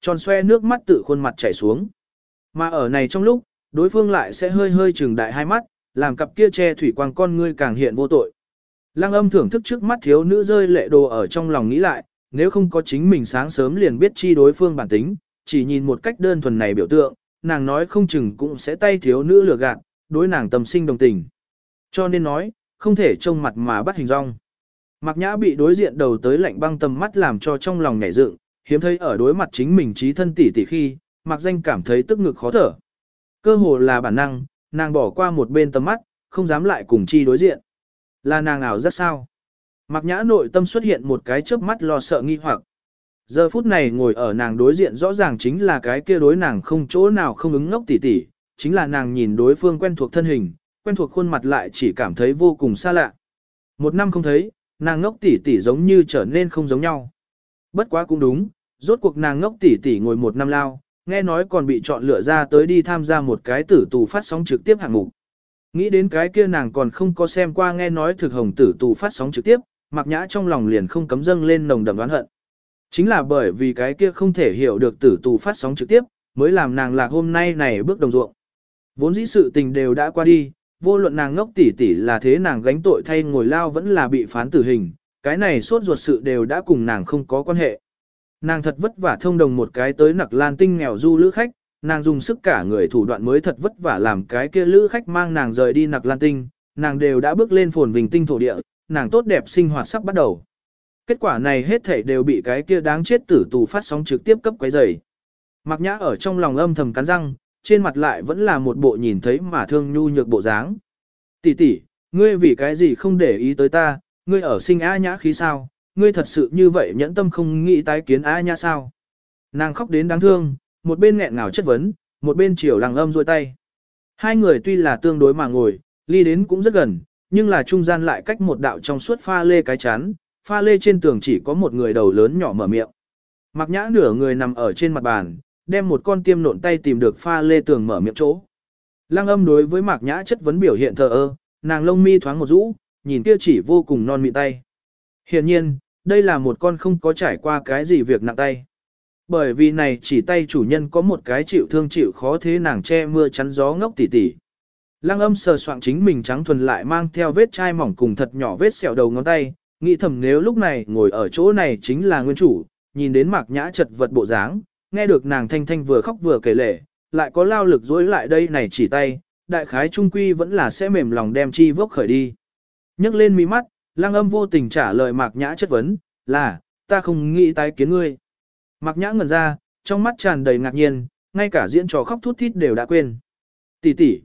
Tròn xoe nước mắt tự khuôn mặt chảy xuống. Mà ở này trong lúc, đối phương lại sẽ hơi hơi trừng đại hai mắt, làm cặp kia che thủy quang con ngươi càng hiện vô tội. Lăng âm thưởng thức trước mắt thiếu nữ rơi lệ đồ ở trong lòng nghĩ lại, nếu không có chính mình sáng sớm liền biết chi đối phương bản tính, chỉ nhìn một cách đơn thuần này biểu tượng, nàng nói không chừng cũng sẽ tay thiếu nữ lừa gạt, đối nàng tâm sinh đồng tình. Cho nên nói, không thể trông mặt mà bắt hình rong. Mạc Nhã bị đối diện đầu tới lạnh băng tầm mắt làm cho trong lòng nhảy dựng, hiếm thấy ở đối mặt chính mình trí thân tỷ tỷ khi, mặc Danh cảm thấy tức ngực khó thở. Cơ hồ là bản năng, nàng bỏ qua một bên tầm mắt, không dám lại cùng chi đối diện. Là nàng ảo rất sao? mặc Nhã nội tâm xuất hiện một cái chớp mắt lo sợ nghi hoặc. Giờ phút này ngồi ở nàng đối diện rõ ràng chính là cái kia đối nàng không chỗ nào không ứng ngốc tỉ tỉ, chính là nàng nhìn đối phương quen thuộc thân hình, quen thuộc khuôn mặt lại chỉ cảm thấy vô cùng xa lạ. Một năm không thấy, nàng ngốc tỉ tỉ giống như trở nên không giống nhau. Bất quá cũng đúng, rốt cuộc nàng ngốc tỷ tỷ ngồi một năm lao, nghe nói còn bị chọn lựa ra tới đi tham gia một cái tử tù phát sóng trực tiếp hạng mục. Nghĩ đến cái kia nàng còn không có xem qua nghe nói thực hồng tử tù phát sóng trực tiếp, mặc nhã trong lòng liền không cấm dâng lên nồng đậm đoán hận. Chính là bởi vì cái kia không thể hiểu được tử tù phát sóng trực tiếp, mới làm nàng lạc hôm nay này bước đồng ruộng. Vốn dĩ sự tình đều đã qua đi, vô luận nàng ngốc tỷ tỷ là thế nàng gánh tội thay ngồi lao vẫn là bị phán tử hình, cái này suốt ruột sự đều đã cùng nàng không có quan hệ. Nàng thật vất vả thông đồng một cái tới nặc lan tinh nghèo du lữ khách, nàng dùng sức cả người thủ đoạn mới thật vất vả làm cái kia lữ khách mang nàng rời đi nặc lan tinh, nàng đều đã bước lên phồn vinh tinh thổ địa, nàng tốt đẹp sinh hoạt sắp bắt đầu. Kết quả này hết thảy đều bị cái kia đáng chết tử tù phát sóng trực tiếp cấp quấy rầy. Mạc Nhã ở trong lòng âm thầm cắn răng, trên mặt lại vẫn là một bộ nhìn thấy mà thương nhu nhược bộ dáng. Tỷ tỷ, ngươi vì cái gì không để ý tới ta, ngươi ở sinh A Nhã khí sao, ngươi thật sự như vậy nhẫn tâm không nghĩ tái kiến A Nhã sao. Nàng khóc đến đáng thương, một bên nghẹn ngào chất vấn, một bên chiều làng âm rôi tay. Hai người tuy là tương đối mà ngồi, ly đến cũng rất gần, nhưng là trung gian lại cách một đạo trong suốt pha lê cái chán, pha lê trên tường chỉ có một người đầu lớn nhỏ mở miệng. Mặc nhã nửa người nằm ở trên mặt bàn, đem một con tiêm nộn tay tìm được pha lê tường mở miệng chỗ. Lăng âm đối với mạc nhã chất vấn biểu hiện thờ ơ, nàng lông mi thoáng một rũ, nhìn kia chỉ vô cùng non mịn tay. Hiện nhiên, đây là một con không có trải qua cái gì việc nặng tay. Bởi vì này chỉ tay chủ nhân có một cái chịu thương chịu khó thế nàng che mưa chắn gió ngốc tỉ tỉ. Lăng âm sờ soạn chính mình trắng thuần lại mang theo vết chai mỏng cùng thật nhỏ vết sẹo đầu ngón tay, nghĩ thầm nếu lúc này ngồi ở chỗ này chính là nguyên chủ, nhìn đến mạc nhã chật vật bộ dáng, nghe được nàng thanh thanh vừa khóc vừa kể lể, lại có lao lực dối lại đây này chỉ tay, đại khái trung quy vẫn là sẽ mềm lòng đem chi vốc khởi đi nhấc lên mi mắt, lăng âm vô tình trả lời mạc nhã chất vấn, là, ta không nghĩ tái kiến ngươi. Mạc nhã ngẩn ra, trong mắt tràn đầy ngạc nhiên, ngay cả diễn trò khóc thút thít đều đã quên. Tỷ tỷ,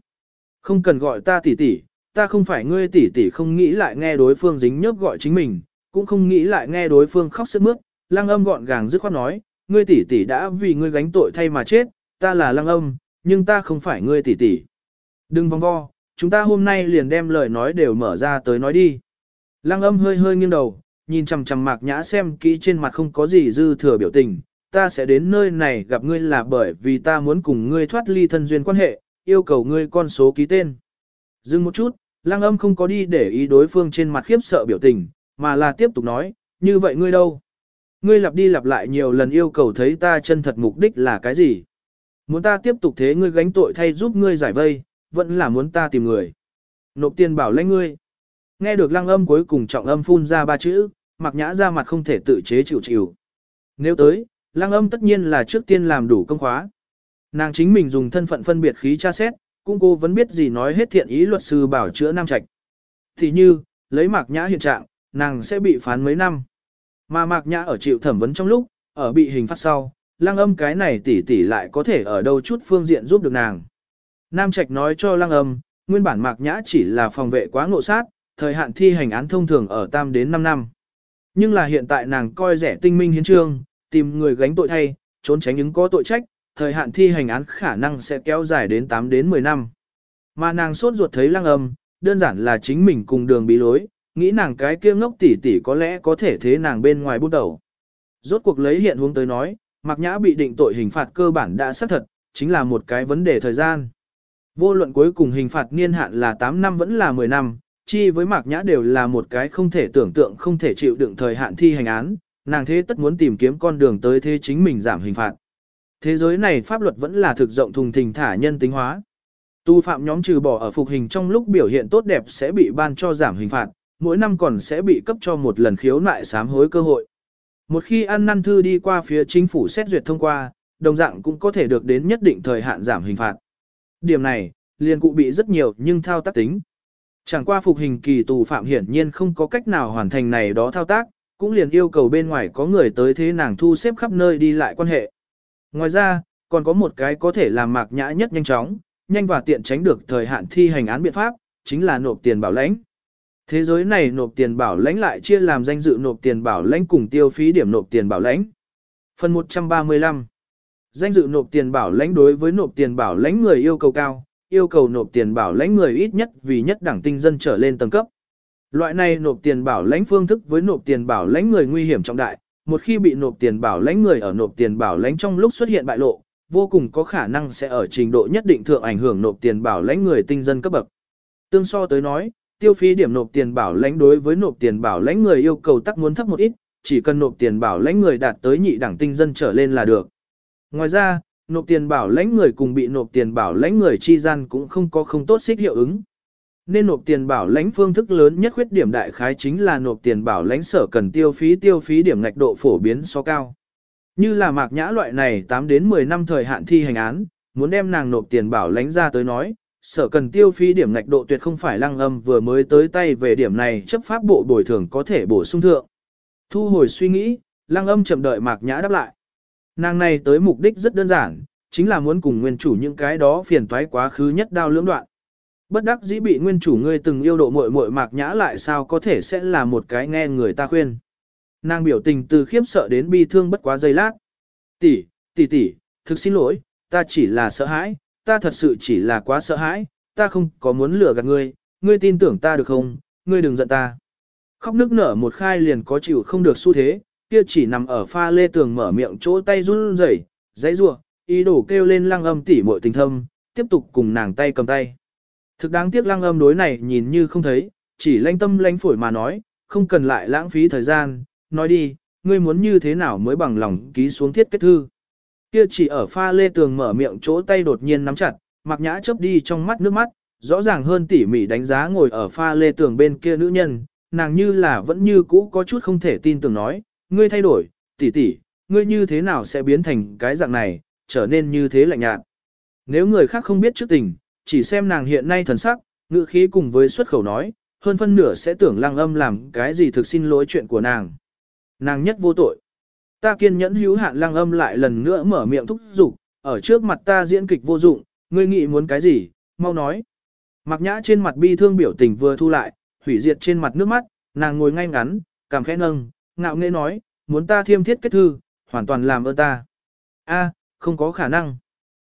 không cần gọi ta tỷ tỷ, ta không phải ngươi tỷ tỷ không nghĩ lại nghe đối phương dính nhớp gọi chính mình, cũng không nghĩ lại nghe đối phương khóc sức mướt, lăng âm gọn gàng dứt khoát nói, ngươi tỷ tỷ đã vì ngươi gánh tội thay mà chết, ta là lăng âm, nhưng ta không phải ngươi tỷ tỷ. Đừng vòng vo, chúng ta hôm nay liền đem lời nói đều mở ra tới nói đi. Lăng âm hơi hơi nghiêng đầu, nhìn chằm chằm mạc nhã xem kỹ trên mặt không có gì dư thừa biểu tình, ta sẽ đến nơi này gặp ngươi là bởi vì ta muốn cùng ngươi thoát ly thân duyên quan hệ, yêu cầu ngươi con số ký tên. Dừng một chút, lăng âm không có đi để ý đối phương trên mặt khiếp sợ biểu tình, mà là tiếp tục nói, như vậy ngươi đâu? Ngươi lặp đi lặp lại nhiều lần yêu cầu thấy ta chân thật mục đích là cái gì? Muốn ta tiếp tục thế ngươi gánh tội thay giúp ngươi giải vây, vẫn là muốn ta tìm người. Nộp tiền bảo lãnh ngươi. Nghe được lăng âm cuối cùng trọng âm phun ra ba chữ, mặc nhã ra mặt không thể tự chế chịu chịu. Nếu tới, lăng âm tất nhiên là trước tiên làm đủ công khóa. Nàng chính mình dùng thân phận phân biệt khí tra xét, cũng cô vẫn biết gì nói hết thiện ý luật sư bảo chữa nam trạch. Thì như, lấy mạc nhã hiện trạng, nàng sẽ bị phán mấy năm. Mà mạc nhã ở chịu thẩm vấn trong lúc, ở bị hình phạt sau, lăng âm cái này tỷ tỷ lại có thể ở đâu chút phương diện giúp được nàng. Nam Trạch nói cho lăng âm, nguyên bản mạc nhã chỉ là phòng vệ quá ngộ sát, thời hạn thi hành án thông thường ở tam đến 5 năm. Nhưng là hiện tại nàng coi rẻ tinh minh hiến trương, tìm người gánh tội thay, trốn tránh những có tội trách, thời hạn thi hành án khả năng sẽ kéo dài đến 8 đến 10 năm. Mà nàng sốt ruột thấy lăng âm, đơn giản là chính mình cùng đường bí lối, nghĩ nàng cái kia ngốc tỷ tỷ có lẽ có thể thế nàng bên ngoài bút đầu. Rốt cuộc lấy hiện hướng tới nói, Mạc Nhã bị định tội hình phạt cơ bản đã xác thật, chính là một cái vấn đề thời gian. Vô luận cuối cùng hình phạt niên hạn là 8 năm vẫn là 10 năm, chi với Mạc Nhã đều là một cái không thể tưởng tượng không thể chịu đựng thời hạn thi hành án, nàng thế tất muốn tìm kiếm con đường tới thế chính mình giảm hình phạt. Thế giới này pháp luật vẫn là thực rộng thùng thình thả nhân tính hóa. Tu phạm nhóm trừ bỏ ở phục hình trong lúc biểu hiện tốt đẹp sẽ bị ban cho giảm hình phạt, mỗi năm còn sẽ bị cấp cho một lần khiếu nại sám hối cơ hội. Một khi ăn năn thư đi qua phía chính phủ xét duyệt thông qua, đồng dạng cũng có thể được đến nhất định thời hạn giảm hình phạt. Điểm này, liền cụ bị rất nhiều nhưng thao tác tính. Chẳng qua phục hình kỳ tù phạm hiển nhiên không có cách nào hoàn thành này đó thao tác, cũng liền yêu cầu bên ngoài có người tới thế nàng thu xếp khắp nơi đi lại quan hệ. Ngoài ra, còn có một cái có thể làm mạc nhã nhất nhanh chóng, nhanh và tiện tránh được thời hạn thi hành án biện pháp, chính là nộp tiền bảo lãnh. Thế giới này nộp tiền bảo lãnh lại chia làm danh dự nộp tiền bảo lãnh cùng tiêu phí điểm nộp tiền bảo lãnh. Phần 135 Danh dự nộp tiền bảo lãnh đối với nộp tiền bảo lãnh người yêu cầu cao, yêu cầu nộp tiền bảo lãnh người ít nhất vì nhất đẳng tinh dân trở lên tầng cấp. Loại này nộp tiền bảo lãnh phương thức với nộp tiền bảo lãnh người nguy hiểm trọng đại, một khi bị nộp tiền bảo lãnh người ở nộp tiền bảo lãnh trong lúc xuất hiện bại lộ, vô cùng có khả năng sẽ ở trình độ nhất định thượng ảnh hưởng nộp tiền bảo lãnh người tinh dân cấp bậc. Tương so tới nói, tiêu phí điểm nộp tiền bảo lãnh đối với nộp tiền bảo lãnh người yêu cầu tắc muốn thấp một ít, chỉ cần nộp tiền bảo lãnh người đạt tới nhị đẳng tinh dân trở lên là được. Ngoài ra, nộp tiền bảo lãnh người cùng bị nộp tiền bảo lãnh người chi gian cũng không có không tốt xích hiệu ứng. Nên nộp tiền bảo lãnh phương thức lớn nhất khuyết điểm đại khái chính là nộp tiền bảo lãnh sở cần tiêu phí tiêu phí điểm ngạch độ phổ biến so cao. Như là mạc nhã loại này 8 đến 10 năm thời hạn thi hành án, muốn đem nàng nộp tiền bảo lãnh ra tới nói, sở cần tiêu phí điểm ngạch độ tuyệt không phải lăng âm vừa mới tới tay về điểm này chấp pháp bộ bồi thường có thể bổ sung thượng. Thu hồi suy nghĩ, lăng âm chậm đợi mạc nhã đáp lại. Nàng này tới mục đích rất đơn giản, chính là muốn cùng nguyên chủ những cái đó phiền toái quá khứ nhất đao lưỡng đoạn. Bất đắc dĩ bị nguyên chủ ngươi từng yêu độ muội muội mạc nhã lại sao có thể sẽ là một cái nghe người ta khuyên. Nàng biểu tình từ khiếp sợ đến bi thương bất quá giây lát. Tỷ, tỷ tỷ, thực xin lỗi, ta chỉ là sợ hãi, ta thật sự chỉ là quá sợ hãi, ta không có muốn lừa gạt ngươi, ngươi tin tưởng ta được không, ngươi đừng giận ta. Khóc nước nở một khai liền có chịu không được xu thế, kia chỉ nằm ở pha lê tường mở miệng chỗ tay run rẩy, dãy rủa, ý đồ kêu lên lăng âm tỉ muội tình thâm, tiếp tục cùng nàng tay cầm tay. Thực đáng tiếc lăng âm đối này nhìn như không thấy, chỉ lanh tâm lanh phổi mà nói, không cần lại lãng phí thời gian, nói đi, ngươi muốn như thế nào mới bằng lòng ký xuống thiết kết thư. Kia chỉ ở pha lê tường mở miệng chỗ tay đột nhiên nắm chặt, mặc nhã chớp đi trong mắt nước mắt, rõ ràng hơn tỉ mỉ đánh giá ngồi ở pha lê tường bên kia nữ nhân, nàng như là vẫn như cũ có chút không thể tin tưởng nói, ngươi thay đổi, tỷ tỷ, ngươi như thế nào sẽ biến thành cái dạng này, trở nên như thế lạnh nhạt. Nếu người khác không biết trước tình, chỉ xem nàng hiện nay thần sắc, ngữ khí cùng với xuất khẩu nói, hơn phân nửa sẽ tưởng lăng âm làm cái gì thực xin lỗi chuyện của nàng. Nàng nhất vô tội. Ta kiên nhẫn hữu hạn lăng âm lại lần nữa mở miệng thúc giục, ở trước mặt ta diễn kịch vô dụng, ngươi nghĩ muốn cái gì, mau nói. Mặc nhã trên mặt bi thương biểu tình vừa thu lại, hủy diệt trên mặt nước mắt, nàng ngồi ngay ngắn, cảm khẽ nâng, ngạo nghễ nói, muốn ta thiêm thiết kết thư, hoàn toàn làm ơn ta. A, không có khả năng.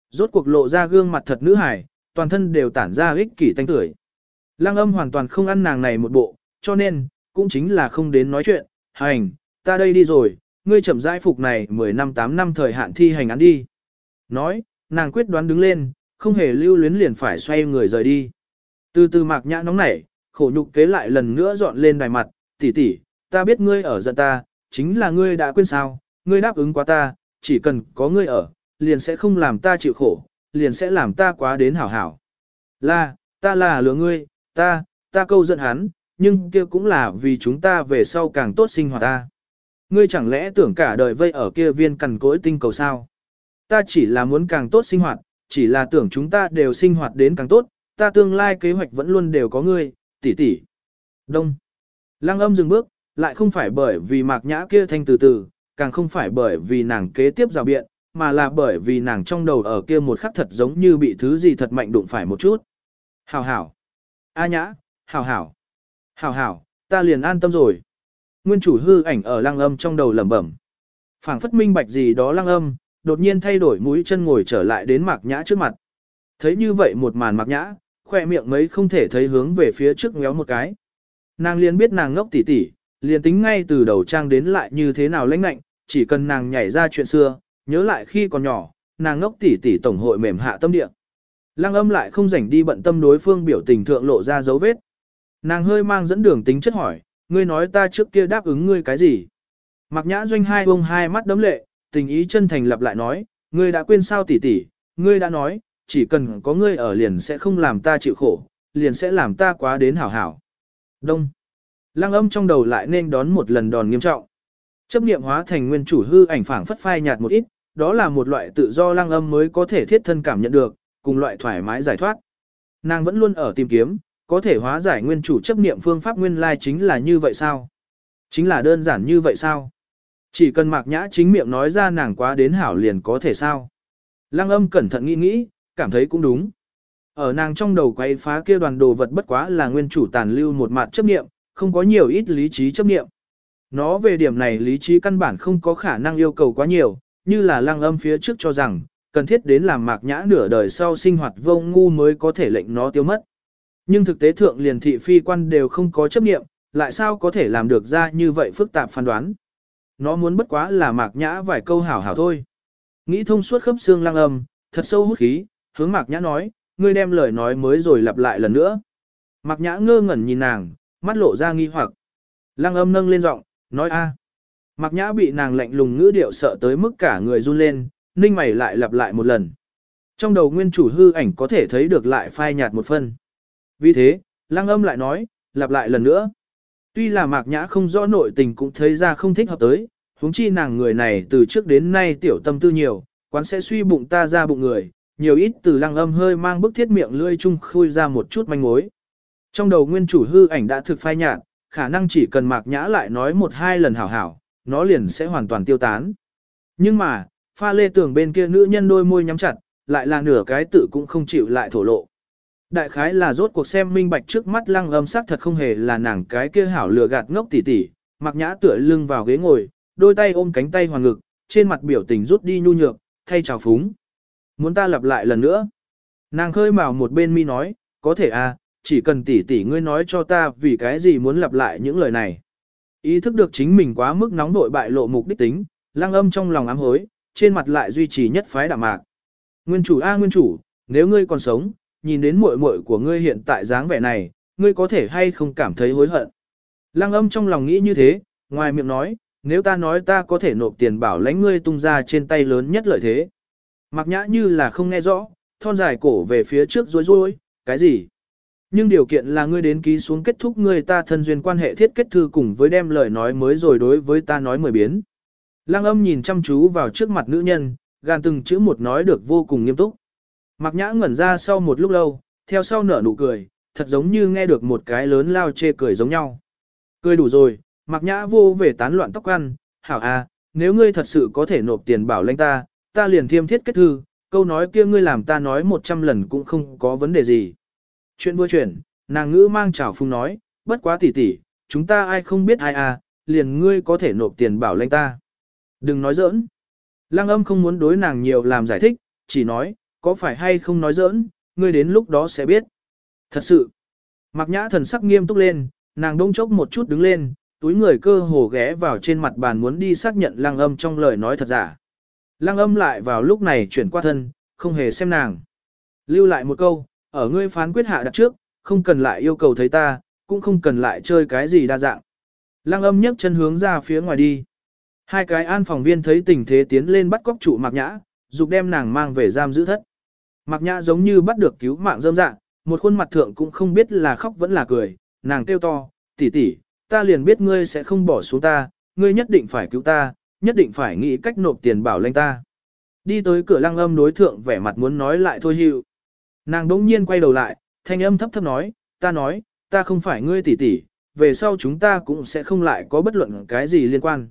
Rốt cuộc lộ ra gương mặt thật nữ hải, toàn thân đều tản ra ích kỷ tanh tưởi. Lăng âm hoàn toàn không ăn nàng này một bộ, cho nên, cũng chính là không đến nói chuyện, hành, ta đây đi rồi, ngươi chậm rãi phục này 10 năm 8 năm thời hạn thi hành án đi. Nói, nàng quyết đoán đứng lên, không hề lưu luyến liền phải xoay người rời đi. Từ từ mạc nhã nóng nảy, khổ nhục kế lại lần nữa dọn lên đài mặt, tỷ tỷ, ta biết ngươi ở giận ta, chính là ngươi đã quên sao, ngươi đáp ứng quá ta, chỉ cần có ngươi ở, liền sẽ không làm ta chịu khổ, liền sẽ làm ta quá đến hảo hảo. Là, ta là lừa ngươi, ta, ta câu giận hắn, nhưng kia cũng là vì chúng ta về sau càng tốt sinh hoạt ta. Ngươi chẳng lẽ tưởng cả đời vây ở kia viên cằn cỗi tinh cầu sao? Ta chỉ là muốn càng tốt sinh hoạt, chỉ là tưởng chúng ta đều sinh hoạt đến càng tốt, ta tương lai kế hoạch vẫn luôn đều có ngươi, tỷ tỷ. Đông. Lăng âm dừng bước, lại không phải bởi vì mạc nhã kia thanh từ từ, càng không phải bởi vì nàng kế tiếp rào biện, mà là bởi vì nàng trong đầu ở kia một khắc thật giống như bị thứ gì thật mạnh đụng phải một chút. Hảo hảo. A nhã, hảo hảo. Hảo hảo, ta liền an tâm rồi. Nguyên chủ hư ảnh ở lăng âm trong đầu lẩm bẩm. phảng phất minh bạch gì đó lăng âm, đột nhiên thay đổi mũi chân ngồi trở lại đến mạc nhã trước mặt. Thấy như vậy một màn mạc nhã, khoe miệng mấy không thể thấy hướng về phía trước ngéo một cái. Nàng liền biết nàng ngốc tỉ tỉ, liền tính ngay từ đầu trang đến lại như thế nào lãnh lạnh, chỉ cần nàng nhảy ra chuyện xưa, nhớ lại khi còn nhỏ, nàng ngốc tỷ tỷ tổng hội mềm hạ tâm địa. Lăng âm lại không rảnh đi bận tâm đối phương biểu tình thượng lộ ra dấu vết. Nàng hơi mang dẫn đường tính chất hỏi, ngươi nói ta trước kia đáp ứng ngươi cái gì? Mặc nhã doanh hai bông hai mắt đấm lệ, tình ý chân thành lặp lại nói, Ngươi đã quên sao tỷ tỷ, ngươi đã nói, chỉ cần có ngươi ở liền sẽ không làm ta chịu khổ, liền sẽ làm ta quá đến hảo hảo. Đông. Lăng âm trong đầu lại nên đón một lần đòn nghiêm trọng. Chấp niệm hóa thành nguyên chủ hư ảnh phảng phất phai nhạt một ít, đó là một loại tự do lăng âm mới có thể thiết thân cảm nhận được, cùng loại thoải mái giải thoát. Nàng vẫn luôn ở tìm kiếm, có thể hóa giải nguyên chủ chấp niệm phương pháp nguyên lai chính là như vậy sao? Chính là đơn giản như vậy sao? Chỉ cần mạc nhã chính miệng nói ra nàng quá đến hảo liền có thể sao? Lăng âm cẩn thận nghĩ nghĩ, cảm thấy cũng đúng. Ở nàng trong đầu quay phá kia đoàn đồ vật bất quá là nguyên chủ tàn lưu một mặt chấp niệm, không có nhiều ít lý trí chấp niệm. Nó về điểm này lý trí căn bản không có khả năng yêu cầu quá nhiều, như là lăng âm phía trước cho rằng, cần thiết đến làm mạc nhã nửa đời sau sinh hoạt vô ngu mới có thể lệnh nó tiêu mất. Nhưng thực tế thượng liền thị phi quan đều không có chấp niệm, lại sao có thể làm được ra như vậy phức tạp phán đoán. Nó muốn bất quá là mạc nhã vài câu hảo hảo thôi. Nghĩ thông suốt khớp xương lăng âm, thật sâu hút khí, hướng mạc nhã nói, ngươi đem lời nói mới rồi lặp lại lần nữa. Mạc nhã ngơ ngẩn nhìn nàng, mắt lộ ra nghi hoặc. Lăng âm nâng lên giọng, nói a. Mặc nhã bị nàng lạnh lùng ngữ điệu sợ tới mức cả người run lên, ninh mày lại lặp lại một lần. Trong đầu nguyên chủ hư ảnh có thể thấy được lại phai nhạt một phân. Vì thế, lăng âm lại nói, lặp lại lần nữa. Tuy là mạc nhã không rõ nội tình cũng thấy ra không thích hợp tới, huống chi nàng người này từ trước đến nay tiểu tâm tư nhiều, quán sẽ suy bụng ta ra bụng người, nhiều ít từ lăng âm hơi mang bức thiết miệng lươi chung khui ra một chút manh mối. Trong đầu nguyên chủ hư ảnh đã thực phai nhạt, khả năng chỉ cần mạc nhã lại nói một hai lần hảo hảo, nó liền sẽ hoàn toàn tiêu tán. Nhưng mà, pha lê tưởng bên kia nữ nhân đôi môi nhắm chặt, lại là nửa cái tự cũng không chịu lại thổ lộ. Đại khái là rốt cuộc xem minh bạch trước mắt lăng âm sắc thật không hề là nàng cái kia hảo lừa gạt ngốc tỉ tỉ, mặc nhã tựa lưng vào ghế ngồi, đôi tay ôm cánh tay hoàng ngực, trên mặt biểu tình rút đi nhu nhược, thay chào phúng. Muốn ta lặp lại lần nữa. Nàng khơi mào một bên mi nói, có thể à, chỉ cần tỉ tỉ ngươi nói cho ta vì cái gì muốn lặp lại những lời này. Ý thức được chính mình quá mức nóng nội bại lộ mục đích tính, lăng âm trong lòng ám hối, trên mặt lại duy trì nhất phái đạm mạc. Nguyên chủ a nguyên chủ, nếu ngươi còn sống, nhìn đến muội muội của ngươi hiện tại dáng vẻ này, ngươi có thể hay không cảm thấy hối hận. Lăng âm trong lòng nghĩ như thế, ngoài miệng nói, nếu ta nói ta có thể nộp tiền bảo lãnh ngươi tung ra trên tay lớn nhất lợi thế. Mặc nhã như là không nghe rõ, thon dài cổ về phía trước rối rối, cái gì? Nhưng điều kiện là ngươi đến ký xuống kết thúc ngươi ta thân duyên quan hệ thiết kết thư cùng với đem lời nói mới rồi đối với ta nói mười biến. Lăng âm nhìn chăm chú vào trước mặt nữ nhân, gàn từng chữ một nói được vô cùng nghiêm túc. Mạc nhã ngẩn ra sau một lúc lâu, theo sau nở nụ cười, thật giống như nghe được một cái lớn lao chê cười giống nhau. Cười đủ rồi, Mạc nhã vô về tán loạn tóc ăn, hảo à, nếu ngươi thật sự có thể nộp tiền bảo lãnh ta, ta liền thiêm thiết kết thư, câu nói kia ngươi làm ta nói một trăm lần cũng không có vấn đề gì. Chuyện vừa chuyển, nàng ngữ mang chảo phung nói, bất quá tỉ tỉ, chúng ta ai không biết ai à, liền ngươi có thể nộp tiền bảo lãnh ta. Đừng nói giỡn. Lăng âm không muốn đối nàng nhiều làm giải thích, chỉ nói, có phải hay không nói giỡn, ngươi đến lúc đó sẽ biết. Thật sự, mặc nhã thần sắc nghiêm túc lên, nàng đông chốc một chút đứng lên, túi người cơ hồ ghé vào trên mặt bàn muốn đi xác nhận lăng âm trong lời nói thật giả. Lăng âm lại vào lúc này chuyển qua thân, không hề xem nàng. Lưu lại một câu, ở ngươi phán quyết hạ đặt trước, không cần lại yêu cầu thấy ta, cũng không cần lại chơi cái gì đa dạng. Lăng âm nhấc chân hướng ra phía ngoài đi. Hai cái an phòng viên thấy tình thế tiến lên bắt cóc trụ mạc nhã, dục đem nàng mang về giam giữ thất. Mạc nhã giống như bắt được cứu mạng dâm dạng, một khuôn mặt thượng cũng không biết là khóc vẫn là cười, nàng kêu to, tỷ tỷ, ta liền biết ngươi sẽ không bỏ xuống ta, ngươi nhất định phải cứu ta, nhất định phải nghĩ cách nộp tiền bảo lãnh ta. Đi tới cửa lăng âm đối thượng vẻ mặt muốn nói lại thôi hiệu. Nàng đỗng nhiên quay đầu lại, thanh âm thấp thấp nói, ta nói, ta không phải ngươi tỷ tỷ, về sau chúng ta cũng sẽ không lại có bất luận cái gì liên quan.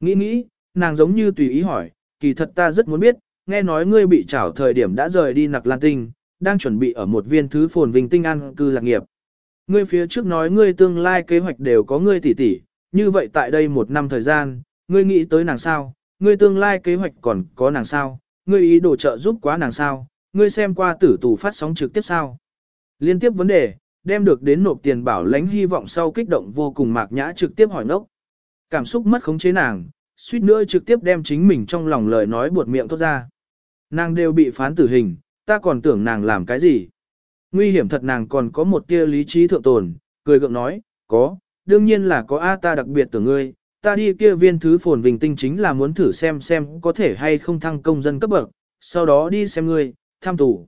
Nghĩ nghĩ, nàng giống như tùy ý hỏi, kỳ thật ta rất muốn biết, nghe nói ngươi bị trảo thời điểm đã rời đi nặc lan tinh, đang chuẩn bị ở một viên thứ phồn vinh tinh an cư lạc nghiệp. Ngươi phía trước nói ngươi tương lai kế hoạch đều có ngươi tỷ tỷ, như vậy tại đây một năm thời gian, ngươi nghĩ tới nàng sao, ngươi tương lai kế hoạch còn có nàng sao, ngươi ý đồ trợ giúp quá nàng sao, ngươi xem qua tử tù phát sóng trực tiếp sao. Liên tiếp vấn đề, đem được đến nộp tiền bảo lãnh hy vọng sau kích động vô cùng mạc nhã trực tiếp hỏi ngốc. Cảm xúc mất khống chế nàng, suýt nữa trực tiếp đem chính mình trong lòng lời nói buột miệng thốt ra. Nàng đều bị phán tử hình, ta còn tưởng nàng làm cái gì. Nguy hiểm thật nàng còn có một tia lý trí thượng tồn, cười gượng nói, có, đương nhiên là có A ta đặc biệt tưởng ngươi, ta đi kia viên thứ phồn vinh tinh chính là muốn thử xem xem có thể hay không thăng công dân cấp bậc, sau đó đi xem ngươi, tham tù.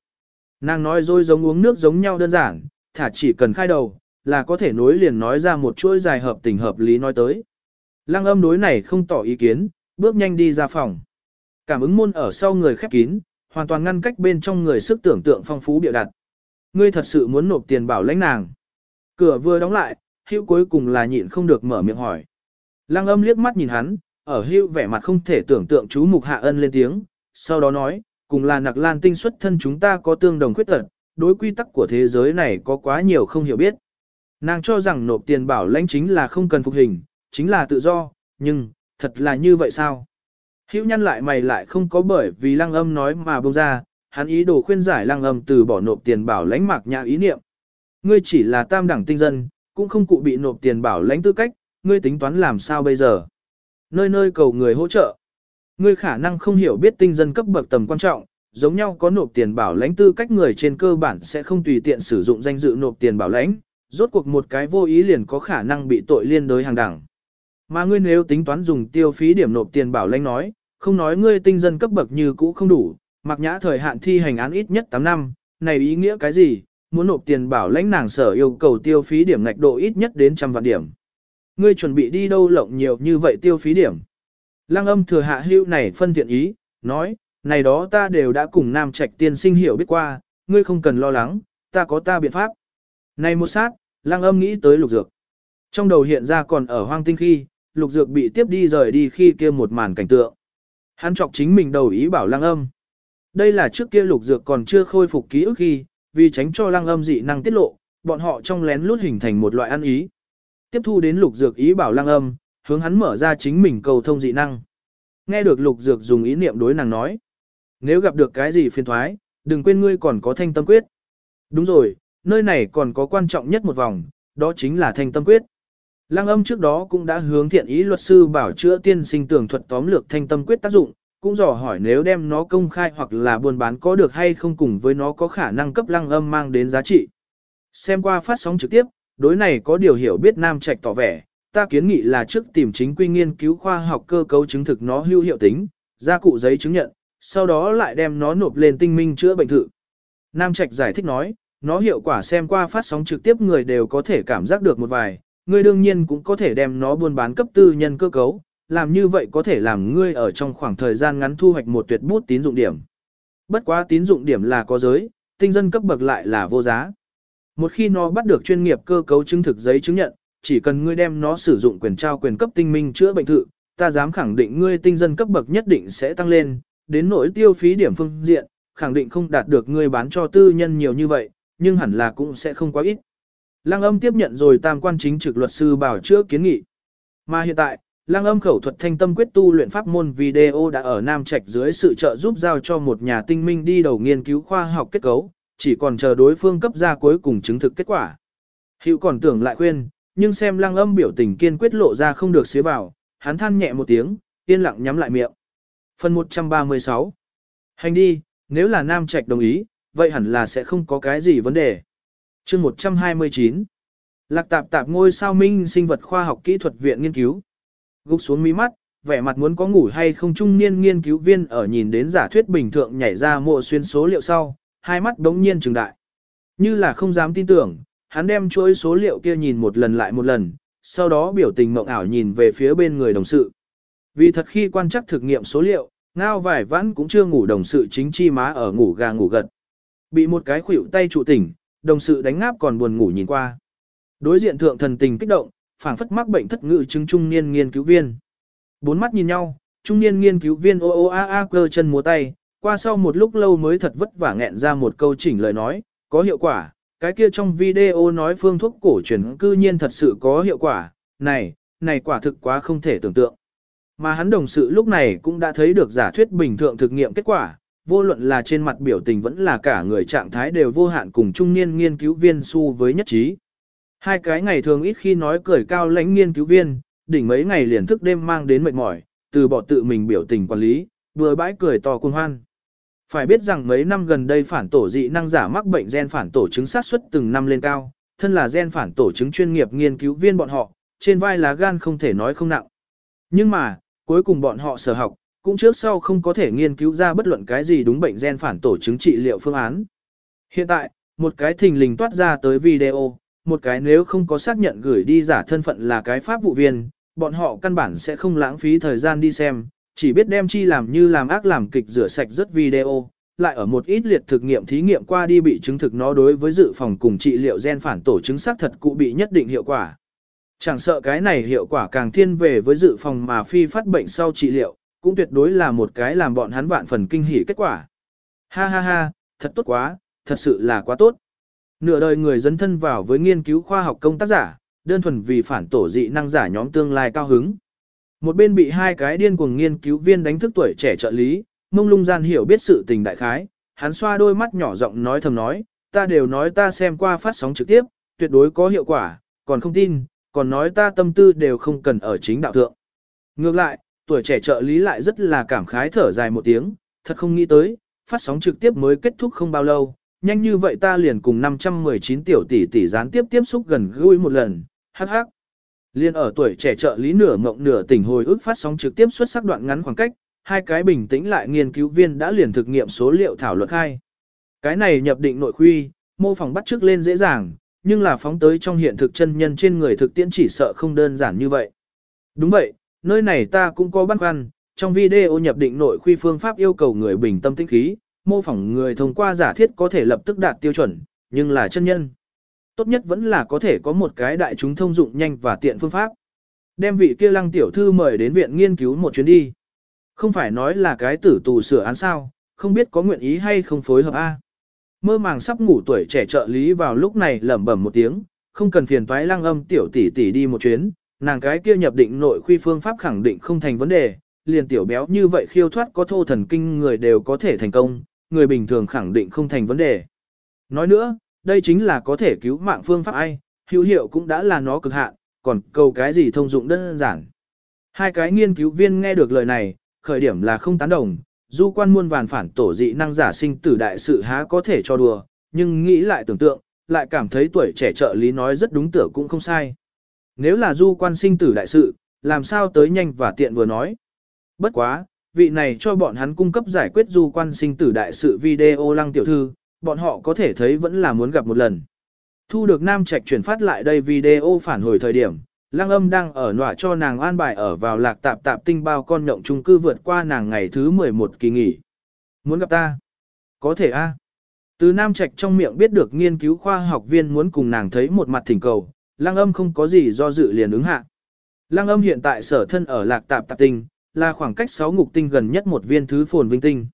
Nàng nói dối giống uống nước giống nhau đơn giản, thả chỉ cần khai đầu, là có thể nối liền nói ra một chuỗi dài hợp tình hợp lý nói tới. Lăng âm đối này không tỏ ý kiến, bước nhanh đi ra phòng. Cảm ứng môn ở sau người khép kín, hoàn toàn ngăn cách bên trong người sức tưởng tượng phong phú biểu đặt. Ngươi thật sự muốn nộp tiền bảo lãnh nàng. Cửa vừa đóng lại, hữu cuối cùng là nhịn không được mở miệng hỏi. Lăng âm liếc mắt nhìn hắn, ở hữu vẻ mặt không thể tưởng tượng chú mục hạ ân lên tiếng, sau đó nói, cùng là nặc lan tinh xuất thân chúng ta có tương đồng khuyết tật, đối quy tắc của thế giới này có quá nhiều không hiểu biết. Nàng cho rằng nộp tiền bảo lãnh chính là không cần phục hình, chính là tự do, nhưng, thật là như vậy sao? Hữu nhăn lại mày lại không có bởi vì lăng âm nói mà bông ra, hắn ý đồ khuyên giải lăng âm từ bỏ nộp tiền bảo lãnh mạc nhã ý niệm. Ngươi chỉ là tam đẳng tinh dân, cũng không cụ bị nộp tiền bảo lãnh tư cách, ngươi tính toán làm sao bây giờ? Nơi nơi cầu người hỗ trợ. Ngươi khả năng không hiểu biết tinh dân cấp bậc tầm quan trọng, giống nhau có nộp tiền bảo lãnh tư cách người trên cơ bản sẽ không tùy tiện sử dụng danh dự nộp tiền bảo lãnh, rốt cuộc một cái vô ý liền có khả năng bị tội liên đối hàng đẳng. Mà ngươi nếu tính toán dùng tiêu phí điểm nộp tiền bảo lãnh nói, không nói ngươi tinh dân cấp bậc như cũ không đủ, mặc nhã thời hạn thi hành án ít nhất 8 năm, này ý nghĩa cái gì, muốn nộp tiền bảo lãnh nàng sở yêu cầu tiêu phí điểm ngạch độ ít nhất đến trăm vạn điểm. Ngươi chuẩn bị đi đâu lộng nhiều như vậy tiêu phí điểm. Lăng âm thừa hạ hưu này phân thiện ý, nói, này đó ta đều đã cùng nam trạch tiên sinh hiểu biết qua, ngươi không cần lo lắng, ta có ta biện pháp. Này một sát, lăng âm nghĩ tới lục dược. Trong đầu hiện ra còn ở hoang tinh khi, lục dược bị tiếp đi rời đi khi kia một màn cảnh tượng. Hắn chọc chính mình đầu ý bảo lăng âm. Đây là trước kia lục dược còn chưa khôi phục ký ức khi, vì tránh cho lăng âm dị năng tiết lộ, bọn họ trong lén lút hình thành một loại ăn ý. Tiếp thu đến lục dược ý bảo lăng âm, hướng hắn mở ra chính mình cầu thông dị năng. Nghe được lục dược dùng ý niệm đối nàng nói. Nếu gặp được cái gì phiền thoái, đừng quên ngươi còn có thanh tâm quyết. Đúng rồi, nơi này còn có quan trọng nhất một vòng, đó chính là thanh tâm quyết. Lăng âm trước đó cũng đã hướng thiện ý luật sư bảo chữa tiên sinh tưởng thuật tóm lược thanh tâm quyết tác dụng, cũng dò hỏi nếu đem nó công khai hoặc là buôn bán có được hay không cùng với nó có khả năng cấp lăng âm mang đến giá trị. Xem qua phát sóng trực tiếp, đối này có điều hiểu biết Nam Trạch tỏ vẻ, ta kiến nghị là trước tìm chính quy nghiên cứu khoa học cơ cấu chứng thực nó hữu hiệu tính, ra cụ giấy chứng nhận, sau đó lại đem nó nộp lên tinh minh chữa bệnh thử. Nam Trạch giải thích nói, nó hiệu quả xem qua phát sóng trực tiếp người đều có thể cảm giác được một vài, người đương nhiên cũng có thể đem nó buôn bán cấp tư nhân cơ cấu, làm như vậy có thể làm ngươi ở trong khoảng thời gian ngắn thu hoạch một tuyệt bút tín dụng điểm. Bất quá tín dụng điểm là có giới, tinh dân cấp bậc lại là vô giá. Một khi nó bắt được chuyên nghiệp cơ cấu chứng thực giấy chứng nhận, chỉ cần ngươi đem nó sử dụng quyền trao quyền cấp tinh minh chữa bệnh thự, ta dám khẳng định ngươi tinh dân cấp bậc nhất định sẽ tăng lên, đến nỗi tiêu phí điểm phương diện, khẳng định không đạt được ngươi bán cho tư nhân nhiều như vậy, nhưng hẳn là cũng sẽ không quá ít. Lăng âm tiếp nhận rồi tam quan chính trực luật sư bảo chữa kiến nghị. Mà hiện tại, Lăng âm khẩu thuật thanh tâm quyết tu luyện pháp môn video đã ở Nam Trạch dưới sự trợ giúp giao cho một nhà tinh minh đi đầu nghiên cứu khoa học kết cấu, chỉ còn chờ đối phương cấp ra cuối cùng chứng thực kết quả. hữu còn tưởng lại khuyên, nhưng xem lăng âm biểu tình kiên quyết lộ ra không được xế vào, hắn than nhẹ một tiếng, yên lặng nhắm lại miệng. Phần 136 Hành đi, nếu là Nam Trạch đồng ý, vậy hẳn là sẽ không có cái gì vấn đề. chương 129 Lạc tạp tạp ngôi sao minh sinh vật khoa học kỹ thuật viện nghiên cứu. Gục xuống mí mắt, vẻ mặt muốn có ngủ hay không trung niên nghiên cứu viên ở nhìn đến giả thuyết bình thường nhảy ra mộ xuyên số liệu sau, hai mắt đống nhiên trừng đại. Như là không dám tin tưởng, hắn đem chuỗi số liệu kia nhìn một lần lại một lần, sau đó biểu tình mộng ảo nhìn về phía bên người đồng sự. Vì thật khi quan chắc thực nghiệm số liệu, ngao vải vãn cũng chưa ngủ đồng sự chính chi má ở ngủ gà ngủ gật. Bị một cái khuỷu tay trụ tỉnh, đồng sự đánh ngáp còn buồn ngủ nhìn qua. Đối diện thượng thần tình kích động, phảng phất mắc bệnh thất ngự chứng trung niên nghiên cứu viên. Bốn mắt nhìn nhau, trung niên nghiên cứu viên ô ô a a cơ chân múa tay, qua sau một lúc lâu mới thật vất vả nghẹn ra một câu chỉnh lời nói, có hiệu quả, cái kia trong video nói phương thuốc cổ truyền cư nhiên thật sự có hiệu quả, này, này quả thực quá không thể tưởng tượng. Mà hắn đồng sự lúc này cũng đã thấy được giả thuyết bình thường thực nghiệm kết quả, vô luận là trên mặt biểu tình vẫn là cả người trạng thái đều vô hạn cùng trung niên nghiên cứu viên su với nhất trí. Hai cái ngày thường ít khi nói cười cao lãnh nghiên cứu viên, đỉnh mấy ngày liền thức đêm mang đến mệt mỏi, từ bỏ tự mình biểu tình quản lý, vừa bãi cười to cuồng hoan. Phải biết rằng mấy năm gần đây phản tổ dị năng giả mắc bệnh gen phản tổ chứng sát xuất từng năm lên cao, thân là gen phản tổ chứng chuyên nghiệp nghiên cứu viên bọn họ, trên vai lá gan không thể nói không nặng. Nhưng mà, cuối cùng bọn họ sở học, cũng trước sau không có thể nghiên cứu ra bất luận cái gì đúng bệnh gen phản tổ chứng trị liệu phương án. Hiện tại, một cái thình lình toát ra tới video, một cái nếu không có xác nhận gửi đi giả thân phận là cái pháp vụ viên, bọn họ căn bản sẽ không lãng phí thời gian đi xem, chỉ biết đem chi làm như làm ác làm kịch rửa sạch rất video, lại ở một ít liệt thực nghiệm thí nghiệm qua đi bị chứng thực nó đối với dự phòng cùng trị liệu gen phản tổ chứng xác thật cụ bị nhất định hiệu quả. Chẳng sợ cái này hiệu quả càng thiên về với dự phòng mà phi phát bệnh sau trị liệu, cũng tuyệt đối là một cái làm bọn hắn vạn phần kinh hỉ kết quả. Ha ha ha, thật tốt quá, thật sự là quá tốt. Nửa đời người dấn thân vào với nghiên cứu khoa học công tác giả, đơn thuần vì phản tổ dị năng giả nhóm tương lai cao hứng. Một bên bị hai cái điên cuồng nghiên cứu viên đánh thức tuổi trẻ trợ lý, mông lung gian hiểu biết sự tình đại khái, hắn xoa đôi mắt nhỏ giọng nói thầm nói, ta đều nói ta xem qua phát sóng trực tiếp, tuyệt đối có hiệu quả, còn không tin, còn nói ta tâm tư đều không cần ở chính đạo thượng. Ngược lại, tuổi trẻ trợ lý lại rất là cảm khái thở dài một tiếng, thật không nghĩ tới, phát sóng trực tiếp mới kết thúc không bao lâu, nhanh như vậy ta liền cùng 519 tiểu tỷ tỷ gián tiếp tiếp xúc gần gũi một lần, hắc hắc. Liên ở tuổi trẻ trợ lý nửa mộng nửa tỉnh hồi ức phát sóng trực tiếp xuất sắc đoạn ngắn khoảng cách, hai cái bình tĩnh lại nghiên cứu viên đã liền thực nghiệm số liệu thảo luận khai. Cái này nhập định nội khuy, mô phỏng bắt trước lên dễ dàng, nhưng là phóng tới trong hiện thực chân nhân trên người thực tiễn chỉ sợ không đơn giản như vậy. Đúng vậy, nơi này ta cũng có băn khoăn, trong video nhập định nội khuy phương pháp yêu cầu người bình tâm tĩnh khí, mô phỏng người thông qua giả thiết có thể lập tức đạt tiêu chuẩn, nhưng là chân nhân. Tốt nhất vẫn là có thể có một cái đại chúng thông dụng nhanh và tiện phương pháp. Đem vị kia lăng tiểu thư mời đến viện nghiên cứu một chuyến đi. Không phải nói là cái tử tù sửa án sao, không biết có nguyện ý hay không phối hợp A. Mơ màng sắp ngủ tuổi trẻ trợ lý vào lúc này lẩm bẩm một tiếng, không cần phiền toái lăng âm tiểu tỷ tỷ đi một chuyến, nàng cái kia nhập định nội khuy phương pháp khẳng định không thành vấn đề, liền tiểu béo như vậy khiêu thoát có thô thần kinh người đều có thể thành công, người bình thường khẳng định không thành vấn đề. Nói nữa, đây chính là có thể cứu mạng phương pháp ai, hữu hiệu cũng đã là nó cực hạn, còn cầu cái gì thông dụng đơn giản. Hai cái nghiên cứu viên nghe được lời này, khởi điểm là không tán đồng, du quan muôn vàn phản tổ dị năng giả sinh tử đại sự há có thể cho đùa, nhưng nghĩ lại tưởng tượng, lại cảm thấy tuổi trẻ trợ lý nói rất đúng tưởng cũng không sai. Nếu là du quan sinh tử đại sự, làm sao tới nhanh và tiện vừa nói. Bất quá, vị này cho bọn hắn cung cấp giải quyết du quan sinh tử đại sự video lăng tiểu thư, bọn họ có thể thấy vẫn là muốn gặp một lần. Thu được Nam Trạch chuyển phát lại đây video phản hồi thời điểm, Lăng âm đang ở nọa cho nàng an bài ở vào lạc tạp tạp tinh bao con nhộng trung cư vượt qua nàng ngày thứ 11 kỳ nghỉ. Muốn gặp ta? Có thể a. Từ Nam Trạch trong miệng biết được nghiên cứu khoa học viên muốn cùng nàng thấy một mặt thỉnh cầu, Lăng âm không có gì do dự liền ứng hạ. Lăng âm hiện tại sở thân ở lạc tạp tạp tinh, là khoảng cách 6 ngục tinh gần nhất một viên thứ phồn vinh tinh.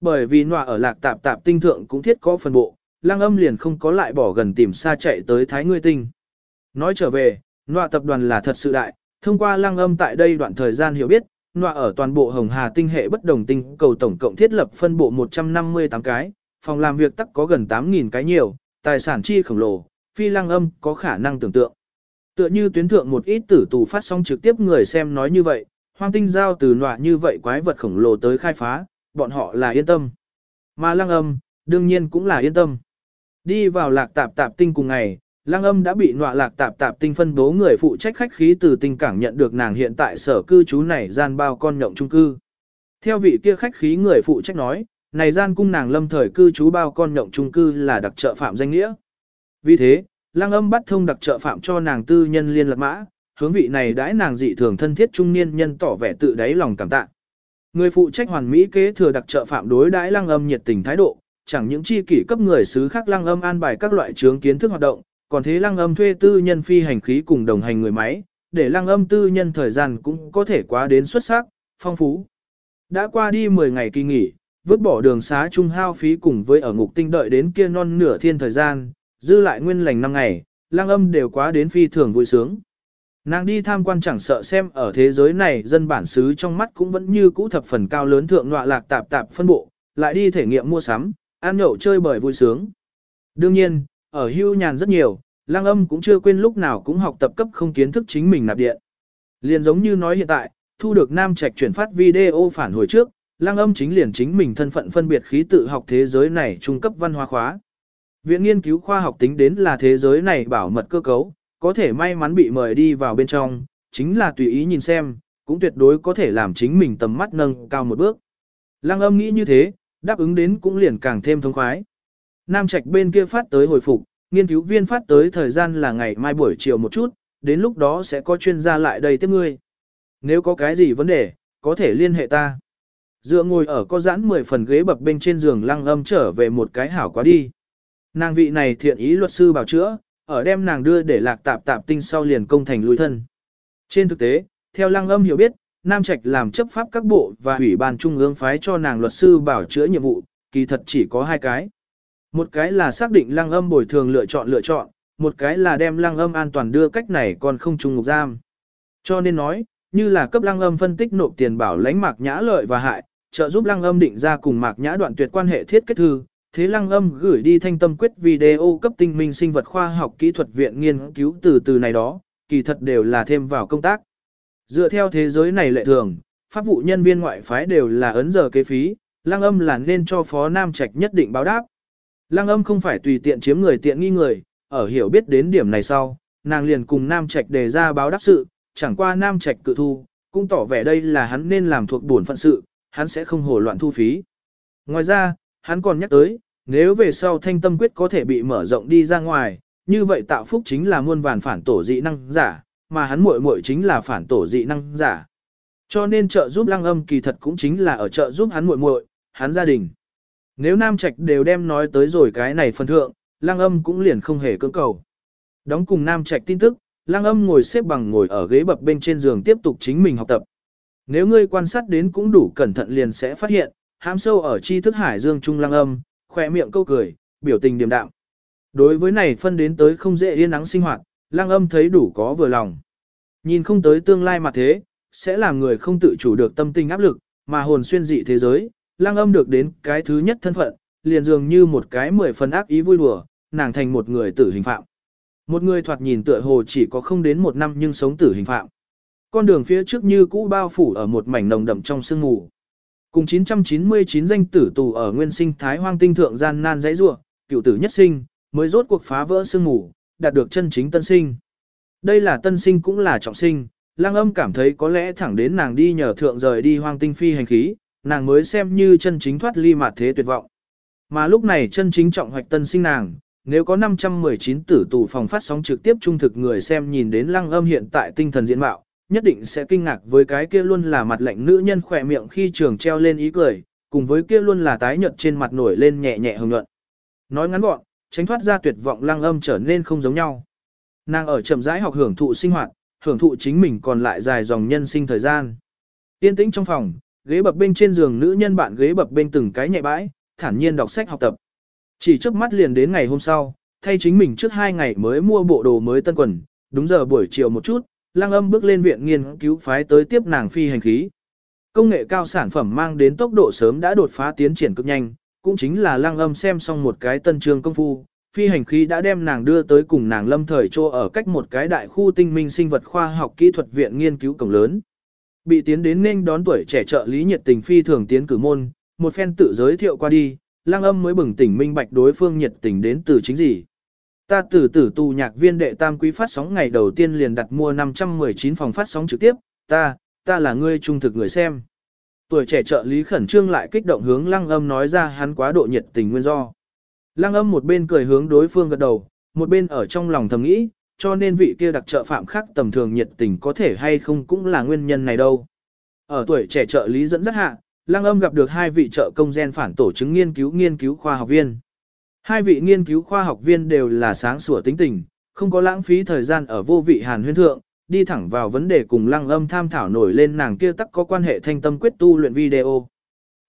Bởi vì nọa ở lạc tạp tạp tinh thượng cũng thiết có phần bộ, Lăng âm liền không có lại bỏ gần tìm xa chạy tới Thái Ngươi tinh. Nói trở về, Nọa tập đoàn là thật sự đại, thông qua lăng âm tại đây đoạn thời gian hiểu biết, nọa ở toàn bộ Hồng Hà tinh hệ bất đồng tinh cầu tổng cộng thiết lập phân bộ 158 cái, phòng làm việc tắc có gần 8.000 cái nhiều, tài sản chi khổng lồ, phi lăng âm có khả năng tưởng tượng. Tựa như tuyến thượng một ít tử tù phát sóng trực tiếp người xem nói như vậy, hoang tinh giao từ nọa như vậy quái vật khổng lồ tới khai phá, bọn họ là yên tâm. Mà lăng âm, đương nhiên cũng là yên tâm. Đi vào lạc tạp tạp tinh cùng ngày, Lăng âm đã bị nọa lạc tạp tạp tinh phân bố người phụ trách khách khí từ tinh cảng nhận được nàng hiện tại sở cư trú này gian bao con nhộng trung cư. Theo vị kia khách khí người phụ trách nói, này gian cung nàng lâm thời cư trú bao con nhộng trung cư là đặc trợ phạm danh nghĩa. Vì thế, lăng âm bắt thông đặc trợ phạm cho nàng tư nhân liên lạc mã, hướng vị này đãi nàng dị thường thân thiết trung niên nhân tỏ vẻ tự đáy lòng cảm tạ. Người phụ trách hoàn mỹ kế thừa đặc trợ phạm đối đãi lăng âm nhiệt tình thái độ, chẳng những chi kỷ cấp người xứ khác lăng âm an bài các loại trướng kiến thức hoạt động, còn thế lăng âm thuê tư nhân phi hành khí cùng đồng hành người máy, để lăng âm tư nhân thời gian cũng có thể quá đến xuất sắc, phong phú. Đã qua đi 10 ngày kỳ nghỉ, vứt bỏ đường xá trung hao phí cùng với ở ngục tinh đợi đến kia non nửa thiên thời gian, dư lại nguyên lành 5 ngày, lăng âm đều quá đến phi thường vui sướng. Nàng đi tham quan chẳng sợ xem ở thế giới này dân bản xứ trong mắt cũng vẫn như cũ thập phần cao lớn thượng nọa lạc tạp tạp phân bộ, lại đi thể nghiệm mua sắm, ăn nhậu chơi bời vui sướng. Đương nhiên, ở hưu nhàn rất nhiều, lang âm cũng chưa quên lúc nào cũng học tập cấp không kiến thức chính mình nạp điện. Liền giống như nói hiện tại, thu được nam trạch chuyển phát video phản hồi trước, lang âm chính liền chính mình thân phận phân biệt khí tự học thế giới này trung cấp văn hóa khóa. Viện nghiên cứu khoa học tính đến là thế giới này bảo mật cơ cấu, có thể may mắn bị mời đi vào bên trong, chính là tùy ý nhìn xem, cũng tuyệt đối có thể làm chính mình tầm mắt nâng cao một bước. Lăng âm nghĩ như thế, đáp ứng đến cũng liền càng thêm thông khoái. Nam Trạch bên kia phát tới hồi phục, nghiên cứu viên phát tới thời gian là ngày mai buổi chiều một chút, đến lúc đó sẽ có chuyên gia lại đây tiếp ngươi. Nếu có cái gì vấn đề, có thể liên hệ ta. Dựa ngồi ở có giãn 10 phần ghế bập bên trên giường lăng âm trở về một cái hảo quá đi. Nàng vị này thiện ý luật sư bảo chữa, ở đem nàng đưa để lạc tạp tạp tinh sau liền công thành lùi thân. Trên thực tế, theo lăng âm hiểu biết, Nam Trạch làm chấp pháp các bộ và ủy ban trung ương phái cho nàng luật sư bảo chữa nhiệm vụ, kỳ thật chỉ có hai cái. Một cái là xác định lăng âm bồi thường lựa chọn lựa chọn, một cái là đem lăng âm an toàn đưa cách này còn không trung ngục giam. Cho nên nói, như là cấp lăng âm phân tích nộp tiền bảo lãnh mạc nhã lợi và hại, trợ giúp lăng âm định ra cùng mạc nhã đoạn tuyệt quan hệ thiết kết thư, thế lăng âm gửi đi thanh tâm quyết video cấp tinh minh sinh vật khoa học kỹ thuật viện nghiên cứu từ từ này đó, kỳ thật đều là thêm vào công tác. Dựa theo thế giới này lệ thường, pháp vụ nhân viên ngoại phái đều là ấn giờ kế phí, lăng âm là nên cho phó nam trạch nhất định báo đáp. Lăng âm không phải tùy tiện chiếm người tiện nghi người, ở hiểu biết đến điểm này sau, nàng liền cùng nam trạch đề ra báo đáp sự, chẳng qua nam trạch cự thu, cũng tỏ vẻ đây là hắn nên làm thuộc bổn phận sự, hắn sẽ không hồ loạn thu phí. Ngoài ra, hắn còn nhắc tới, nếu về sau thanh tâm quyết có thể bị mở rộng đi ra ngoài, như vậy tạo phúc chính là muôn vàn phản tổ dị năng giả, mà hắn muội muội chính là phản tổ dị năng giả. Cho nên trợ giúp lăng âm kỳ thật cũng chính là ở trợ giúp hắn muội muội, hắn gia đình. Nếu Nam Trạch đều đem nói tới rồi cái này phần thượng, lăng âm cũng liền không hề cưỡng cầu. Đóng cùng Nam Trạch tin tức, lăng âm ngồi xếp bằng ngồi ở ghế bập bên trên giường tiếp tục chính mình học tập. Nếu ngươi quan sát đến cũng đủ cẩn thận liền sẽ phát hiện, hãm sâu ở tri thức hải dương trung lăng âm, khỏe miệng câu cười, biểu tình điềm đạm. Đối với này phân đến tới không dễ yên nắng sinh hoạt, lăng âm thấy đủ có vừa lòng. Nhìn không tới tương lai mà thế, sẽ làm người không tự chủ được tâm tình áp lực, mà hồn xuyên dị thế giới, lăng âm được đến cái thứ nhất thân phận, liền dường như một cái mười phần ác ý vui đùa, nàng thành một người tử hình phạm. Một người thoạt nhìn tựa hồ chỉ có không đến một năm nhưng sống tử hình phạm. Con đường phía trước như cũ bao phủ ở một mảnh nồng đậm trong sương mù. Cùng 999 danh tử tù ở nguyên sinh thái hoang tinh thượng gian nan dãy rua, cựu tử nhất sinh, mới rốt cuộc phá vỡ sương mù, đạt được chân chính tân sinh. Đây là tân sinh cũng là trọng sinh, lang âm cảm thấy có lẽ thẳng đến nàng đi nhờ thượng rời đi hoang tinh phi hành khí, nàng mới xem như chân chính thoát ly mạt thế tuyệt vọng. Mà lúc này chân chính trọng hoạch tân sinh nàng, nếu có 519 tử tù phòng phát sóng trực tiếp trung thực người xem nhìn đến lăng âm hiện tại tinh thần diện mạo, nhất định sẽ kinh ngạc với cái kia luôn là mặt lạnh nữ nhân khỏe miệng khi trường treo lên ý cười, cùng với kia luôn là tái nhợt trên mặt nổi lên nhẹ nhẹ hồng nhuận. Nói ngắn gọn, tránh thoát ra tuyệt vọng lăng âm trở nên không giống nhau. Nàng ở chậm rãi học hưởng thụ sinh hoạt, hưởng thụ chính mình còn lại dài dòng nhân sinh thời gian. Yên tĩnh trong phòng, ghế bập bên trên giường nữ nhân bạn ghế bập bên từng cái nhẹ bãi, thản nhiên đọc sách học tập. Chỉ trước mắt liền đến ngày hôm sau, thay chính mình trước hai ngày mới mua bộ đồ mới tân quần, đúng giờ buổi chiều một chút, lang âm bước lên viện nghiên cứu phái tới tiếp nàng phi hành khí. Công nghệ cao sản phẩm mang đến tốc độ sớm đã đột phá tiến triển cực nhanh, cũng chính là lang âm xem xong một cái tân trường công phu, phi hành khí đã đem nàng đưa tới cùng nàng lâm thời trô ở cách một cái đại khu tinh minh sinh vật khoa học kỹ thuật viện nghiên cứu cổng lớn. Bị tiến đến nên đón tuổi trẻ trợ lý nhiệt tình phi thường tiến cử môn, một phen tự giới thiệu qua đi, lang âm mới bừng tỉnh minh bạch đối phương nhiệt tình đến từ chính gì. Ta từ tử tù nhạc viên đệ tam quý phát sóng ngày đầu tiên liền đặt mua 519 phòng phát sóng trực tiếp, ta, ta là ngươi trung thực người xem. Tuổi trẻ trợ lý khẩn trương lại kích động hướng lăng âm nói ra hắn quá độ nhiệt tình nguyên do. Lăng âm một bên cười hướng đối phương gật đầu, một bên ở trong lòng thầm nghĩ, cho nên vị kia đặc trợ phạm khác tầm thường nhiệt tình có thể hay không cũng là nguyên nhân này đâu. Ở tuổi trẻ trợ lý dẫn dắt hạ, Lăng âm gặp được hai vị trợ công gen phản tổ chứng nghiên cứu nghiên cứu khoa học viên. Hai vị nghiên cứu khoa học viên đều là sáng sủa tính tình, không có lãng phí thời gian ở vô vị hàn huyên thượng, đi thẳng vào vấn đề cùng lăng âm tham thảo nổi lên nàng kia tắc có quan hệ thanh tâm quyết tu luyện video.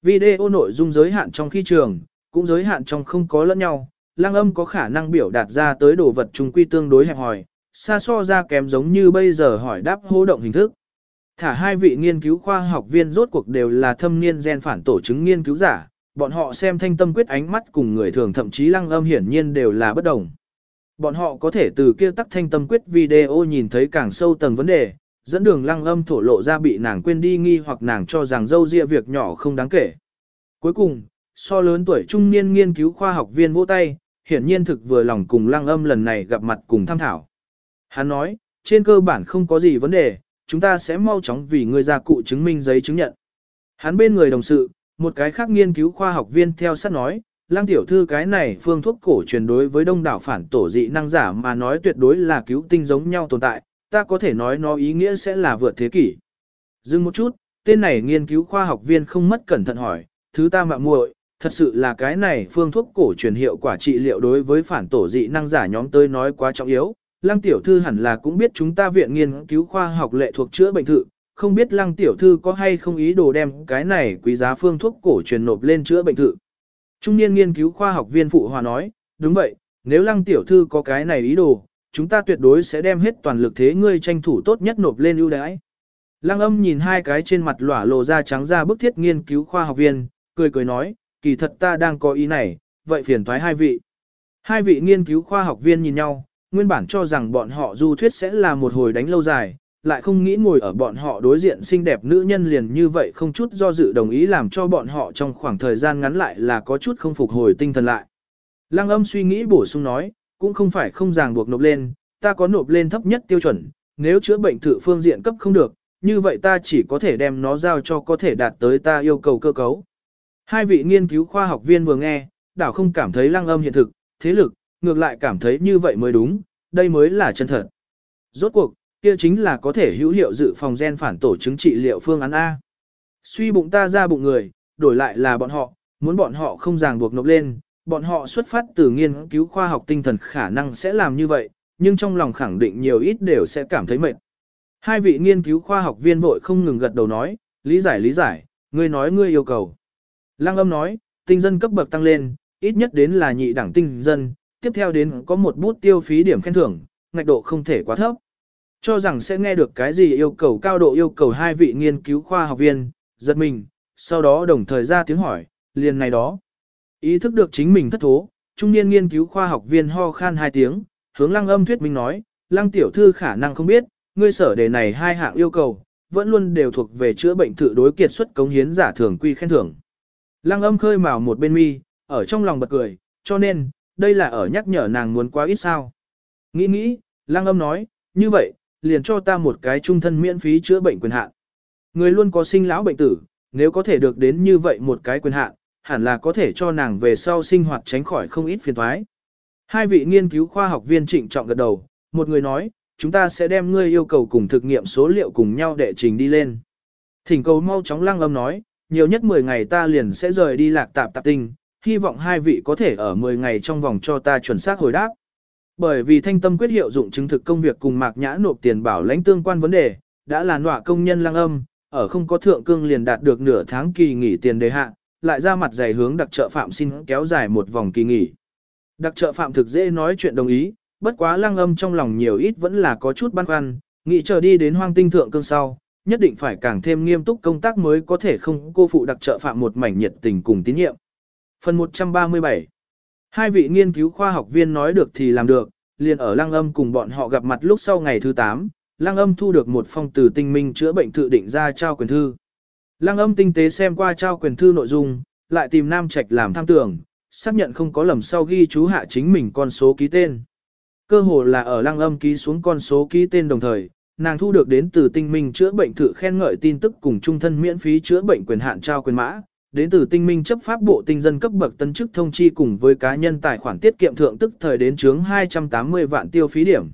Video nội dung giới hạn trong khi trường, cũng giới hạn trong không có lẫn nhau, lăng âm có khả năng biểu đạt ra tới đồ vật trùng quy tương đối hẹp hòi, xa so ra kém giống như bây giờ hỏi đáp hô động hình thức. Thả hai vị nghiên cứu khoa học viên rốt cuộc đều là thâm niên gen phản tổ chứng nghiên cứu giả, bọn họ xem thanh tâm quyết ánh mắt cùng người thường thậm chí lăng âm hiển nhiên đều là bất đồng. Bọn họ có thể từ kia tắc thanh tâm quyết video nhìn thấy càng sâu tầng vấn đề, dẫn đường lăng âm thổ lộ ra bị nàng quên đi nghi hoặc nàng cho rằng dâu ria việc nhỏ không đáng kể. Cuối cùng, so lớn tuổi trung niên nghiên cứu khoa học viên vỗ tay, hiển nhiên thực vừa lòng cùng lăng âm lần này gặp mặt cùng tham thảo. Hắn nói, trên cơ bản không có gì vấn đề, chúng ta sẽ mau chóng vì ngươi ra cụ chứng minh giấy chứng nhận. Hắn bên người đồng sự, một cái khác nghiên cứu khoa học viên theo sát nói, lang tiểu thư cái này phương thuốc cổ truyền đối với đông đảo phản tổ dị năng giả mà nói tuyệt đối là cứu tinh giống nhau tồn tại, ta có thể nói nó ý nghĩa sẽ là vượt thế kỷ. Dừng một chút, tên này nghiên cứu khoa học viên không mất cẩn thận hỏi, thứ ta mạng muội, thật sự là cái này phương thuốc cổ truyền hiệu quả trị liệu đối với phản tổ dị năng giả nhóm tới nói quá trọng yếu. Lăng tiểu thư hẳn là cũng biết chúng ta viện nghiên cứu khoa học lệ thuộc chữa bệnh thự, không biết lăng tiểu thư có hay không ý đồ đem cái này quý giá phương thuốc cổ truyền nộp lên chữa bệnh thự. Trung niên nghiên cứu khoa học viên phụ hòa nói, đúng vậy, nếu lăng tiểu thư có cái này ý đồ, chúng ta tuyệt đối sẽ đem hết toàn lực thế ngươi tranh thủ tốt nhất nộp lên ưu đãi. Lăng âm nhìn hai cái trên mặt lỏa lộ ra trắng ra bức thiết nghiên cứu khoa học viên, cười cười nói, kỳ thật ta đang có ý này, vậy phiền thoái hai vị. Hai vị nghiên cứu khoa học viên nhìn nhau, nguyên bản cho rằng bọn họ du thuyết sẽ là một hồi đánh lâu dài, lại không nghĩ ngồi ở bọn họ đối diện xinh đẹp nữ nhân liền như vậy không chút do dự đồng ý làm cho bọn họ trong khoảng thời gian ngắn lại là có chút không phục hồi tinh thần lại. Lăng âm suy nghĩ bổ sung nói, cũng không phải không ràng buộc nộp lên, ta có nộp lên thấp nhất tiêu chuẩn, nếu chữa bệnh thử phương diện cấp không được, như vậy ta chỉ có thể đem nó giao cho có thể đạt tới ta yêu cầu cơ cấu. Hai vị nghiên cứu khoa học viên vừa nghe, đảo không cảm thấy lăng âm hiện thực, thế lực, ngược lại cảm thấy như vậy mới đúng, đây mới là chân thật. Rốt cuộc, kia chính là có thể hữu hiệu dự phòng gen phản tổ chứng trị liệu phương án A. Suy bụng ta ra bụng người, đổi lại là bọn họ, muốn bọn họ không ràng buộc nộp lên, bọn họ xuất phát từ nghiên cứu khoa học tinh thần khả năng sẽ làm như vậy, nhưng trong lòng khẳng định nhiều ít đều sẽ cảm thấy mệt. Hai vị nghiên cứu khoa học viên vội không ngừng gật đầu nói, lý giải lý giải, ngươi nói ngươi yêu cầu. Lăng âm nói, tinh dân cấp bậc tăng lên, ít nhất đến là nhị đẳng tinh dân, tiếp theo đến có một bút tiêu phí điểm khen thưởng, ngạch độ không thể quá thấp. Cho rằng sẽ nghe được cái gì yêu cầu cao độ yêu cầu hai vị nghiên cứu khoa học viên, giật mình, sau đó đồng thời ra tiếng hỏi, liền này đó. Ý thức được chính mình thất thố, trung niên nghiên cứu khoa học viên ho khan hai tiếng, hướng lăng âm thuyết minh nói, lăng tiểu thư khả năng không biết, ngươi sở đề này hai hạng yêu cầu, vẫn luôn đều thuộc về chữa bệnh thử đối kiệt xuất cống hiến giả thường quy khen thưởng. Lăng âm khơi mào một bên mi, ở trong lòng bật cười, cho nên, đây là ở nhắc nhở nàng muốn quá ít sao. Nghĩ nghĩ, lăng âm nói, như vậy, liền cho ta một cái trung thân miễn phí chữa bệnh quyền hạn. Người luôn có sinh lão bệnh tử, nếu có thể được đến như vậy một cái quyền hạn, hẳn là có thể cho nàng về sau sinh hoạt tránh khỏi không ít phiền toái. Hai vị nghiên cứu khoa học viên trịnh trọng gật đầu, một người nói, chúng ta sẽ đem ngươi yêu cầu cùng thực nghiệm số liệu cùng nhau đệ trình đi lên. Thỉnh cầu mau chóng lăng âm nói, nhiều nhất 10 ngày ta liền sẽ rời đi lạc tạp tạp tinh, hy vọng hai vị có thể ở 10 ngày trong vòng cho ta chuẩn xác hồi đáp. Bởi vì thanh tâm quyết hiệu dụng chứng thực công việc cùng mạc nhã nộp tiền bảo lãnh tương quan vấn đề, đã là nọa công nhân lang âm, ở không có thượng cương liền đạt được nửa tháng kỳ nghỉ tiền đề hạ, lại ra mặt dày hướng đặc trợ phạm xin kéo dài một vòng kỳ nghỉ. Đặc trợ phạm thực dễ nói chuyện đồng ý, bất quá lang âm trong lòng nhiều ít vẫn là có chút băn khoăn, nghĩ chờ đi đến hoang tinh thượng cương sau, nhất định phải càng thêm nghiêm túc công tác mới có thể không cô phụ đặc trợ phạm một mảnh nhiệt tình cùng tín nhiệm. Phần 137 Hai vị nghiên cứu khoa học viên nói được thì làm được, liền ở Lăng Âm cùng bọn họ gặp mặt lúc sau ngày thứ 8, Lăng Âm thu được một phong từ tinh minh chữa bệnh tự định ra trao quyền thư. Lăng Âm tinh tế xem qua trao quyền thư nội dung, lại tìm Nam Trạch làm tham tưởng, xác nhận không có lầm sau ghi chú hạ chính mình con số ký tên. Cơ hồ là ở Lăng Âm ký xuống con số ký tên đồng thời, nàng thu được đến từ tinh minh chữa bệnh tự khen ngợi tin tức cùng trung thân miễn phí chữa bệnh quyền hạn trao quyền mã, đến từ tinh minh chấp pháp bộ tinh dân cấp bậc tân chức thông chi cùng với cá nhân tài khoản tiết kiệm thượng tức thời đến chướng 280 vạn tiêu phí điểm.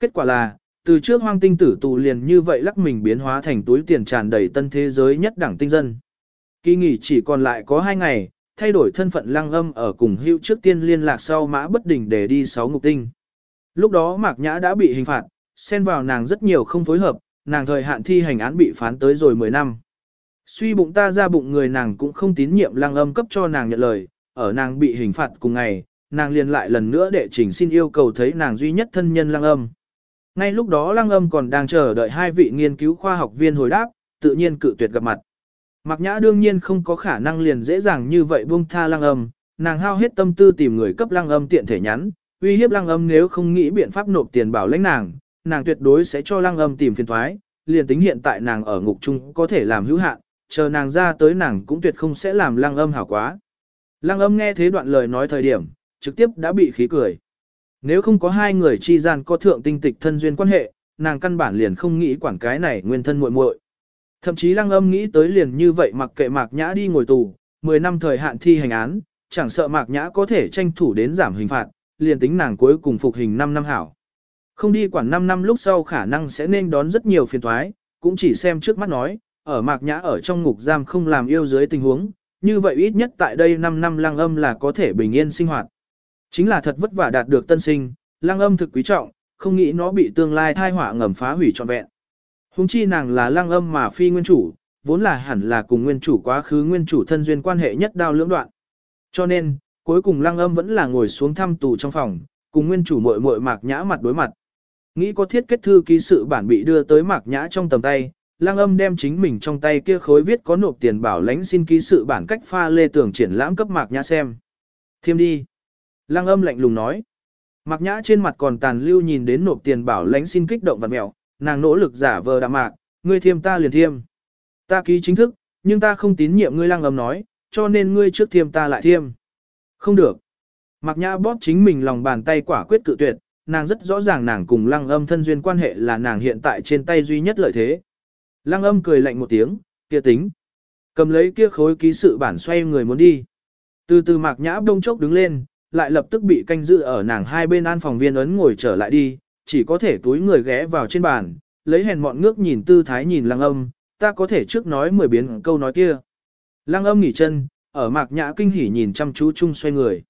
Kết quả là, từ trước hoang tinh tử tù liền như vậy lắc mình biến hóa thành túi tiền tràn đầy tân thế giới nhất đẳng tinh dân. Kỳ nghỉ chỉ còn lại có 2 ngày, thay đổi thân phận lăng âm ở cùng hữu trước tiên liên lạc sau mã bất đỉnh để đi 6 ngục tinh. Lúc đó Mạc Nhã đã bị hình phạt, xen vào nàng rất nhiều không phối hợp, nàng thời hạn thi hành án bị phán tới rồi 10 năm. Suy bụng ta ra bụng người nàng cũng không tín nhiệm lăng âm cấp cho nàng nhận lời, ở nàng bị hình phạt cùng ngày, nàng liền lại lần nữa đệ trình xin yêu cầu thấy nàng duy nhất thân nhân lăng âm. Ngay lúc đó lăng âm còn đang chờ đợi hai vị nghiên cứu khoa học viên hồi đáp, tự nhiên cự tuyệt gặp mặt. Mạc Nhã đương nhiên không có khả năng liền dễ dàng như vậy buông tha lăng âm, nàng hao hết tâm tư tìm người cấp lăng âm tiện thể nhắn, uy hiếp lăng âm nếu không nghĩ biện pháp nộp tiền bảo lãnh nàng, nàng tuyệt đối sẽ cho lăng âm tìm phiền thoái, liền tính hiện tại nàng ở ngục chung có thể làm hữu hạn, chờ nàng ra tới nàng cũng tuyệt không sẽ làm lăng âm hảo quá. Lăng âm nghe thế đoạn lời nói thời điểm, trực tiếp đã bị khí cười. Nếu không có hai người chi gian có thượng tinh tịch thân duyên quan hệ, nàng căn bản liền không nghĩ quản cái này nguyên thân muội muội. Thậm chí lăng âm nghĩ tới liền như vậy mặc kệ mạc nhã đi ngồi tù, 10 năm thời hạn thi hành án, chẳng sợ mạc nhã có thể tranh thủ đến giảm hình phạt, liền tính nàng cuối cùng phục hình 5 năm hảo. Không đi quản 5 năm lúc sau khả năng sẽ nên đón rất nhiều phiền toái, cũng chỉ xem trước mắt nói, ở mạc nhã ở trong ngục giam không làm yêu dưới tình huống, như vậy ít nhất tại đây 5 năm Lang âm là có thể bình yên sinh hoạt. Chính là thật vất vả đạt được tân sinh, Lang âm thực quý trọng, không nghĩ nó bị tương lai thai họa ngầm phá hủy trọn vẹn. Hùng chi nàng là Lang âm mà phi nguyên chủ, vốn là hẳn là cùng nguyên chủ quá khứ nguyên chủ thân duyên quan hệ nhất đao lưỡng đoạn. Cho nên, cuối cùng Lang âm vẫn là ngồi xuống thăm tù trong phòng, cùng nguyên chủ muội muội mạc nhã mặt đối mặt. Nghĩ có thiết kết thư ký sự bản bị đưa tới mạc nhã trong tầm tay, lăng âm đem chính mình trong tay kia khối viết có nộp tiền bảo lãnh xin ký sự bản cách pha lê tưởng triển lãm cấp mạc nhã xem. thiêm đi. Lăng âm lạnh lùng nói. Mạc nhã trên mặt còn tàn lưu nhìn đến nộp tiền bảo lãnh xin kích động vật mẹo, nàng nỗ lực giả vờ đạm mạc, ngươi thiêm ta liền thiêm. Ta ký chính thức, nhưng ta không tín nhiệm ngươi lăng âm nói, cho nên ngươi trước thiêm ta lại thiêm. Không được. Mạc nhã bóp chính mình lòng bàn tay quả quyết cự tuyệt, nàng rất rõ ràng nàng cùng lăng âm thân duyên quan hệ là nàng hiện tại trên tay duy nhất lợi thế. Lăng âm cười lạnh một tiếng, kia tính. Cầm lấy kia khối ký sự bản xoay người muốn đi. Từ từ mạc nhã đông chốc đứng lên, lại lập tức bị canh giữ ở nàng hai bên an phòng viên ấn ngồi trở lại đi, chỉ có thể túi người ghé vào trên bàn, lấy hèn mọn ngước nhìn tư thái nhìn lăng âm, ta có thể trước nói mười biến câu nói kia. Lăng âm nghỉ chân, ở mạc nhã kinh hỉ nhìn chăm chú chung xoay người.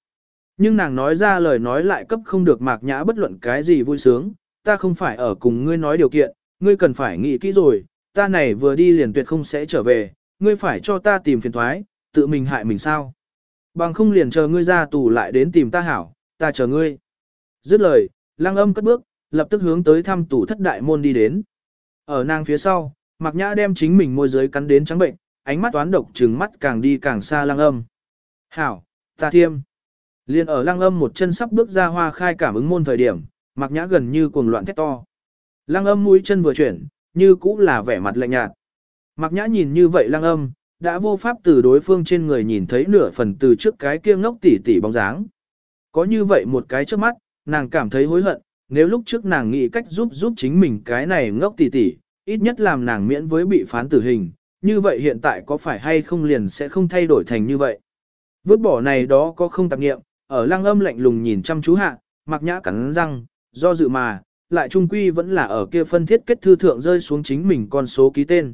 Nhưng nàng nói ra lời nói lại cấp không được mạc nhã bất luận cái gì vui sướng, ta không phải ở cùng ngươi nói điều kiện, ngươi cần phải nghĩ kỹ rồi, ta này vừa đi liền tuyệt không sẽ trở về, ngươi phải cho ta tìm phiền thoái, tự mình hại mình sao. Bằng không liền chờ ngươi ra tù lại đến tìm ta hảo, ta chờ ngươi. Dứt lời, lăng âm cất bước, lập tức hướng tới thăm tủ thất đại môn đi đến. Ở nàng phía sau, Mạc Nhã đem chính mình môi giới cắn đến trắng bệnh, ánh mắt toán độc trừng mắt càng đi càng xa lăng âm. Hảo, ta thiêm. Liên ở lăng âm một chân sắp bước ra hoa khai cảm ứng môn thời điểm, Mạc Nhã gần như cuồng loạn thét to. Lăng âm mũi chân vừa chuyển, như cũng là vẻ mặt lạnh nhạt. Mạc Nhã nhìn như vậy lăng âm, đã vô pháp từ đối phương trên người nhìn thấy nửa phần từ trước cái kia ngốc tỉ tỉ bóng dáng. Có như vậy một cái trước mắt, nàng cảm thấy hối hận, nếu lúc trước nàng nghĩ cách giúp giúp chính mình cái này ngốc tỉ tỉ, ít nhất làm nàng miễn với bị phán tử hình, như vậy hiện tại có phải hay không liền sẽ không thay đổi thành như vậy. Vứt bỏ này đó có không tạp nghiệm, ở lăng âm lạnh lùng nhìn chăm chú hạ, mặc nhã cắn răng, do dự mà, lại trung quy vẫn là ở kia phân thiết kết thư thượng rơi xuống chính mình con số ký tên.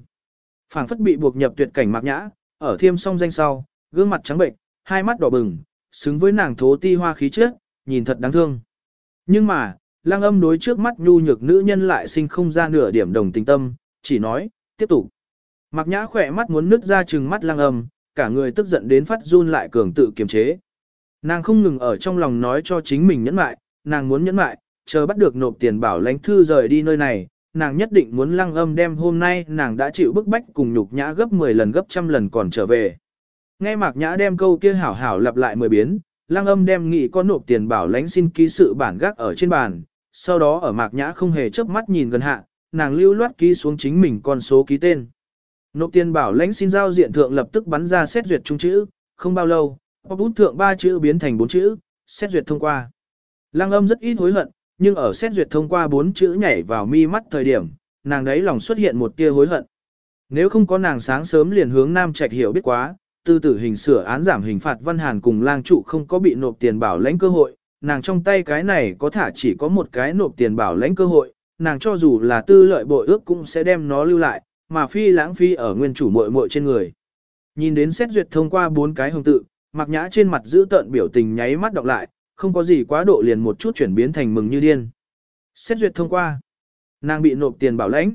phảng phất bị buộc nhập tuyệt cảnh mặc nhã, ở thiêm song danh sau, gương mặt trắng bệnh, hai mắt đỏ bừng, xứng với nàng thố ti hoa khí trước, nhìn thật đáng thương. Nhưng mà, Lang âm đối trước mắt nhu nhược nữ nhân lại sinh không ra nửa điểm đồng tình tâm, chỉ nói, tiếp tục. Mặc nhã khỏe mắt muốn nứt ra trừng mắt Lang âm, cả người tức giận đến phát run lại cường tự kiềm chế. Nàng không ngừng ở trong lòng nói cho chính mình nhẫn mại, nàng muốn nhẫn mại, chờ bắt được nộp tiền bảo lãnh thư rời đi nơi này, nàng nhất định muốn lăng âm đem hôm nay nàng đã chịu bức bách cùng nhục nhã gấp 10 lần gấp trăm lần còn trở về. Nghe mạc nhã đem câu kia hảo hảo lặp lại 10 biến, lăng âm đem nghị có nộp tiền bảo lãnh xin ký sự bản gác ở trên bàn, sau đó ở mạc nhã không hề chớp mắt nhìn gần hạ, nàng lưu loát ký xuống chính mình con số ký tên. Nộp tiền bảo lãnh xin giao diện thượng lập tức bắn ra xét duyệt trung chữ, không bao lâu, bút thượng ba chữ biến thành bốn chữ, xét duyệt thông qua. Lăng âm rất ít hối hận, nhưng ở xét duyệt thông qua bốn chữ nhảy vào mi mắt thời điểm, nàng đấy lòng xuất hiện một tia hối hận. Nếu không có nàng sáng sớm liền hướng Nam Trạch hiểu biết quá, tư tử hình sửa án giảm hình phạt văn hàn cùng lang trụ không có bị nộp tiền bảo lãnh cơ hội, nàng trong tay cái này có thả chỉ có một cái nộp tiền bảo lãnh cơ hội, nàng cho dù là tư lợi bội ước cũng sẽ đem nó lưu lại, mà phi lãng phi ở nguyên chủ muội muội trên người. Nhìn đến xét duyệt thông qua bốn cái hồng tự, mặc nhã trên mặt giữ tợn biểu tình nháy mắt đọc lại, không có gì quá độ liền một chút chuyển biến thành mừng như điên. Xét duyệt thông qua. Nàng bị nộp tiền bảo lãnh.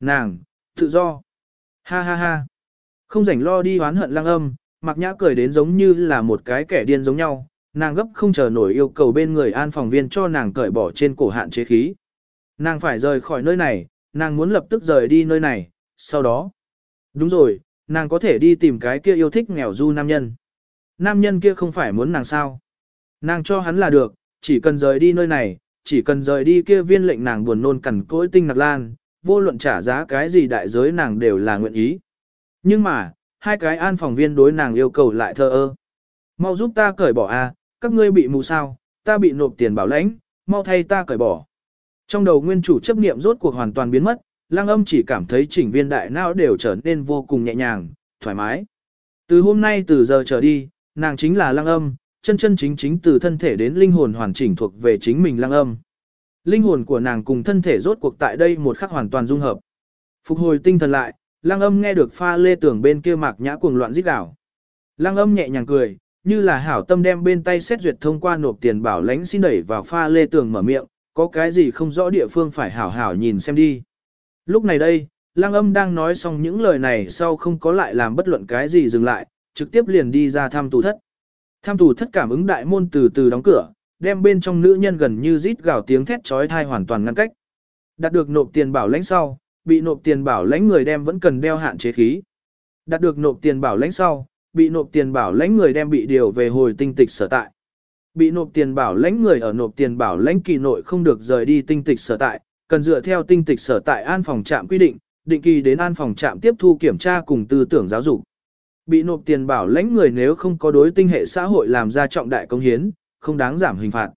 Nàng, tự do. Ha ha ha. Không rảnh lo đi hoán hận lăng âm, mặc nhã cười đến giống như là một cái kẻ điên giống nhau. Nàng gấp không chờ nổi yêu cầu bên người an phòng viên cho nàng cởi bỏ trên cổ hạn chế khí. Nàng phải rời khỏi nơi này, nàng muốn lập tức rời đi nơi này, sau đó. Đúng rồi, nàng có thể đi tìm cái kia yêu thích nghèo du nam nhân. Nam nhân kia không phải muốn nàng sao. Nàng cho hắn là được, chỉ cần rời đi nơi này, chỉ cần rời đi kia viên lệnh nàng buồn nôn cằn cỗi tinh nạc lan, vô luận trả giá cái gì đại giới nàng đều là nguyện ý. Nhưng mà, hai cái an phòng viên đối nàng yêu cầu lại thơ ơ. Mau giúp ta cởi bỏ a, các ngươi bị mù sao, ta bị nộp tiền bảo lãnh, mau thay ta cởi bỏ. Trong đầu nguyên chủ chấp niệm rốt cuộc hoàn toàn biến mất, lang âm chỉ cảm thấy chỉnh viên đại não đều trở nên vô cùng nhẹ nhàng, thoải mái. Từ hôm nay từ giờ trở đi, nàng chính là lang âm, chân chân chính chính từ thân thể đến linh hồn hoàn chỉnh thuộc về chính mình lăng âm. Linh hồn của nàng cùng thân thể rốt cuộc tại đây một khắc hoàn toàn dung hợp. Phục hồi tinh thần lại, lăng âm nghe được pha lê tưởng bên kia mạc nhã cuồng loạn rít đảo. Lăng âm nhẹ nhàng cười, như là hảo tâm đem bên tay xét duyệt thông qua nộp tiền bảo lãnh xin đẩy vào pha lê tường mở miệng, có cái gì không rõ địa phương phải hảo hảo nhìn xem đi. Lúc này đây, lăng âm đang nói xong những lời này sau không có lại làm bất luận cái gì dừng lại, trực tiếp liền đi ra thăm tù thất. Tham thủ thất cảm ứng đại môn từ từ đóng cửa, đem bên trong nữ nhân gần như rít gào tiếng thét chói tai hoàn toàn ngăn cách. Đạt được nộp tiền bảo lãnh sau, bị nộp tiền bảo lãnh người đem vẫn cần đeo hạn chế khí. Đạt được nộp tiền bảo lãnh sau, bị nộp tiền bảo lãnh người đem bị điều về hồi tinh tịch sở tại. Bị nộp tiền bảo lãnh người ở nộp tiền bảo lãnh kỳ nội không được rời đi tinh tịch sở tại, cần dựa theo tinh tịch sở tại an phòng trạm quy định, định kỳ đến an phòng trạm tiếp thu kiểm tra cùng tư tưởng giáo dục. Bị nộp tiền bảo lãnh người nếu không có đối tinh hệ xã hội làm ra trọng đại công hiến, không đáng giảm hình phạt.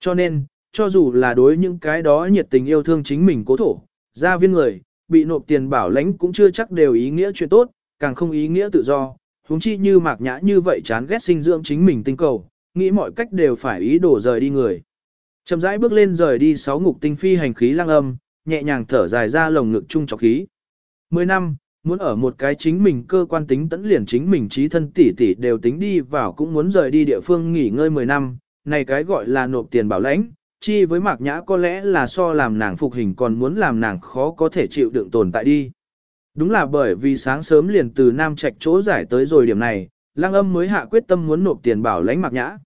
Cho nên, cho dù là đối những cái đó nhiệt tình yêu thương chính mình cố thổ, gia viên người, bị nộp tiền bảo lãnh cũng chưa chắc đều ý nghĩa chuyện tốt, càng không ý nghĩa tự do, huống chi như mạc nhã như vậy chán ghét sinh dưỡng chính mình tinh cầu, nghĩ mọi cách đều phải ý đổ rời đi người. Chậm rãi bước lên rời đi sáu ngục tinh phi hành khí lang âm, nhẹ nhàng thở dài ra lồng ngực chung chọc khí. Mười năm, muốn ở một cái chính mình cơ quan tính tẫn liền chính mình trí thân tỷ tỷ đều tính đi vào cũng muốn rời đi địa phương nghỉ ngơi 10 năm, này cái gọi là nộp tiền bảo lãnh, chi với mạc nhã có lẽ là so làm nàng phục hình còn muốn làm nàng khó có thể chịu đựng tồn tại đi. Đúng là bởi vì sáng sớm liền từ Nam Trạch chỗ giải tới rồi điểm này, Lăng Âm mới hạ quyết tâm muốn nộp tiền bảo lãnh Mạc Nhã.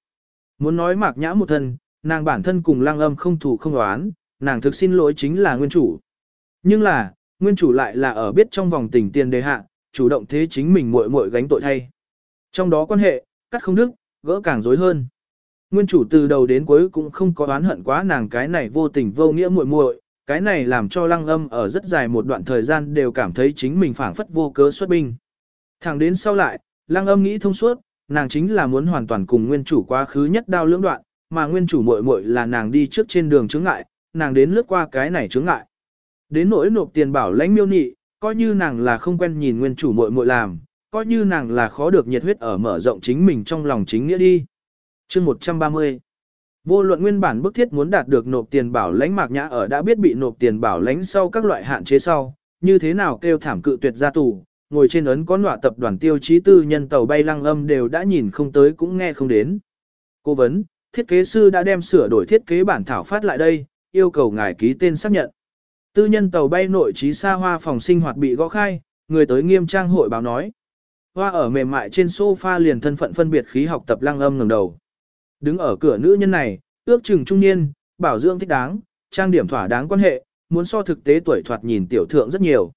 Muốn nói Mạc Nhã một thân, nàng bản thân cùng Lăng Âm không thủ không đoán, nàng thực xin lỗi chính là nguyên chủ. Nhưng là, nguyên chủ lại là ở biết trong vòng tình tiền đề hạ, chủ động thế chính mình muội muội gánh tội thay. Trong đó quan hệ, cắt không đức, gỡ càng rối hơn. Nguyên chủ từ đầu đến cuối cũng không có oán hận quá nàng cái này vô tình vô nghĩa muội muội, cái này làm cho lăng âm ở rất dài một đoạn thời gian đều cảm thấy chính mình phảng phất vô cớ xuất binh. Thẳng đến sau lại, lăng âm nghĩ thông suốt, nàng chính là muốn hoàn toàn cùng nguyên chủ quá khứ nhất đao lưỡng đoạn, mà nguyên chủ muội muội là nàng đi trước trên đường chướng ngại, nàng đến lướt qua cái này chướng ngại. Đến nỗi nộp tiền bảo lãnh miêu nị, coi như nàng là không quen nhìn nguyên chủ muội muội làm, coi như nàng là khó được nhiệt huyết ở mở rộng chính mình trong lòng chính nghĩa đi. Chương 130 Vô luận nguyên bản bức thiết muốn đạt được nộp tiền bảo lãnh mạc nhã ở đã biết bị nộp tiền bảo lãnh sau các loại hạn chế sau, như thế nào kêu thảm cự tuyệt ra tù, ngồi trên ấn có nọa tập đoàn tiêu chí tư nhân tàu bay lăng âm đều đã nhìn không tới cũng nghe không đến. Cố vấn, thiết kế sư đã đem sửa đổi thiết kế bản thảo phát lại đây, yêu cầu ngài ký tên xác nhận. Tư nhân tàu bay nội trí xa hoa phòng sinh hoạt bị gõ khai, người tới nghiêm trang hội báo nói. Hoa ở mềm mại trên sofa liền thân phận phân biệt khí học tập lăng âm ngẩng đầu. Đứng ở cửa nữ nhân này, ước chừng trung niên, bảo dưỡng thích đáng, trang điểm thỏa đáng quan hệ, muốn so thực tế tuổi thoạt nhìn tiểu thượng rất nhiều.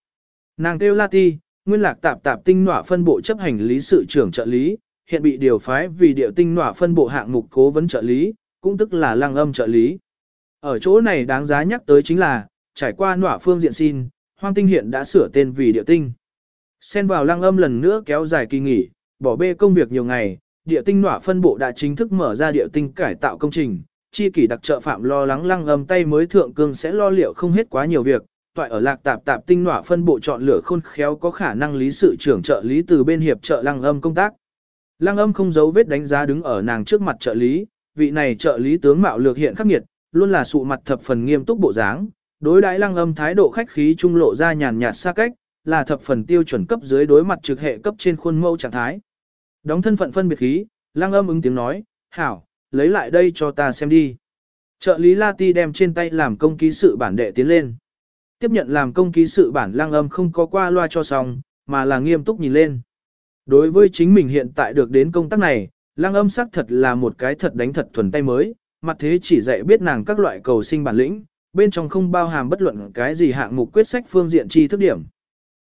Nàng kêu La Ti, nguyên lạc tạp tạp tinh nọa phân bộ chấp hành lý sự trưởng trợ lý, hiện bị điều phái vì điệu tinh nọa phân bộ hạng mục cố vấn trợ lý, cũng tức là lăng âm trợ lý. Ở chỗ này đáng giá nhắc tới chính là, trải qua nọa phương diện xin, hoang tinh hiện đã sửa tên vì địa tinh. Xen vào lăng âm lần nữa kéo dài kỳ nghỉ, bỏ bê công việc nhiều ngày, địa tinh nọa phân bộ đã chính thức mở ra địa tinh cải tạo công trình, chi kỷ đặc trợ phạm lo lắng lăng âm tay mới thượng cương sẽ lo liệu không hết quá nhiều việc, toại ở lạc tạp tạp tinh nọa phân bộ chọn lựa khôn khéo có khả năng lý sự trưởng trợ lý từ bên hiệp trợ lăng âm công tác. Lăng âm không giấu vết đánh giá đứng ở nàng trước mặt trợ lý, vị này trợ lý tướng mạo lược hiện khắc nghiệt, luôn là sụ mặt thập phần nghiêm túc bộ dáng, đối đãi lăng âm thái độ khách khí trung lộ ra nhàn nhạt xa cách, là thập phần tiêu chuẩn cấp dưới đối mặt trực hệ cấp trên khuôn mẫu trạng thái. Đóng thân phận phân biệt khí, lăng âm ứng tiếng nói, hảo, lấy lại đây cho ta xem đi. Trợ lý La Ti đem trên tay làm công ký sự bản đệ tiến lên. Tiếp nhận làm công ký sự bản lăng âm không có qua loa cho xong, mà là nghiêm túc nhìn lên. Đối với chính mình hiện tại được đến công tác này, lăng âm sắc thật là một cái thật đánh thật thuần tay mới, mặt thế chỉ dạy biết nàng các loại cầu sinh bản lĩnh, bên trong không bao hàm bất luận cái gì hạng mục quyết sách phương diện tri thức điểm.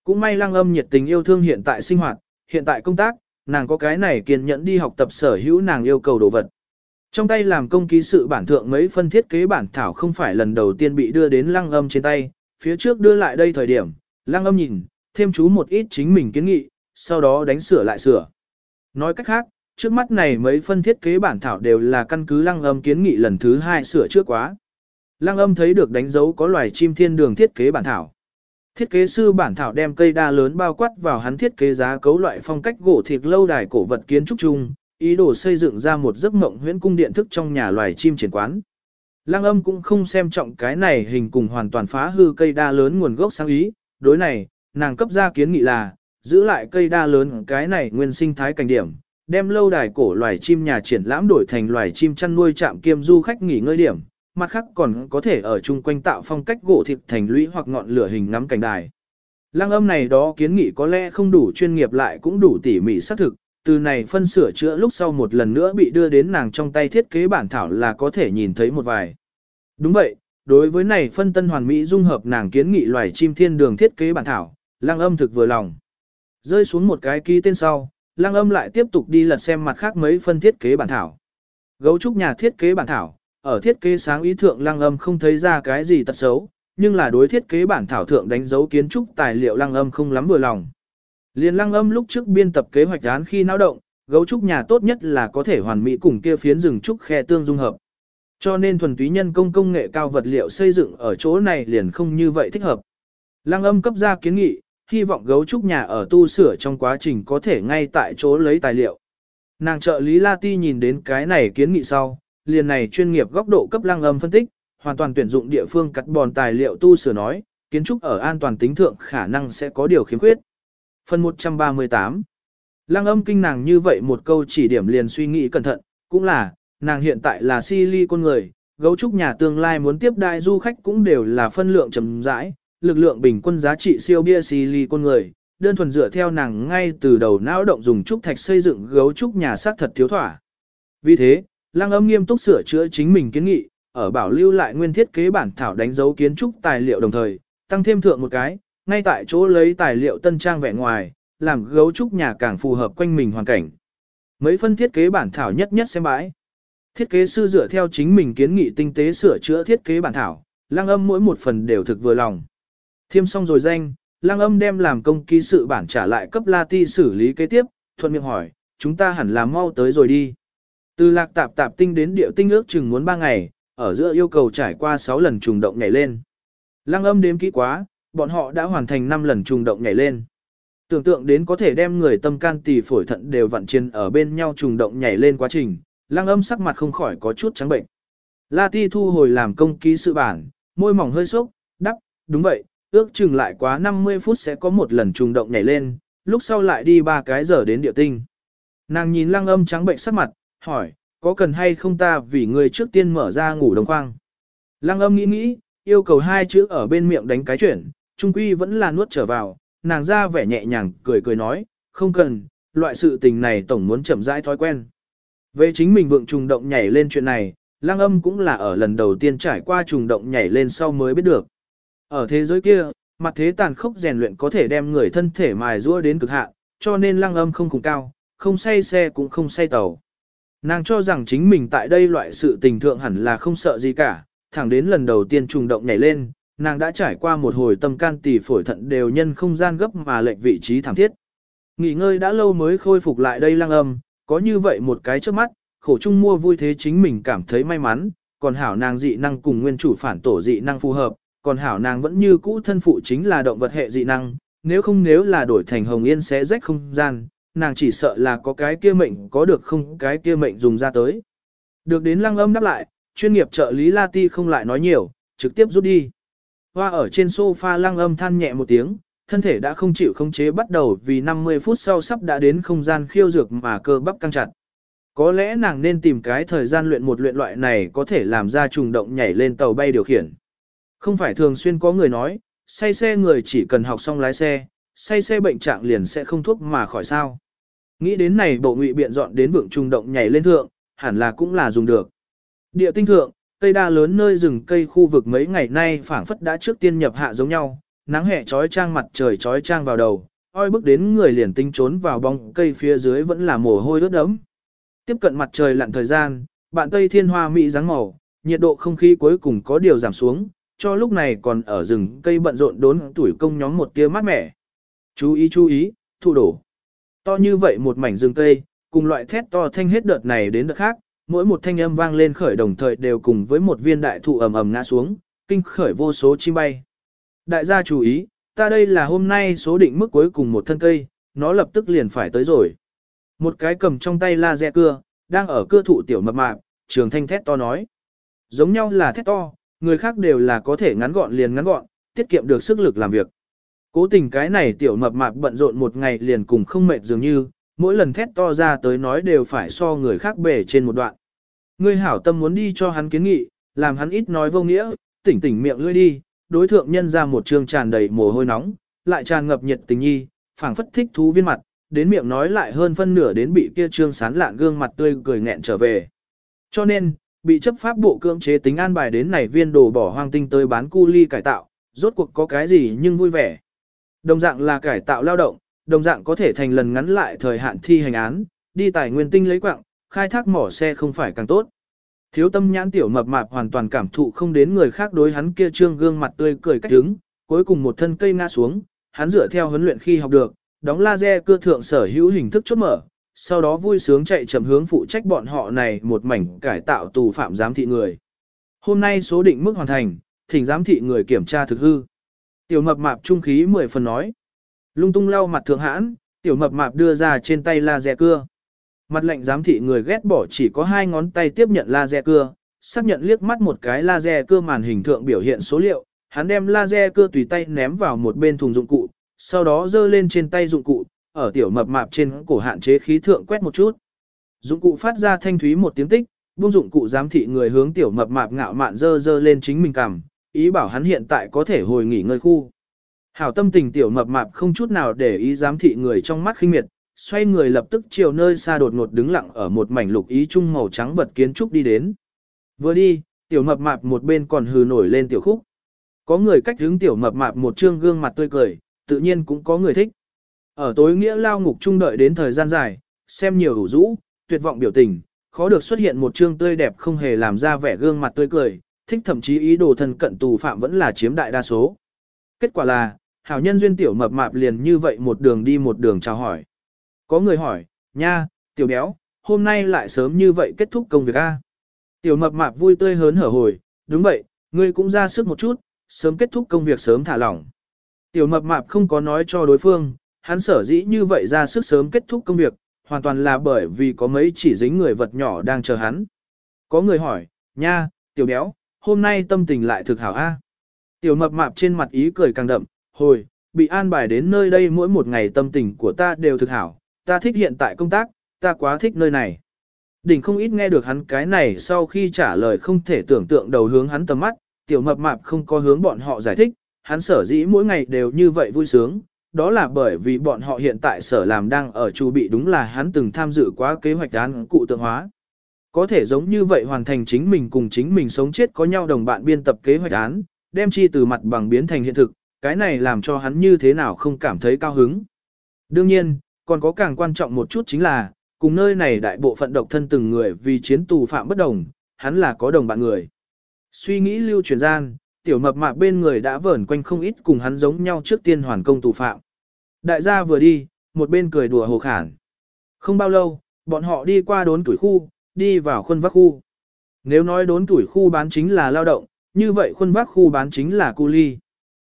Cũng may lăng âm nhiệt tình yêu thương hiện tại sinh hoạt, hiện tại công tác, nàng có cái này kiên nhẫn đi học tập sở hữu nàng yêu cầu đồ vật. Trong tay làm công ký sự bản thượng mấy phân thiết kế bản thảo không phải lần đầu tiên bị đưa đến lăng âm trên tay, phía trước đưa lại đây thời điểm, lăng âm nhìn, thêm chú một ít chính mình kiến nghị, sau đó đánh sửa lại sửa. Nói cách khác, trước mắt này mấy phân thiết kế bản thảo đều là căn cứ lăng âm kiến nghị lần thứ hai sửa trước quá. Lăng Âm thấy được đánh dấu có loài chim thiên đường thiết kế bản thảo. Thiết kế sư bản thảo đem cây đa lớn bao quát vào hắn thiết kế giá cấu loại phong cách gỗ thịt lâu đài cổ vật kiến trúc chung, ý đồ xây dựng ra một giấc mộng huyễn cung điện thức trong nhà loài chim triển quán. Lăng âm cũng không xem trọng cái này hình cùng hoàn toàn phá hư cây đa lớn nguồn gốc sáng ý, đối này, nàng cấp ra kiến nghị là, giữ lại cây đa lớn cái này nguyên sinh thái cảnh điểm, đem lâu đài cổ loài chim nhà triển lãm đổi thành loài chim chăn nuôi trạm kiêm du khách nghỉ ngơi điểm, mặt khác còn có thể ở chung quanh tạo phong cách gỗ thịt thành lũy hoặc ngọn lửa hình ngắm cảnh đài. Lăng âm này đó kiến nghị có lẽ không đủ chuyên nghiệp lại cũng đủ tỉ mỉ xác thực, từ này phân sửa chữa lúc sau một lần nữa bị đưa đến nàng trong tay thiết kế bản thảo là có thể nhìn thấy một vài. Đúng vậy, đối với này phân tân hoàn mỹ dung hợp nàng kiến nghị loài chim thiên đường thiết kế bản thảo, lăng âm thực vừa lòng. Rơi xuống một cái ký tên sau, lăng âm lại tiếp tục đi lật xem mặt khác mấy phân thiết kế bản thảo. Gấu trúc nhà thiết kế bản thảo, ở thiết kế sáng ý thượng lăng âm không thấy ra cái gì tật xấu, nhưng là đối thiết kế bản thảo thượng đánh dấu kiến trúc tài liệu lăng âm không lắm vừa lòng. Liên lăng âm lúc trước biên tập kế hoạch án khi náo động, gấu trúc nhà tốt nhất là có thể hoàn mỹ cùng kia phiến rừng trúc khe tương dung hợp. Cho nên thuần túy nhân công công nghệ cao vật liệu xây dựng ở chỗ này liền không như vậy thích hợp. Lăng âm cấp ra kiến nghị, hy vọng gấu trúc nhà ở tu sửa trong quá trình có thể ngay tại chỗ lấy tài liệu. Nàng trợ lý La Ti nhìn đến cái này kiến nghị sau, liền này chuyên nghiệp góc độ cấp lăng âm phân tích, hoàn toàn tuyển dụng địa phương cắt bòn tài liệu tu sửa nói, kiến trúc ở an toàn tính thượng khả năng sẽ có điều khiếm khuyết. Phần 138 Lăng âm kinh nàng như vậy một câu chỉ điểm liền suy nghĩ cẩn thận, cũng là, nàng hiện tại là si con người, gấu trúc nhà tương lai muốn tiếp đại du khách cũng đều là phân lượng chấm rãi, lực lượng bình quân giá trị siêu bia si con người, đơn thuần dựa theo nàng ngay từ đầu não động dùng trúc thạch xây dựng gấu trúc nhà xác thật thiếu thỏa. Vì thế, lăng âm nghiêm túc sửa chữa chính mình kiến nghị, ở bảo lưu lại nguyên thiết kế bản thảo đánh dấu kiến trúc tài liệu đồng thời, tăng thêm thượng một cái, ngay tại chỗ lấy tài liệu tân trang vẻ ngoài, làm gấu trúc nhà càng phù hợp quanh mình hoàn cảnh. Mấy phân thiết kế bản thảo nhất nhất xem bãi. Thiết kế sư dựa theo chính mình kiến nghị tinh tế sửa chữa thiết kế bản thảo, lang âm mỗi một phần đều thực vừa lòng. Thiêm xong rồi danh, lang âm đem làm công ký sự bản trả lại cấp La Ti xử lý kế tiếp, thuận miệng hỏi, chúng ta hẳn là mau tới rồi đi. Từ lạc tạp tạp tinh đến điệu tinh ước chừng muốn 3 ngày, ở giữa yêu cầu trải qua 6 lần trùng động nhảy lên. Lăng âm đếm kỹ quá, bọn họ đã hoàn thành 5 lần trùng động nhảy lên. Tưởng tượng đến có thể đem người tâm can tỳ phổi thận đều vặn trên ở bên nhau trùng động nhảy lên quá trình, lăng âm sắc mặt không khỏi có chút trắng bệnh. La Ti thu hồi làm công ký sự bản, môi mỏng hơi sốc, đắp, đúng vậy, ước chừng lại quá 50 phút sẽ có một lần trùng động nhảy lên, lúc sau lại đi ba cái giờ đến địa tinh. Nàng nhìn lăng âm trắng bệnh sắc mặt, hỏi, có cần hay không ta vì người trước tiên mở ra ngủ đồng khoang. Lăng âm nghĩ nghĩ, yêu cầu hai chữ ở bên miệng đánh cái chuyển, trung quy vẫn là nuốt trở vào, nàng ra vẻ nhẹ nhàng, cười cười nói, không cần, loại sự tình này tổng muốn chậm rãi thói quen. Về chính mình vượng trùng động nhảy lên chuyện này, lăng âm cũng là ở lần đầu tiên trải qua trùng động nhảy lên sau mới biết được. Ở thế giới kia, mặt thế tàn khốc rèn luyện có thể đem người thân thể mài rũa đến cực hạn, cho nên lăng âm không cùng cao, không say xe cũng không say tàu. Nàng cho rằng chính mình tại đây loại sự tình thượng hẳn là không sợ gì cả, thẳng đến lần đầu tiên trùng động nhảy lên, nàng đã trải qua một hồi tâm can tỳ phổi thận đều nhân không gian gấp mà lệch vị trí thẳng thiết. Nghỉ ngơi đã lâu mới khôi phục lại đây lang âm, có như vậy một cái trước mắt, khổ chung mua vui thế chính mình cảm thấy may mắn, còn hảo nàng dị năng cùng nguyên chủ phản tổ dị năng phù hợp, còn hảo nàng vẫn như cũ thân phụ chính là động vật hệ dị năng, nếu không nếu là đổi thành hồng yên sẽ rách không gian, nàng chỉ sợ là có cái kia mệnh có được không cái kia mệnh dùng ra tới. Được đến lăng âm đáp lại, chuyên nghiệp trợ lý La Ti không lại nói nhiều, trực tiếp rút đi. Hoa ở trên sofa lăng âm than nhẹ một tiếng, thân thể đã không chịu khống chế bắt đầu vì 50 phút sau sắp đã đến không gian khiêu dược mà cơ bắp căng chặt. Có lẽ nàng nên tìm cái thời gian luyện một luyện loại này có thể làm ra trùng động nhảy lên tàu bay điều khiển. Không phải thường xuyên có người nói, say xe người chỉ cần học xong lái xe, say xe bệnh trạng liền sẽ không thuốc mà khỏi sao. Nghĩ đến này bộ ngụy biện dọn đến vượng trùng động nhảy lên thượng, hẳn là cũng là dùng được. Địa tinh thượng, cây đa lớn nơi rừng cây khu vực mấy ngày nay phảng phất đã trước tiên nhập hạ giống nhau, nắng hè trói trang mặt trời trói trang vào đầu, oi bước đến người liền tinh trốn vào bóng cây phía dưới vẫn là mồ hôi ướt đẫm. Tiếp cận mặt trời lặn thời gian, bạn tây thiên hoa mỹ dáng màu, nhiệt độ không khí cuối cùng có điều giảm xuống, cho lúc này còn ở rừng cây bận rộn đốn tuổi công nhóm một tia mát mẻ. Chú ý chú ý, thu đổ. To như vậy một mảnh rừng cây, cùng loại thét to thanh hết đợt này đến đợt khác, mỗi một thanh âm vang lên khởi đồng thời đều cùng với một viên đại thụ ầm ầm ngã xuống, kinh khởi vô số chim bay. Đại gia chú ý, ta đây là hôm nay số định mức cuối cùng một thân cây, nó lập tức liền phải tới rồi. Một cái cầm trong tay la dẹ cưa, đang ở cưa thụ tiểu mập mạp, trường thanh thét to nói. Giống nhau là thét to, người khác đều là có thể ngắn gọn liền ngắn gọn, tiết kiệm được sức lực làm việc. Cố tình cái này tiểu mập mạp bận rộn một ngày liền cùng không mệt dường như, mỗi lần thét to ra tới nói đều phải so người khác bể trên một đoạn. Ngươi hảo tâm muốn đi cho hắn kiến nghị, làm hắn ít nói vô nghĩa, tỉnh tỉnh miệng lưỡi đi, đối thượng nhân ra một trường tràn đầy mồ hôi nóng, lại tràn ngập nhiệt tình nhi, phảng phất thích thú viên mặt, đến miệng nói lại hơn phân nửa đến bị kia trương sán lạn gương mặt tươi cười nghẹn trở về. Cho nên, bị chấp pháp bộ cưỡng chế tính an bài đến này viên đồ bỏ hoang tinh tới bán cu ly cải tạo, rốt cuộc có cái gì nhưng vui vẻ. Đồng dạng là cải tạo lao động, đồng dạng có thể thành lần ngắn lại thời hạn thi hành án, đi tài nguyên tinh lấy quạng, khai thác mỏ xe không phải càng tốt. Thiếu tâm nhãn tiểu mập mạp hoàn toàn cảm thụ không đến người khác đối hắn kia trương gương mặt tươi cười cách đứng, cuối cùng một thân cây ngã xuống, hắn dựa theo huấn luyện khi học được, đóng laser cưa thượng sở hữu hình thức chốt mở, sau đó vui sướng chạy chậm hướng phụ trách bọn họ này một mảnh cải tạo tù phạm giám thị người. Hôm nay số định mức hoàn thành, thỉnh giám thị người kiểm tra thực hư. Tiểu mập mạp trung khí 10 phần nói. Lung tung lau mặt thượng hãn, tiểu mập mạp đưa ra trên tay laser cưa. Mặt lệnh giám thị người ghét bỏ chỉ có hai ngón tay tiếp nhận laser cưa, xác nhận liếc mắt một cái laser cưa màn hình thượng biểu hiện số liệu, hắn đem laser cưa tùy tay ném vào một bên thùng dụng cụ, sau đó giơ lên trên tay dụng cụ, ở tiểu mập mạp trên cổ hạn chế khí thượng quét một chút. Dụng cụ phát ra thanh thúy một tiếng tích, buông dụng cụ giám thị người hướng tiểu mập mạp ngạo mạn dơ dơ lên chính mình cằm, ý bảo hắn hiện tại có thể hồi nghỉ ngơi khu. Hảo tâm tình tiểu mập mạp không chút nào để ý giám thị người trong mắt khinh miệt, xoay người lập tức chiều nơi xa đột ngột đứng lặng ở một mảnh lục ý trung màu trắng vật kiến trúc đi đến. Vừa đi, tiểu mập mạp một bên còn hừ nổi lên tiểu khúc. Có người cách hướng tiểu mập mạp một trương gương mặt tươi cười, tự nhiên cũng có người thích. Ở tối nghĩa lao ngục trung đợi đến thời gian dài, xem nhiều đủ rũ, tuyệt vọng biểu tình, khó được xuất hiện một trương tươi đẹp không hề làm ra vẻ gương mặt tươi cười, thích thậm chí ý đồ thân cận tù phạm vẫn là chiếm đại đa số. Kết quả là, hảo nhân duyên tiểu mập mạp liền như vậy một đường đi một đường chào hỏi. Có người hỏi, nha, tiểu béo, hôm nay lại sớm như vậy kết thúc công việc a? Tiểu mập mạp vui tươi hớn hở hồi, đúng vậy, ngươi cũng ra sức một chút, sớm kết thúc công việc sớm thả lỏng. Tiểu mập mạp không có nói cho đối phương, hắn sở dĩ như vậy ra sức sớm kết thúc công việc, hoàn toàn là bởi vì có mấy chỉ dính người vật nhỏ đang chờ hắn. Có người hỏi, nha, tiểu béo, hôm nay tâm tình lại thực hảo a. Tiểu mập mạp trên mặt ý cười càng đậm, hồi, bị an bài đến nơi đây mỗi một ngày tâm tình của ta đều thực hảo, ta thích hiện tại công tác, ta quá thích nơi này. Đỉnh không ít nghe được hắn cái này sau khi trả lời không thể tưởng tượng đầu hướng hắn tầm mắt, tiểu mập mạp không có hướng bọn họ giải thích, hắn sở dĩ mỗi ngày đều như vậy vui sướng, đó là bởi vì bọn họ hiện tại sở làm đang ở chu bị đúng là hắn từng tham dự quá kế hoạch án cụ tượng hóa. Có thể giống như vậy hoàn thành chính mình cùng chính mình sống chết có nhau đồng bạn biên tập kế hoạch án, đem chi từ mặt bằng biến thành hiện thực, cái này làm cho hắn như thế nào không cảm thấy cao hứng. Đương nhiên, còn có càng quan trọng một chút chính là, cùng nơi này đại bộ phận độc thân từng người vì chiến tù phạm bất đồng, hắn là có đồng bạn người. Suy nghĩ lưu truyền gian, tiểu mập mạp bên người đã vẩn quanh không ít cùng hắn giống nhau trước tiên hoàn công tù phạm. Đại gia vừa đi, một bên cười đùa hồ khản. Không bao lâu, bọn họ đi qua đốn tuổi khu, đi vào khuôn vác khu. Nếu nói đốn tuổi khu bán chính là lao động, như vậy khuôn vác khu bán chính là cu ly.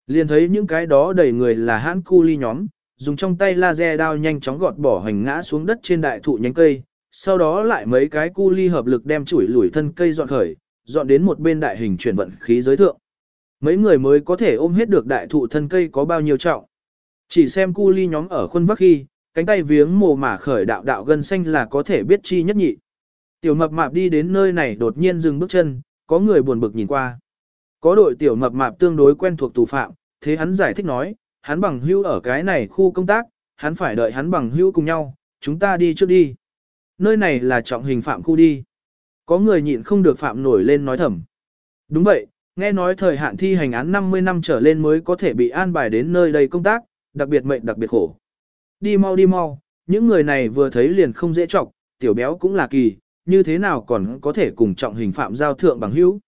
Liền thấy những cái đó đầy người là hãn cu ly nhóm, dùng trong tay laser đao nhanh chóng gọt bỏ hành ngã xuống đất trên đại thụ nhánh cây, sau đó lại mấy cái cu ly hợp lực đem chuỗi lủi thân cây dọn khởi, dọn đến một bên đại hình chuyển vận khí giới thượng. Mấy người mới có thể ôm hết được đại thụ thân cây có bao nhiêu trọng. Chỉ xem cu ly nhóm ở khuôn vác khi, cánh tay viếng mồ mả khởi đạo đạo gân xanh là có thể biết chi nhất nhị. Tiểu mập mạp đi đến nơi này đột nhiên dừng bước chân, có người buồn bực nhìn qua. Có đội tiểu mập mạp tương đối quen thuộc tù phạm, thế hắn giải thích nói, hắn bằng hưu ở cái này khu công tác, hắn phải đợi hắn bằng hưu cùng nhau, chúng ta đi trước đi. Nơi này là trọng hình phạm khu đi. Có người nhịn không được phạm nổi lên nói thầm. Đúng vậy, nghe nói thời hạn thi hành án 50 năm trở lên mới có thể bị an bài đến nơi đây công tác, đặc biệt mệnh đặc biệt khổ. Đi mau đi mau, những người này vừa thấy liền không dễ trọng, tiểu béo cũng là kỳ, như thế nào còn có thể cùng trọng hình phạm giao thượng bằng hữu.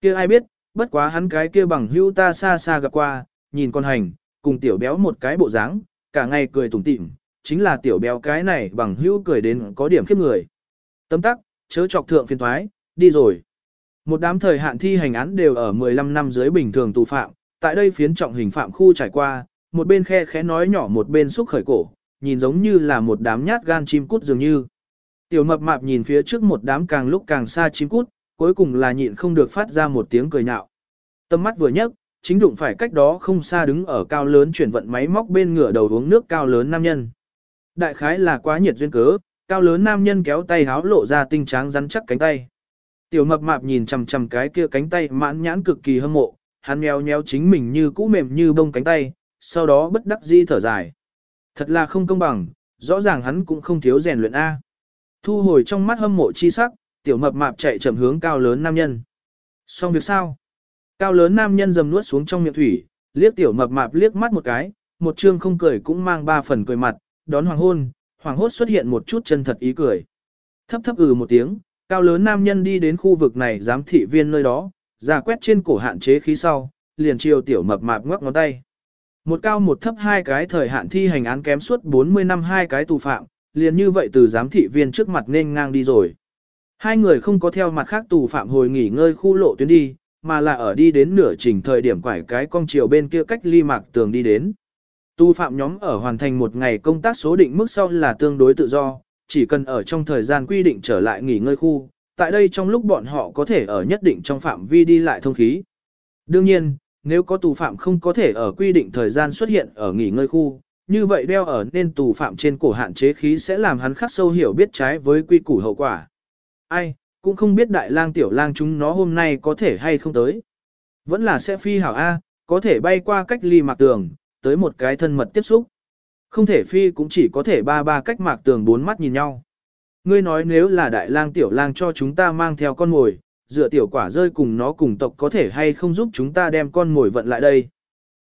kia ai biết, bất quá hắn cái kia bằng hữu ta xa xa gặp qua, nhìn con hành, cùng tiểu béo một cái bộ dáng, cả ngày cười tủm tỉm, chính là tiểu béo cái này bằng hữu cười đến có điểm khiếp người. Tấm tắc, chớ chọc thượng phiên thoái, đi rồi. Một đám thời hạn thi hành án đều ở 15 năm dưới bình thường tù phạm, tại đây phiến trọng hình phạm khu trải qua, một bên khe khẽ nói nhỏ một bên xúc khởi cổ, nhìn giống như là một đám nhát gan chim cút dường như. Tiểu mập mạp nhìn phía trước một đám càng lúc càng xa chín cút, cuối cùng là nhịn không được phát ra một tiếng cười nhạo. Tâm mắt vừa nhấc, chính đụng phải cách đó không xa đứng ở cao lớn chuyển vận máy móc bên ngửa đầu uống nước cao lớn nam nhân. Đại khái là quá nhiệt duyên cớ, cao lớn nam nhân kéo tay háo lộ ra tinh tráng rắn chắc cánh tay. Tiểu mập mạp nhìn chằm chằm cái kia cánh tay mãn nhãn cực kỳ hâm mộ, hắn mèo nheo chính mình như cũ mềm như bông cánh tay, sau đó bất đắc dĩ thở dài. Thật là không công bằng, rõ ràng hắn cũng không thiếu rèn luyện A. Thu hồi trong mắt hâm mộ chi sắc, tiểu mập mạp chạy chậm hướng cao lớn nam nhân. Xong việc sao? Cao lớn nam nhân dầm nuốt xuống trong miệng thủy, liếc tiểu mập mạp liếc mắt một cái, một chương không cười cũng mang ba phần cười mặt, đón hoàng hôn, hoàng hốt xuất hiện một chút chân thật ý cười. Thấp thấp ừ một tiếng, cao lớn nam nhân đi đến khu vực này giám thị viên nơi đó, ra quét trên cổ hạn chế khí sau, liền chiều tiểu mập mạp ngoắc ngón tay. Một cao một thấp hai cái thời hạn thi hành án kém suốt 40 năm hai cái tù phạm, liền như vậy từ giám thị viên trước mặt nên ngang đi rồi. Hai người không có theo mặt khác tù phạm hồi nghỉ ngơi khu lộ tuyến đi, mà là ở đi đến nửa trình thời điểm quải cái cong chiều bên kia cách ly mạc tường đi đến. Tu phạm nhóm ở hoàn thành một ngày công tác số định mức sau là tương đối tự do, chỉ cần ở trong thời gian quy định trở lại nghỉ ngơi khu, tại đây trong lúc bọn họ có thể ở nhất định trong phạm vi đi lại thông khí. Đương nhiên, nếu có tù phạm không có thể ở quy định thời gian xuất hiện ở nghỉ ngơi khu, như vậy đeo ở nên tù phạm trên cổ hạn chế khí sẽ làm hắn khắc sâu hiểu biết trái với quy củ hậu quả. Ai, cũng không biết đại lang tiểu lang chúng nó hôm nay có thể hay không tới. Vẫn là sẽ phi hảo A, có thể bay qua cách ly mạc tường, tới một cái thân mật tiếp xúc. Không thể phi cũng chỉ có thể ba ba cách mạc tường bốn mắt nhìn nhau. Ngươi nói nếu là đại lang tiểu lang cho chúng ta mang theo con ngồi, dựa tiểu quả rơi cùng nó cùng tộc có thể hay không giúp chúng ta đem con ngồi vận lại đây.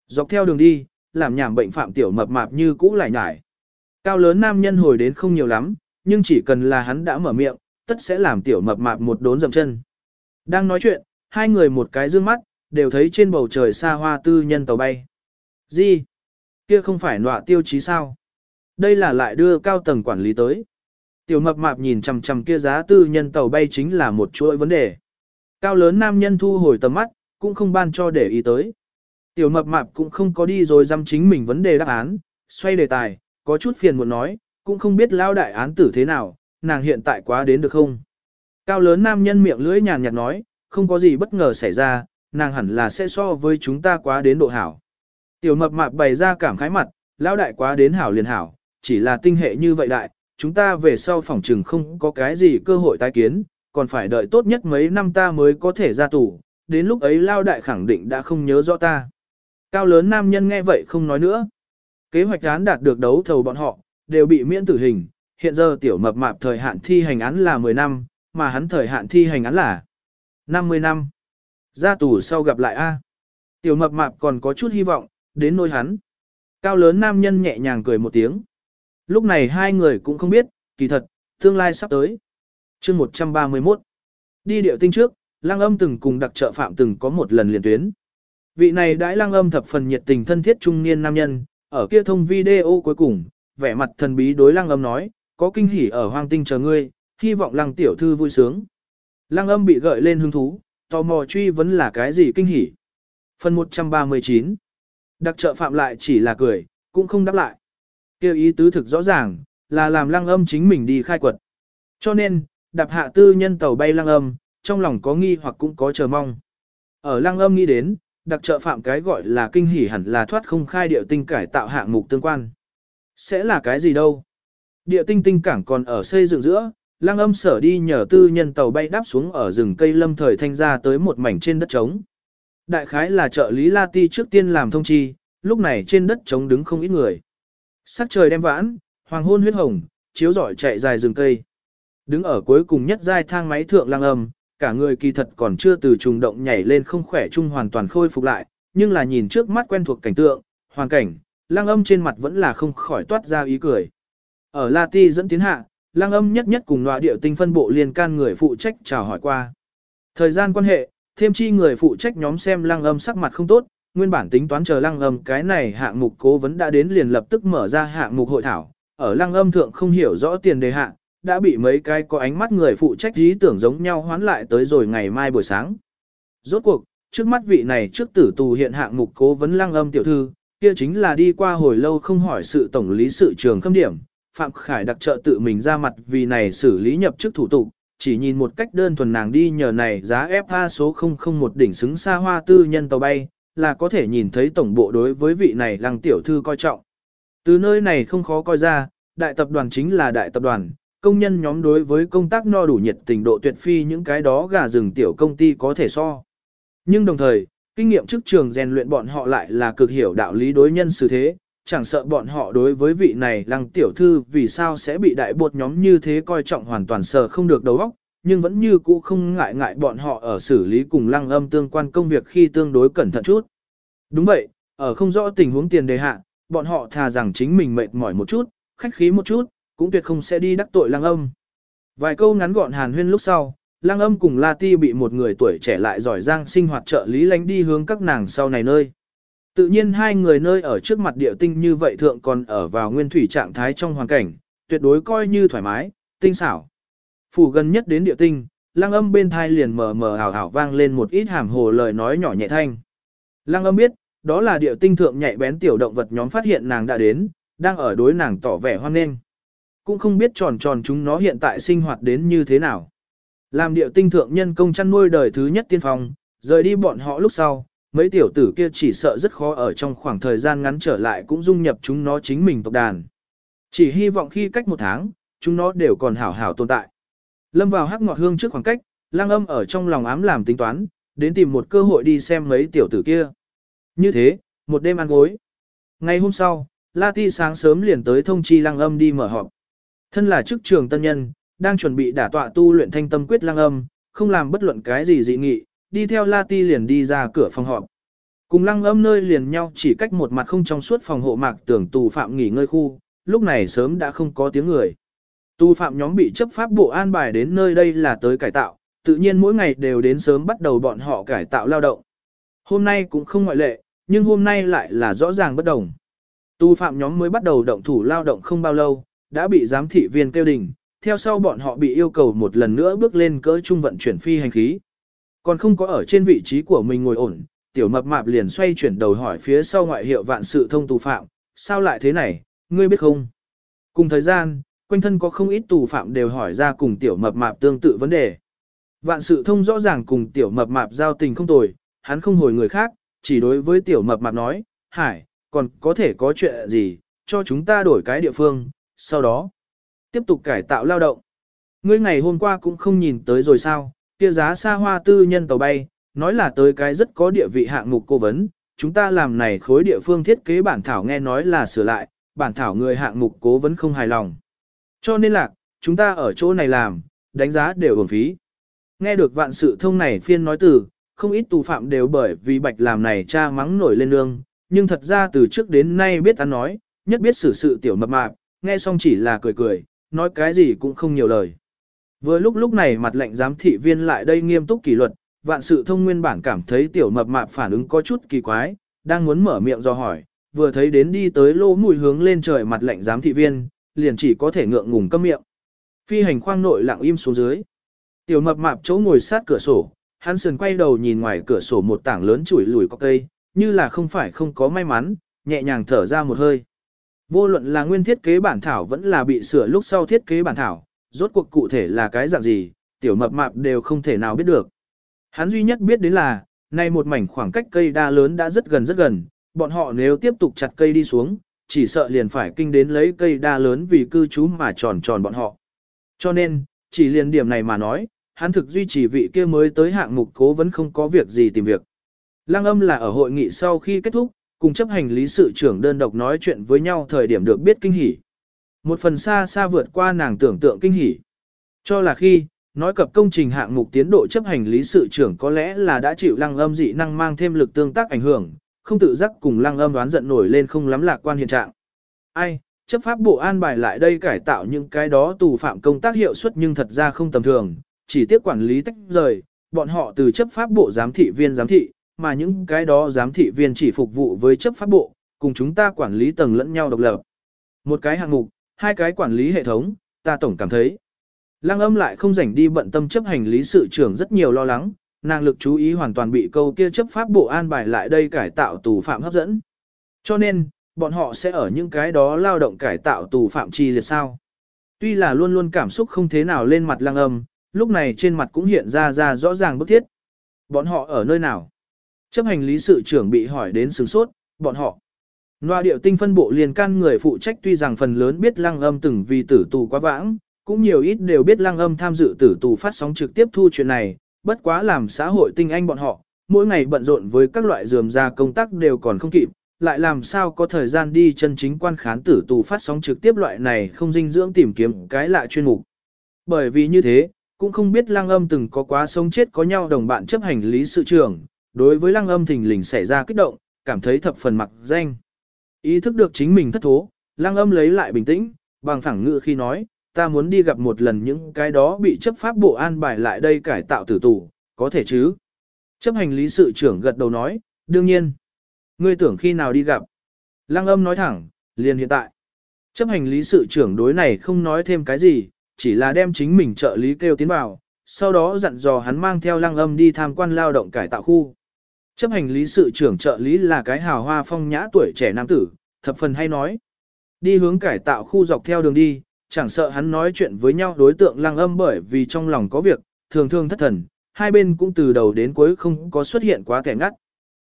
Dọc theo đường đi, làm nhảm bệnh phạm tiểu mập mạp như cũ lại nhải. Cao lớn nam nhân hồi đến không nhiều lắm, nhưng chỉ cần là hắn đã mở miệng, tất sẽ làm tiểu mập mạp một đốn dầm chân. Đang nói chuyện, hai người một cái dương mắt, đều thấy trên bầu trời xa hoa tư nhân tàu bay. Gì? Kia không phải nọa tiêu chí sao? Đây là lại đưa cao tầng quản lý tới. Tiểu mập mạp nhìn chằm chằm kia giá tư nhân tàu bay chính là một chuỗi vấn đề. Cao lớn nam nhân thu hồi tầm mắt, cũng không ban cho để ý tới. Tiểu mập mạp cũng không có đi rồi dăm chính mình vấn đề đáp án, xoay đề tài, có chút phiền muốn nói, cũng không biết lao đại án tử thế nào, nàng hiện tại quá đến được không. Cao lớn nam nhân miệng lưỡi nhàn nhạt nói, không có gì bất ngờ xảy ra, nàng hẳn là sẽ so với chúng ta quá đến độ hảo. Tiểu mập mạp bày ra cảm khái mặt, lao đại quá đến hảo liền hảo, chỉ là tinh hệ như vậy đại, chúng ta về sau phòng trừng không có cái gì cơ hội tái kiến, còn phải đợi tốt nhất mấy năm ta mới có thể ra tù, đến lúc ấy lao đại khẳng định đã không nhớ rõ ta. Cao lớn nam nhân nghe vậy không nói nữa. Kế hoạch án đạt được đấu thầu bọn họ, đều bị miễn tử hình, hiện giờ tiểu mập mạp thời hạn thi hành án là 10 năm, mà hắn thời hạn thi hành án là 50 năm. Ra tù sau gặp lại A. Tiểu mập mạp còn có chút hy vọng, đến nôi hắn. Cao lớn nam nhân nhẹ nhàng cười một tiếng. Lúc này hai người cũng không biết, kỳ thật, tương lai sắp tới. chương 131. Đi điệu tinh trước, lang âm từng cùng đặc trợ phạm từng có một lần liền tuyến. Vị này đãi lang âm thập phần nhiệt tình thân thiết trung niên nam nhân, ở kia thông video cuối cùng, vẻ mặt thần bí đối lang âm nói, có kinh hỉ ở hoang tinh chờ ngươi, hy vọng lang tiểu thư vui sướng. lang âm bị gợi lên hứng thú, tò mò truy vấn là cái gì kinh hỉ. Phần 139 Đặc trợ phạm lại chỉ là cười, cũng không đáp lại. Kêu ý tứ thực rõ ràng, là làm lăng âm chính mình đi khai quật. Cho nên, đạp hạ tư nhân tàu bay lăng âm, trong lòng có nghi hoặc cũng có chờ mong. Ở lăng âm nghĩ đến, đặc trợ phạm cái gọi là kinh hỉ hẳn là thoát không khai địa tinh cải tạo hạng mục tương quan. Sẽ là cái gì đâu? Địa tinh tinh cảng còn ở xây dựng giữa, lang âm sở đi nhờ tư nhân tàu bay đáp xuống ở rừng cây lâm thời thanh ra tới một mảnh trên đất trống. Đại khái là trợ lý La Ti trước tiên làm thông chi, lúc này trên đất trống đứng không ít người. Sắc trời đem vãn, hoàng hôn huyết hồng, chiếu rọi chạy dài rừng cây. Đứng ở cuối cùng nhất giai thang máy thượng lang âm, cả người kỳ thật còn chưa từ trùng động nhảy lên không khỏe chung hoàn toàn khôi phục lại, nhưng là nhìn trước mắt quen thuộc cảnh tượng, hoàn cảnh, lang âm trên mặt vẫn là không khỏi toát ra ý cười. Ở La Ti dẫn tiến hạ, lang âm nhất nhất cùng nọa điệu tinh phân bộ liên can người phụ trách chào hỏi qua. Thời gian quan hệ, thêm chi người phụ trách nhóm xem lang âm sắc mặt không tốt, nguyên bản tính toán chờ lang âm cái này hạng mục cố vấn đã đến liền lập tức mở ra hạng mục hội thảo. Ở lang âm thượng không hiểu rõ tiền đề hạng đã bị mấy cái có ánh mắt người phụ trách ý tưởng giống nhau hoán lại tới rồi ngày mai buổi sáng. Rốt cuộc, trước mắt vị này trước tử tù hiện hạng mục cố vấn lăng âm tiểu thư, kia chính là đi qua hồi lâu không hỏi sự tổng lý sự trường khâm điểm, Phạm Khải đặc trợ tự mình ra mặt vì này xử lý nhập chức thủ tục, chỉ nhìn một cách đơn thuần nàng đi nhờ này giá FA số 001 đỉnh xứng xa hoa tư nhân tàu bay, là có thể nhìn thấy tổng bộ đối với vị này lăng tiểu thư coi trọng. Từ nơi này không khó coi ra, đại tập đoàn chính là đại tập đoàn, công nhân nhóm đối với công tác no đủ nhiệt tình độ tuyệt phi những cái đó gà rừng tiểu công ty có thể so. Nhưng đồng thời, kinh nghiệm chức trường rèn luyện bọn họ lại là cực hiểu đạo lý đối nhân xử thế, chẳng sợ bọn họ đối với vị này lăng tiểu thư vì sao sẽ bị đại bột nhóm như thế coi trọng hoàn toàn sờ không được đầu óc, nhưng vẫn như cũ không ngại ngại bọn họ ở xử lý cùng lăng âm tương quan công việc khi tương đối cẩn thận chút. Đúng vậy, ở không rõ tình huống tiền đề hạ, bọn họ thà rằng chính mình mệt mỏi một chút, khách khí một chút, cũng tuyệt không sẽ đi đắc tội lăng âm. Vài câu ngắn gọn hàn huyên lúc sau, lăng âm cùng La Ti bị một người tuổi trẻ lại giỏi giang sinh hoạt trợ lý lánh đi hướng các nàng sau này nơi. Tự nhiên hai người nơi ở trước mặt địa tinh như vậy thượng còn ở vào nguyên thủy trạng thái trong hoàn cảnh, tuyệt đối coi như thoải mái, tinh xảo. Phủ gần nhất đến địa tinh, lăng âm bên thai liền mờ mờ hào hào vang lên một ít hàm hồ lời nói nhỏ nhẹ thanh. Lăng âm biết, đó là địa tinh thượng nhạy bén tiểu động vật nhóm phát hiện nàng đã đến, đang ở đối nàng tỏ vẻ hoan nghênh. Cũng không biết tròn tròn chúng nó hiện tại sinh hoạt đến như thế nào. Làm điệu tinh thượng nhân công chăn nuôi đời thứ nhất tiên phong, rời đi bọn họ lúc sau, mấy tiểu tử kia chỉ sợ rất khó ở trong khoảng thời gian ngắn trở lại cũng dung nhập chúng nó chính mình tộc đàn. Chỉ hy vọng khi cách một tháng, chúng nó đều còn hảo hảo tồn tại. Lâm vào hắc ngọt hương trước khoảng cách, lang âm ở trong lòng ám làm tính toán, đến tìm một cơ hội đi xem mấy tiểu tử kia. Như thế, một đêm ăn gối. Ngày hôm sau, La Ti sáng sớm liền tới thông chi lang âm đi mở họp. Thân là chức trường tân nhân, đang chuẩn bị đả tọa tu luyện thanh tâm quyết lang âm, không làm bất luận cái gì dị nghị, đi theo La Ti liền đi ra cửa phòng họp. Cùng lăng âm nơi liền nhau chỉ cách một mặt không trong suốt phòng hộ mạc tưởng tù phạm nghỉ ngơi khu, lúc này sớm đã không có tiếng người. Tù phạm nhóm bị chấp pháp bộ an bài đến nơi đây là tới cải tạo, tự nhiên mỗi ngày đều đến sớm bắt đầu bọn họ cải tạo lao động. Hôm nay cũng không ngoại lệ, nhưng hôm nay lại là rõ ràng bất đồng. Tù phạm nhóm mới bắt đầu động thủ lao động không bao lâu, đã bị giám thị viên kêu đình, theo sau bọn họ bị yêu cầu một lần nữa bước lên cỡ trung vận chuyển phi hành khí. Còn không có ở trên vị trí của mình ngồi ổn, tiểu mập mạp liền xoay chuyển đầu hỏi phía sau ngoại hiệu vạn sự thông tù phạm, sao lại thế này, ngươi biết không? Cùng thời gian, quanh thân có không ít tù phạm đều hỏi ra cùng tiểu mập mạp tương tự vấn đề. Vạn sự thông rõ ràng cùng tiểu mập mạp giao tình không tồi, hắn không hồi người khác, chỉ đối với tiểu mập mạp nói, hải, còn có thể có chuyện gì, cho chúng ta đổi cái địa phương, sau đó, tiếp tục cải tạo lao động. Ngươi ngày hôm qua cũng không nhìn tới rồi sao, kia giá xa hoa tư nhân tàu bay, nói là tới cái rất có địa vị hạng mục cố vấn, chúng ta làm này khối địa phương thiết kế bản thảo nghe nói là sửa lại, bản thảo người hạng mục cố vấn không hài lòng. Cho nên là, chúng ta ở chỗ này làm, đánh giá đều hưởng phí. Nghe được vạn sự thông này phiên nói từ, không ít tù phạm đều bởi vì bạch làm này cha mắng nổi lên nương, nhưng thật ra từ trước đến nay biết ăn nói, nhất biết xử sự tiểu mập mạp, nghe xong chỉ là cười cười, nói cái gì cũng không nhiều lời. Vừa lúc lúc này mặt lệnh giám thị viên lại đây nghiêm túc kỷ luật, vạn sự thông nguyên bản cảm thấy tiểu mập mạp phản ứng có chút kỳ quái, đang muốn mở miệng do hỏi, vừa thấy đến đi tới lô mùi hướng lên trời mặt lệnh giám thị viên, liền chỉ có thể ngượng ngùng câm miệng. Phi hành khoang nội lặng im xuống dưới. Tiểu mập mạp chỗ ngồi sát cửa sổ, hắn sườn quay đầu nhìn ngoài cửa sổ một tảng lớn chuỗi lùi có cây, như là không phải không có may mắn, nhẹ nhàng thở ra một hơi. Vô luận là nguyên thiết kế bản thảo vẫn là bị sửa lúc sau thiết kế bản thảo, rốt cuộc cụ thể là cái dạng gì, tiểu mập mạp đều không thể nào biết được. Hắn duy nhất biết đến là, nay một mảnh khoảng cách cây đa lớn đã rất gần rất gần, bọn họ nếu tiếp tục chặt cây đi xuống, chỉ sợ liền phải kinh đến lấy cây đa lớn vì cư trú mà tròn tròn bọn họ. Cho nên, chỉ liền điểm này mà nói, hắn thực duy trì vị kia mới tới hạng mục cố vẫn không có việc gì tìm việc. Lăng âm là ở hội nghị sau khi kết thúc, cùng chấp hành lý sự trưởng đơn độc nói chuyện với nhau thời điểm được biết kinh hỉ. Một phần xa xa vượt qua nàng tưởng tượng kinh hỉ. Cho là khi, nói cập công trình hạng mục tiến độ chấp hành lý sự trưởng có lẽ là đã chịu lăng âm dị năng mang thêm lực tương tác ảnh hưởng, không tự giác cùng lăng âm đoán giận nổi lên không lắm lạc quan hiện trạng. Ai, chấp pháp bộ an bài lại đây cải tạo những cái đó tù phạm công tác hiệu suất nhưng thật ra không tầm thường, chỉ tiếp quản lý tách rời, bọn họ từ chấp pháp bộ giám thị viên giám thị, mà những cái đó giám thị viên chỉ phục vụ với chấp pháp bộ, cùng chúng ta quản lý tầng lẫn nhau độc lập. Một cái hạng mục, hai cái quản lý hệ thống, ta tổng cảm thấy. Lăng âm lại không rảnh đi bận tâm chấp hành lý sự trưởng rất nhiều lo lắng, nàng lực chú ý hoàn toàn bị câu kia chấp pháp bộ an bài lại đây cải tạo tù phạm hấp dẫn. Cho nên, bọn họ sẽ ở những cái đó lao động cải tạo tù phạm chi liệt sao. Tuy là luôn luôn cảm xúc không thế nào lên mặt lăng âm, lúc này trên mặt cũng hiện ra ra rõ ràng bức thiết. Bọn họ ở nơi nào? Chấp hành lý sự trưởng bị hỏi đến sướng sốt, bọn họ. Loa điệu tinh phân bộ liền can người phụ trách tuy rằng phần lớn biết lăng âm từng vì tử tù quá vãng, cũng nhiều ít đều biết lăng âm tham dự tử tù phát sóng trực tiếp thu chuyện này, bất quá làm xã hội tinh anh bọn họ, mỗi ngày bận rộn với các loại dườm ra công tác đều còn không kịp, lại làm sao có thời gian đi chân chính quan khán tử tù phát sóng trực tiếp loại này không dinh dưỡng tìm kiếm cái lạ chuyên mục. Bởi vì như thế, cũng không biết lăng âm từng có quá sống chết có nhau đồng bạn chấp hành lý sự trưởng, đối với lăng âm thình lình xảy ra kích động, cảm thấy thập phần mặc danh. Ý thức được chính mình thất thố, lăng âm lấy lại bình tĩnh, bằng phẳng ngự khi nói, ta muốn đi gặp một lần những cái đó bị chấp pháp bộ an bài lại đây cải tạo tử tù, có thể chứ? Chấp hành lý sự trưởng gật đầu nói, đương nhiên. Ngươi tưởng khi nào đi gặp? Lăng âm nói thẳng, liền hiện tại. Chấp hành lý sự trưởng đối này không nói thêm cái gì, chỉ là đem chính mình trợ lý kêu tiến vào, sau đó dặn dò hắn mang theo lăng âm đi tham quan lao động cải tạo khu. Chấp hành lý sự trưởng trợ lý là cái hào hoa phong nhã tuổi trẻ nam tử, thập phần hay nói. Đi hướng cải tạo khu dọc theo đường đi, chẳng sợ hắn nói chuyện với nhau đối tượng lăng âm bởi vì trong lòng có việc, thường thường thất thần, hai bên cũng từ đầu đến cuối không có xuất hiện quá kẻ ngắt.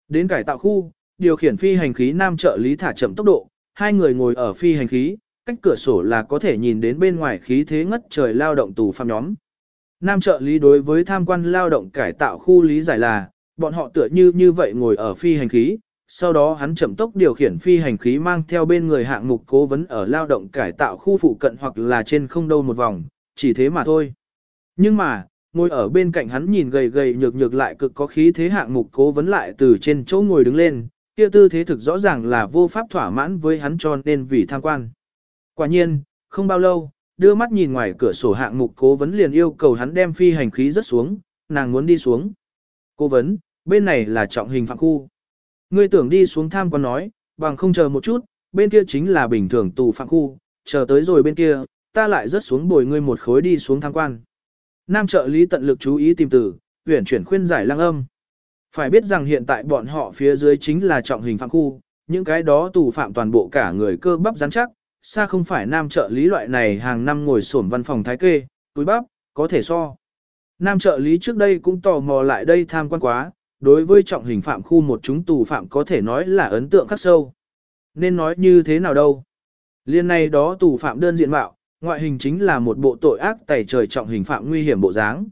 Đến cải tạo khu, điều khiển phi hành khí nam trợ lý thả chậm tốc độ, hai người ngồi ở phi hành khí, cách cửa sổ là có thể nhìn đến bên ngoài khí thế ngất trời lao động tù phạm nhóm. Nam trợ lý đối với tham quan lao động cải tạo khu lý giải là, bọn họ tựa như như vậy ngồi ở phi hành khí, sau đó hắn chậm tốc điều khiển phi hành khí mang theo bên người hạng mục cố vấn ở lao động cải tạo khu phụ cận hoặc là trên không đâu một vòng, chỉ thế mà thôi. Nhưng mà, ngồi ở bên cạnh hắn nhìn gầy gầy nhược nhược lại cực có khí thế hạng mục cố vấn lại từ trên chỗ ngồi đứng lên, kia tư thế thực rõ ràng là vô pháp thỏa mãn với hắn cho nên vì tham quan. Quả nhiên, không bao lâu, đưa mắt nhìn ngoài cửa sổ hạng mục cố vấn liền yêu cầu hắn đem phi hành khí rất xuống, nàng muốn đi xuống. Cố vấn, bên này là trọng hình phạm khu. Ngươi tưởng đi xuống tham quan nói, bằng không chờ một chút, bên kia chính là bình thường tù phạm khu, chờ tới rồi bên kia, ta lại rớt xuống bồi ngươi một khối đi xuống tham quan. Nam trợ lý tận lực chú ý tìm từ, huyển chuyển khuyên giải lăng âm. Phải biết rằng hiện tại bọn họ phía dưới chính là trọng hình phạm khu, những cái đó tù phạm toàn bộ cả người cơ bắp rắn chắc, xa không phải nam trợ lý loại này hàng năm ngồi sổn văn phòng thái kê, túi bắp, có thể so. Nam trợ lý trước đây cũng tò mò lại đây tham quan quá, đối với trọng hình phạm khu một chúng tù phạm có thể nói là ấn tượng khắc sâu. Nên nói như thế nào đâu? Liên này đó tù phạm đơn diện mạo, ngoại hình chính là một bộ tội ác tẩy trời trọng hình phạm nguy hiểm bộ dáng.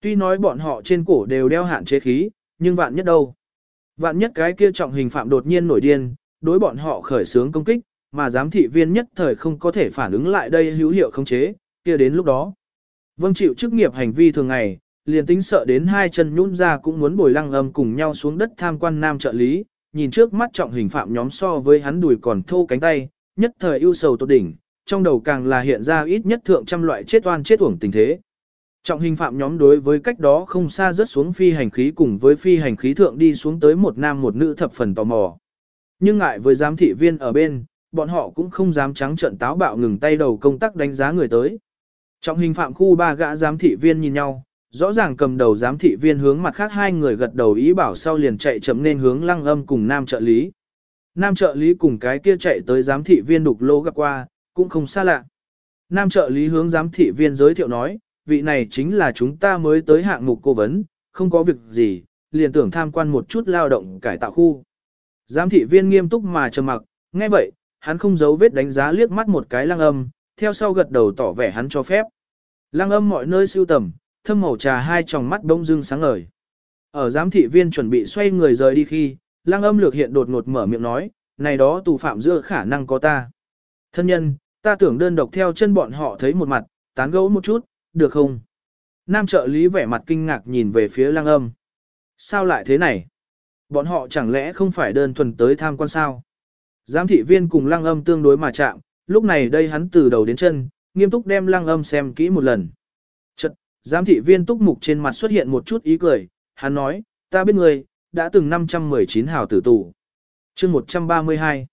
Tuy nói bọn họ trên cổ đều đeo hạn chế khí, nhưng vạn nhất đâu? Vạn nhất cái kia trọng hình phạm đột nhiên nổi điên, đối bọn họ khởi xướng công kích, mà giám thị viên nhất thời không có thể phản ứng lại đây hữu hiệu khống chế, kia đến lúc đó. Vâng chịu chức nghiệp hành vi thường ngày, liền tính sợ đến hai chân nhũn ra cũng muốn bồi lăng âm cùng nhau xuống đất tham quan nam trợ lý, nhìn trước mắt trọng hình phạm nhóm so với hắn đùi còn thô cánh tay, nhất thời ưu sầu tột đỉnh, trong đầu càng là hiện ra ít nhất thượng trăm loại chết oan chết uổng tình thế. Trọng hình phạm nhóm đối với cách đó không xa rớt xuống phi hành khí cùng với phi hành khí thượng đi xuống tới một nam một nữ thập phần tò mò. Nhưng ngại với giám thị viên ở bên, bọn họ cũng không dám trắng trợn táo bạo ngừng tay đầu công tác đánh giá người tới. Trọng hình phạm khu ba gã giám thị viên nhìn nhau, rõ ràng cầm đầu giám thị viên hướng mặt khác hai người gật đầu ý bảo sau liền chạy chậm nên hướng lăng âm cùng nam trợ lý. Nam trợ lý cùng cái kia chạy tới giám thị viên đục lô gặp qua, cũng không xa lạ. Nam trợ lý hướng giám thị viên giới thiệu nói, vị này chính là chúng ta mới tới hạng mục cố vấn, không có việc gì, liền tưởng tham quan một chút lao động cải tạo khu. Giám thị viên nghiêm túc mà trầm mặc, nghe vậy, hắn không giấu vết đánh giá liếc mắt một cái lăng âm, theo sau gật đầu tỏ vẻ hắn cho phép. Lăng âm mọi nơi siêu tầm, thâm màu trà hai tròng mắt bỗng dưng sáng ngời. Ở giám thị viên chuẩn bị xoay người rời đi khi, lăng âm lược hiện đột ngột mở miệng nói, này đó tù phạm giữa khả năng có ta. Thân nhân, ta tưởng đơn độc theo chân bọn họ thấy một mặt, tán gẫu một chút, được không? Nam trợ lý vẻ mặt kinh ngạc nhìn về phía lăng âm. Sao lại thế này? Bọn họ chẳng lẽ không phải đơn thuần tới tham quan sao? Giám thị viên cùng lăng âm tương đối mà chạm, lúc này đây hắn từ đầu đến chân, nghiêm túc đem lăng âm xem kỹ một lần. Chật, giám thị viên túc mục trên mặt xuất hiện một chút ý cười, hắn nói, ta biết người, đã từng 519 hào tử tù. chương 132.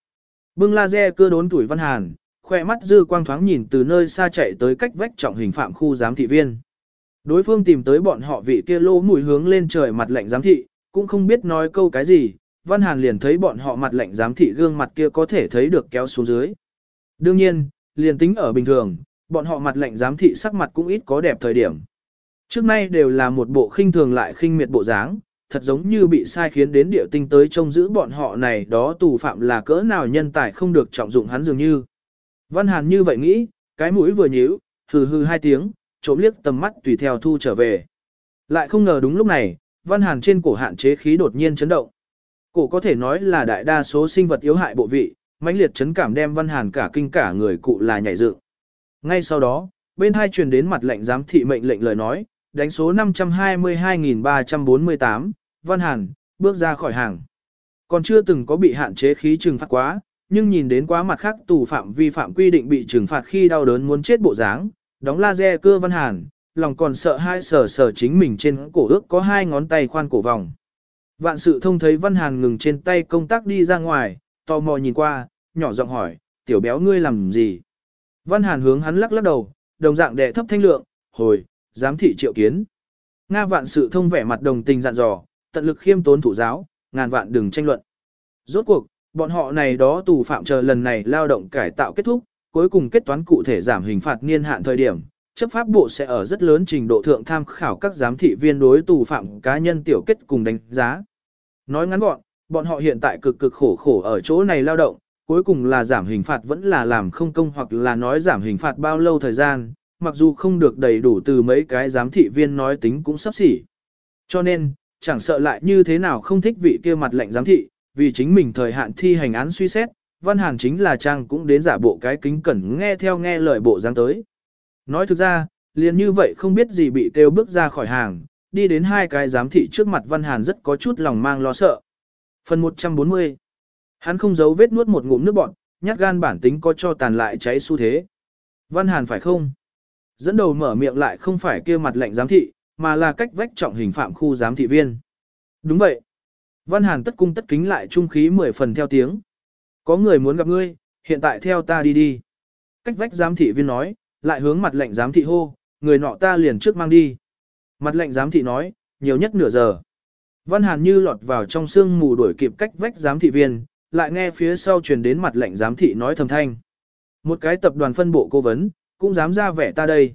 Bưng laser cưa đốn tuổi văn hàn, khoe mắt dư quang thoáng nhìn từ nơi xa chạy tới cách vách trọng hình phạm khu giám thị viên. Đối phương tìm tới bọn họ vị kia lô mùi hướng lên trời mặt lạnh giám thị, cũng không biết nói câu cái gì, Văn Hàn liền thấy bọn họ mặt lạnh giám thị gương mặt kia có thể thấy được kéo xuống dưới. Đương nhiên, liền tính ở bình thường, bọn họ mặt lạnh giám thị sắc mặt cũng ít có đẹp thời điểm. Trước nay đều là một bộ khinh thường lại khinh miệt bộ dáng, thật giống như bị sai khiến đến địa tinh tới trông giữ bọn họ này đó tù phạm là cỡ nào nhân tài không được trọng dụng hắn dường như. Văn Hàn như vậy nghĩ, cái mũi vừa nhíu, hừ hừ hai tiếng, trộm liếc tầm mắt tùy theo thu trở về. Lại không ngờ đúng lúc này, Văn Hàn trên cổ hạn chế khí đột nhiên chấn động. Cổ có thể nói là đại đa số sinh vật yếu hại bộ vị, mãnh liệt chấn cảm đem Văn Hàn cả kinh cả người cụ là nhảy dựng. Ngay sau đó, bên hai truyền đến mặt lệnh giám thị mệnh lệnh lời nói, đánh số 522.348, Văn Hàn, bước ra khỏi hàng. Còn chưa từng có bị hạn chế khí trừng phạt quá, nhưng nhìn đến quá mặt khác tù phạm vi phạm quy định bị trừng phạt khi đau đớn muốn chết bộ dáng, đóng laser cưa Văn Hàn, lòng còn sợ hai sở sở chính mình trên cổ ước có hai ngón tay khoan cổ vòng. Vạn sự thông thấy Văn Hàn ngừng trên tay công tác đi ra ngoài, tò mò nhìn qua, nhỏ giọng hỏi, tiểu béo ngươi làm gì? Văn Hàn hướng hắn lắc lắc đầu, đồng dạng đệ thấp thanh lượng, hồi, giám thị triệu kiến. Nga vạn sự thông vẻ mặt đồng tình dặn dò, tận lực khiêm tốn thủ giáo, ngàn vạn đừng tranh luận. Rốt cuộc, bọn họ này đó tù phạm chờ lần này lao động cải tạo kết thúc, cuối cùng kết toán cụ thể giảm hình phạt niên hạn thời điểm, chấp pháp bộ sẽ ở rất lớn trình độ thượng tham khảo các giám thị viên đối tù phạm cá nhân tiểu kết cùng đánh giá. Nói ngắn gọn, bọn họ hiện tại cực cực khổ khổ ở chỗ này lao động, cuối cùng là giảm hình phạt vẫn là làm không công hoặc là nói giảm hình phạt bao lâu thời gian, mặc dù không được đầy đủ từ mấy cái giám thị viên nói tính cũng sắp xỉ. Cho nên, chẳng sợ lại như thế nào không thích vị kia mặt lệnh giám thị, vì chính mình thời hạn thi hành án suy xét, Văn Hàn chính là trang cũng đến giả bộ cái kính cẩn nghe theo nghe lời bộ dáng tới. Nói thực ra, liền như vậy không biết gì bị kêu bước ra khỏi hàng, đi đến hai cái giám thị trước mặt Văn Hàn rất có chút lòng mang lo sợ. Phần 140 Hắn không giấu vết nuốt một ngụm nước bọt, nhát gan bản tính có cho tàn lại cháy xu thế. Văn Hàn phải không? Dẫn đầu mở miệng lại không phải kia mặt lệnh giám thị, mà là cách vách trọng hình phạm khu giám thị viên. Đúng vậy. Văn Hàn tất cung tất kính lại trung khí mười phần theo tiếng. Có người muốn gặp ngươi, hiện tại theo ta đi đi. Cách vách giám thị viên nói, lại hướng mặt lệnh giám thị hô, người nọ ta liền trước mang đi. Mặt lệnh giám thị nói, nhiều nhất nửa giờ. Văn Hàn như lọt vào trong sương mù đuổi kịp cách vách giám thị viên, lại nghe phía sau truyền đến mặt lệnh giám thị nói thầm thanh. Một cái tập đoàn phân bộ cố vấn, cũng dám ra vẻ ta đây.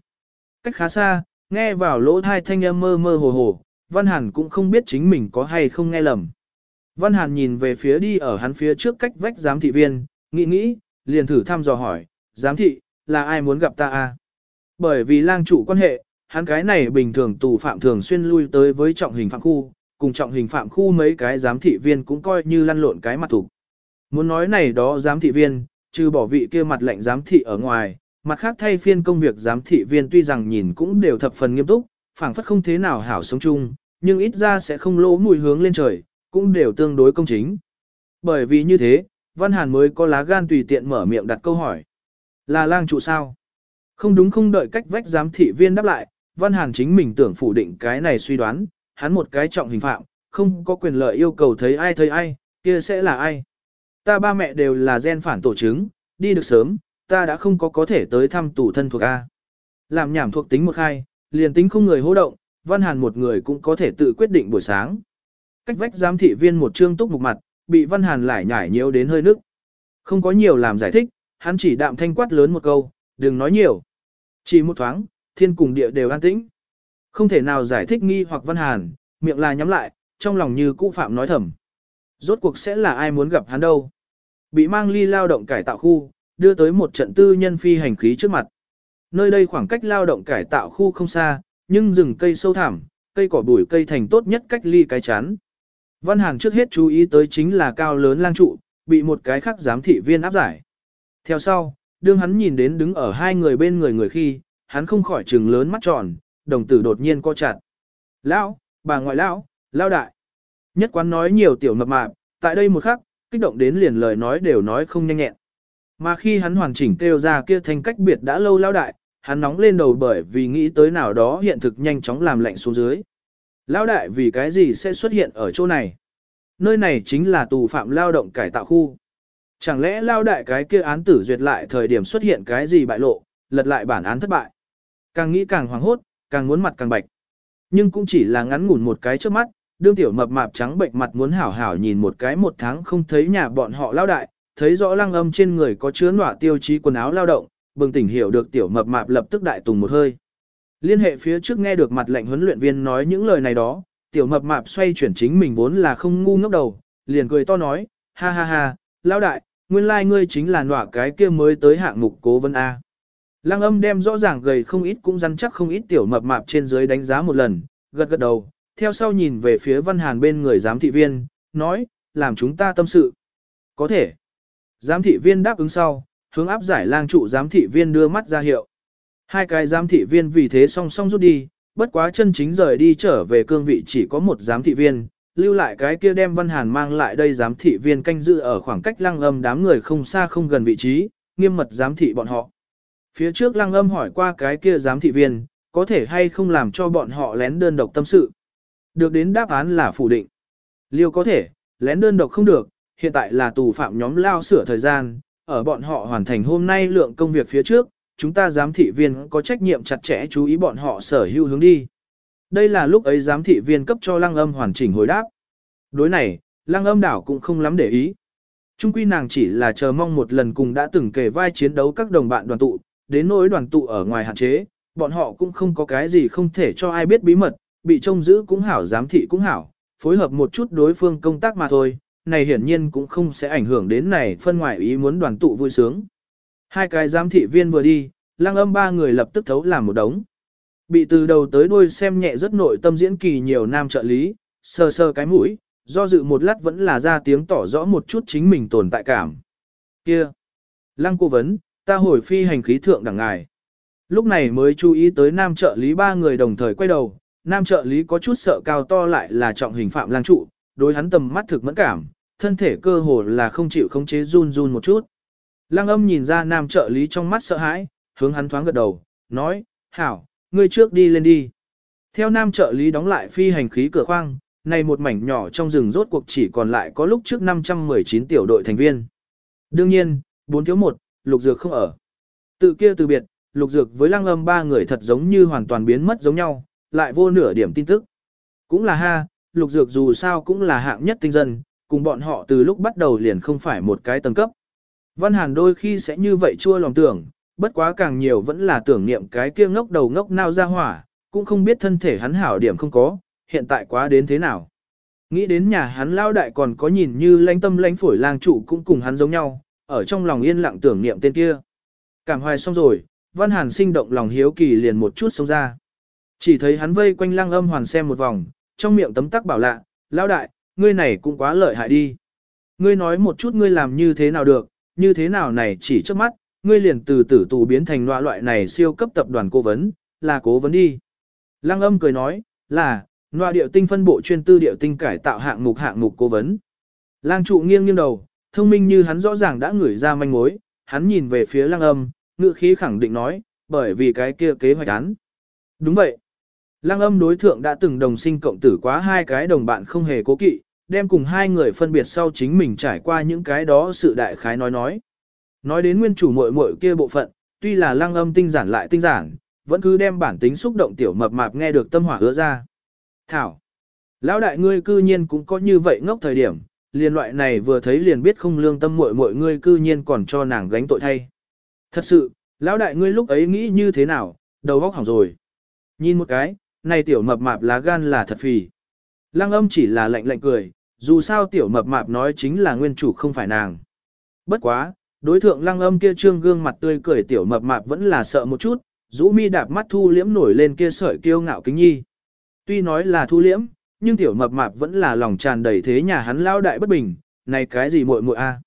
Cách khá xa, nghe vào lỗ thai thanh âm mơ mơ hồ hồ, Văn Hàn cũng không biết chính mình có hay không nghe lầm. Văn Hàn nhìn về phía đi ở hắn phía trước cách vách giám thị viên, nghĩ nghĩ, liền thử thăm dò hỏi, giám thị, là ai muốn gặp ta a? Bởi vì lang chủ quan hệ, hắn cái này bình thường tù phạm thường xuyên lui tới với trọng hình phạm khu, cùng trọng hình phạm khu mấy cái giám thị viên cũng coi như lăn lộn cái mặt thủ. Muốn nói này đó giám thị viên, trừ bỏ vị kia mặt lệnh giám thị ở ngoài, mặt khác thay phiên công việc giám thị viên tuy rằng nhìn cũng đều thập phần nghiêm túc, phảng phất không thế nào hảo sống chung, nhưng ít ra sẽ không lỗ mùi hướng lên trời, cũng đều tương đối công chính. Bởi vì như thế, Văn Hàn mới có lá gan tùy tiện mở miệng đặt câu hỏi. Là lang trụ sao? Không đúng không đợi cách vách giám thị viên đáp lại, Văn Hàn chính mình tưởng phủ định cái này suy đoán, hắn một cái trọng hình phạm, không có quyền lợi yêu cầu thấy ai thấy ai, kia sẽ là ai. Ta ba mẹ đều là gen phản tổ chứng, đi được sớm, ta đã không có có thể tới thăm tủ thân thuộc A. Làm nhảm thuộc tính một khai, liền tính không người hô động, Văn Hàn một người cũng có thể tự quyết định buổi sáng. Cách vách giám thị viên một trương túc mục mặt, bị Văn Hàn lại nhải nhiều đến hơi nước. Không có nhiều làm giải thích, hắn chỉ đạm thanh quát lớn một câu, đừng nói nhiều. Chỉ một thoáng, thiên cùng địa đều an tĩnh. Không thể nào giải thích nghi hoặc Văn Hàn, miệng là nhắm lại, trong lòng như cũ phạm nói thầm. Rốt cuộc sẽ là ai muốn gặp hắn đâu. Bị mang ly lao động cải tạo khu, đưa tới một trận tư nhân phi hành khí trước mặt. Nơi đây khoảng cách lao động cải tạo khu không xa, nhưng rừng cây sâu thẳm, cây cỏ bụi cây thành tốt nhất cách ly cái chắn. Văn Hàn trước hết chú ý tới chính là cao lớn lang trụ, bị một cái khác giám thị viên áp giải. Theo sau, đương hắn nhìn đến đứng ở hai người bên người người khi, hắn không khỏi trừng lớn mắt tròn, đồng tử đột nhiên co chặt. Lão, bà ngoại lão, lão đại. Nhất quán nói nhiều tiểu mập mạp, tại đây một khắc, kích động đến liền lời nói đều nói không nhanh nhẹn. Mà khi hắn hoàn chỉnh kêu ra kia thành cách biệt đã lâu lão đại, hắn nóng lên đầu bởi vì nghĩ tới nào đó hiện thực nhanh chóng làm lạnh xuống dưới. Lão đại vì cái gì sẽ xuất hiện ở chỗ này? Nơi này chính là tù phạm lao động cải tạo khu. Chẳng lẽ lao đại cái kia án tử duyệt lại thời điểm xuất hiện cái gì bại lộ, lật lại bản án thất bại. Càng nghĩ càng hoảng hốt, càng muốn mặt càng bạch. Nhưng cũng chỉ là ngắn ngủn một cái trước mắt, đương tiểu mập mạp trắng bệnh mặt muốn hảo hảo nhìn một cái một tháng không thấy nhà bọn họ lao đại, thấy rõ lăng âm trên người có chứa nọa tiêu chí quần áo lao động, bừng tỉnh hiểu được tiểu mập mạp lập tức đại tùng một hơi. Liên hệ phía trước nghe được mặt lệnh huấn luyện viên nói những lời này đó, tiểu mập mạp xoay chuyển chính mình vốn là không ngu ngốc đầu, liền cười to nói, ha ha ha, lao đại, nguyên lai like ngươi chính là nọa cái kia mới tới hạng mục cố vân A. Lăng âm đem rõ ràng gầy không ít cũng rắn chắc không ít tiểu mập mạp trên dưới đánh giá một lần, gật gật đầu, theo sau nhìn về phía văn hàn bên người giám thị viên, nói, làm chúng ta tâm sự. Có thể. Giám thị viên đáp ứng sau, hướng áp giải lang trụ giám thị viên đưa mắt ra hiệu. Hai cái giám thị viên vì thế song song rút đi, bất quá chân chính rời đi trở về cương vị chỉ có một giám thị viên, lưu lại cái kia đem văn hàn mang lại đây giám thị viên canh giữ ở khoảng cách lăng âm đám người không xa không gần vị trí, nghiêm mật giám thị bọn họ. Phía trước lăng âm hỏi qua cái kia giám thị viên, có thể hay không làm cho bọn họ lén đơn độc tâm sự. Được đến đáp án là phủ định. Liêu có thể, lén đơn độc không được, hiện tại là tù phạm nhóm lao sửa thời gian, ở bọn họ hoàn thành hôm nay lượng công việc phía trước, chúng ta giám thị viên có trách nhiệm chặt chẽ chú ý bọn họ sở hữu hướng đi. Đây là lúc ấy giám thị viên cấp cho lăng âm hoàn chỉnh hồi đáp. Đối này, lăng âm đảo cũng không lắm để ý. Trung quy nàng chỉ là chờ mong một lần cùng đã từng kề vai chiến đấu các đồng bạn đoàn tụ, đến nỗi đoàn tụ ở ngoài hạn chế, bọn họ cũng không có cái gì không thể cho ai biết bí mật, bị trông giữ cũng hảo giám thị cũng hảo, phối hợp một chút đối phương công tác mà thôi, này hiển nhiên cũng không sẽ ảnh hưởng đến này phân ngoại ý muốn đoàn tụ vui sướng. Hai cái giám thị viên vừa đi, lăng âm ba người lập tức thấu làm một đống. Bị từ đầu tới đuôi xem nhẹ rất nội tâm diễn kỳ nhiều nam trợ lý, sờ sờ cái mũi, do dự một lát vẫn là ra tiếng tỏ rõ một chút chính mình tồn tại cảm. Kia! Lăng cô vấn, ta hồi phi hành khí thượng đẳng ngài. Lúc này mới chú ý tới nam trợ lý ba người đồng thời quay đầu, nam trợ lý có chút sợ cao to lại là trọng hình phạm lang trụ, đối hắn tầm mắt thực mẫn cảm, thân thể cơ hồ là không chịu khống chế run run một chút. Lăng âm nhìn ra nam trợ lý trong mắt sợ hãi, hướng hắn thoáng gật đầu, nói, hảo, ngươi trước đi lên đi. Theo nam trợ lý đóng lại phi hành khí cửa khoang, này một mảnh nhỏ trong rừng rốt cuộc chỉ còn lại có lúc trước 519 tiểu đội thành viên. Đương nhiên, bốn thiếu một, lục dược không ở. Tự kia từ biệt, lục dược với lăng âm ba người thật giống như hoàn toàn biến mất giống nhau, lại vô nửa điểm tin tức. Cũng là ha, lục dược dù sao cũng là hạng nhất tinh dân, cùng bọn họ từ lúc bắt đầu liền không phải một cái tầng cấp. Văn Hàn đôi khi sẽ như vậy chua lòng tưởng, bất quá càng nhiều vẫn là tưởng niệm cái kia ngốc đầu ngốc nao ra hỏa, cũng không biết thân thể hắn hảo điểm không có, hiện tại quá đến thế nào. Nghĩ đến nhà hắn lao đại còn có nhìn như lãnh tâm lãnh phổi lang trụ cũng cùng hắn giống nhau, ở trong lòng yên lặng tưởng niệm tên kia. Cảm hoài xong rồi, Văn Hàn sinh động lòng hiếu kỳ liền một chút xông ra. Chỉ thấy hắn vây quanh lăng âm hoàn xem một vòng, trong miệng tấm tắc bảo lạ, lão đại, ngươi này cũng quá lợi hại đi. Ngươi nói một chút ngươi làm như thế nào được, như thế nào này chỉ trước mắt, ngươi liền từ tử tù biến thành loại loại này siêu cấp tập đoàn cố vấn, là cố vấn đi. Lăng âm cười nói, là, loại điệu tinh phân bộ chuyên tư điệu tinh cải tạo hạng mục hạng mục cố vấn. Lang trụ nghiêng nghiêng đầu, thông minh như hắn rõ ràng đã ngửi ra manh mối, hắn nhìn về phía lăng âm, ngữ khí khẳng định nói, bởi vì cái kia kế hoạch án. Đúng vậy. Lăng âm đối thượng đã từng đồng sinh cộng tử quá hai cái đồng bạn không hề cố kỵ, đem cùng hai người phân biệt sau chính mình trải qua những cái đó sự đại khái nói nói. Nói đến nguyên chủ muội muội kia bộ phận, tuy là lăng âm tinh giản lại tinh giản, vẫn cứ đem bản tính xúc động tiểu mập mạp nghe được tâm hỏa ứa ra. Thảo, lão đại ngươi cư nhiên cũng có như vậy ngốc thời điểm, liền loại này vừa thấy liền biết không lương tâm muội muội ngươi cư nhiên còn cho nàng gánh tội thay. Thật sự, lão đại ngươi lúc ấy nghĩ như thế nào, đầu óc hỏng rồi. Nhìn một cái, này tiểu mập mạp lá gan là thật phì. Lăng âm chỉ là lạnh lạnh cười, dù sao tiểu mập mạp nói chính là nguyên chủ không phải nàng. Bất quá, đối thượng lăng âm kia trương gương mặt tươi cười tiểu mập mạp vẫn là sợ một chút, rũ mi đạp mắt thu liễm nổi lên kia sợi kiêu ngạo kính nhi. Tuy nói là thu liễm, nhưng tiểu mập mạp vẫn là lòng tràn đầy thế nhà hắn lao đại bất bình, này cái gì muội muội a?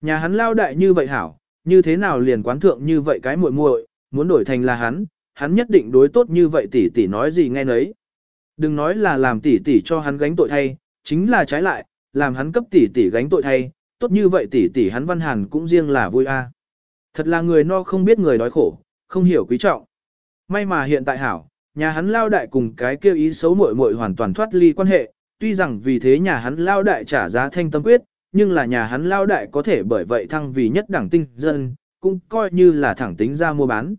Nhà hắn lao đại như vậy hảo, như thế nào liền quán thượng như vậy cái muội muội, muốn đổi thành là hắn, hắn nhất định đối tốt như vậy tỷ tỷ nói gì nghe nấy. Đừng nói là làm tỷ tỷ cho hắn gánh tội thay, chính là trái lại, làm hắn cấp tỷ tỷ gánh tội thay, tốt như vậy tỷ tỷ hắn văn hàn cũng riêng là vui a. Thật là người no không biết người đói khổ, không hiểu quý trọng. May mà hiện tại hảo, nhà hắn lao đại cùng cái kêu ý xấu muội muội hoàn toàn thoát ly quan hệ, tuy rằng vì thế nhà hắn lao đại trả giá thanh tâm quyết, nhưng là nhà hắn lao đại có thể bởi vậy thăng vì nhất đẳng tinh dân, cũng coi như là thẳng tính ra mua bán.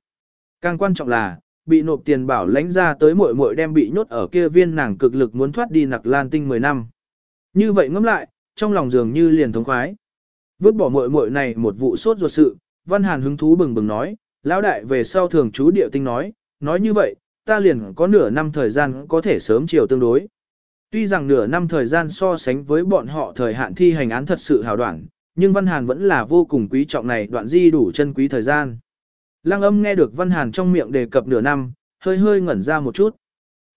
Càng quan trọng là, bị nộp tiền bảo lãnh ra tới muội muội đem bị nhốt ở kia viên nàng cực lực muốn thoát đi nặc lan tinh 10 năm. Như vậy ngẫm lại, trong lòng dường như liền thống khoái. Vứt bỏ muội muội này một vụ sốt ruột sự, Văn Hàn hứng thú bừng bừng nói, lão đại về sau thường chú điệu tinh nói, nói như vậy, ta liền có nửa năm thời gian có thể sớm chiều tương đối. Tuy rằng nửa năm thời gian so sánh với bọn họ thời hạn thi hành án thật sự hào đoạn, nhưng Văn Hàn vẫn là vô cùng quý trọng này đoạn di đủ chân quý thời gian. Lăng âm nghe được Văn Hàn trong miệng đề cập nửa năm, hơi hơi ngẩn ra một chút.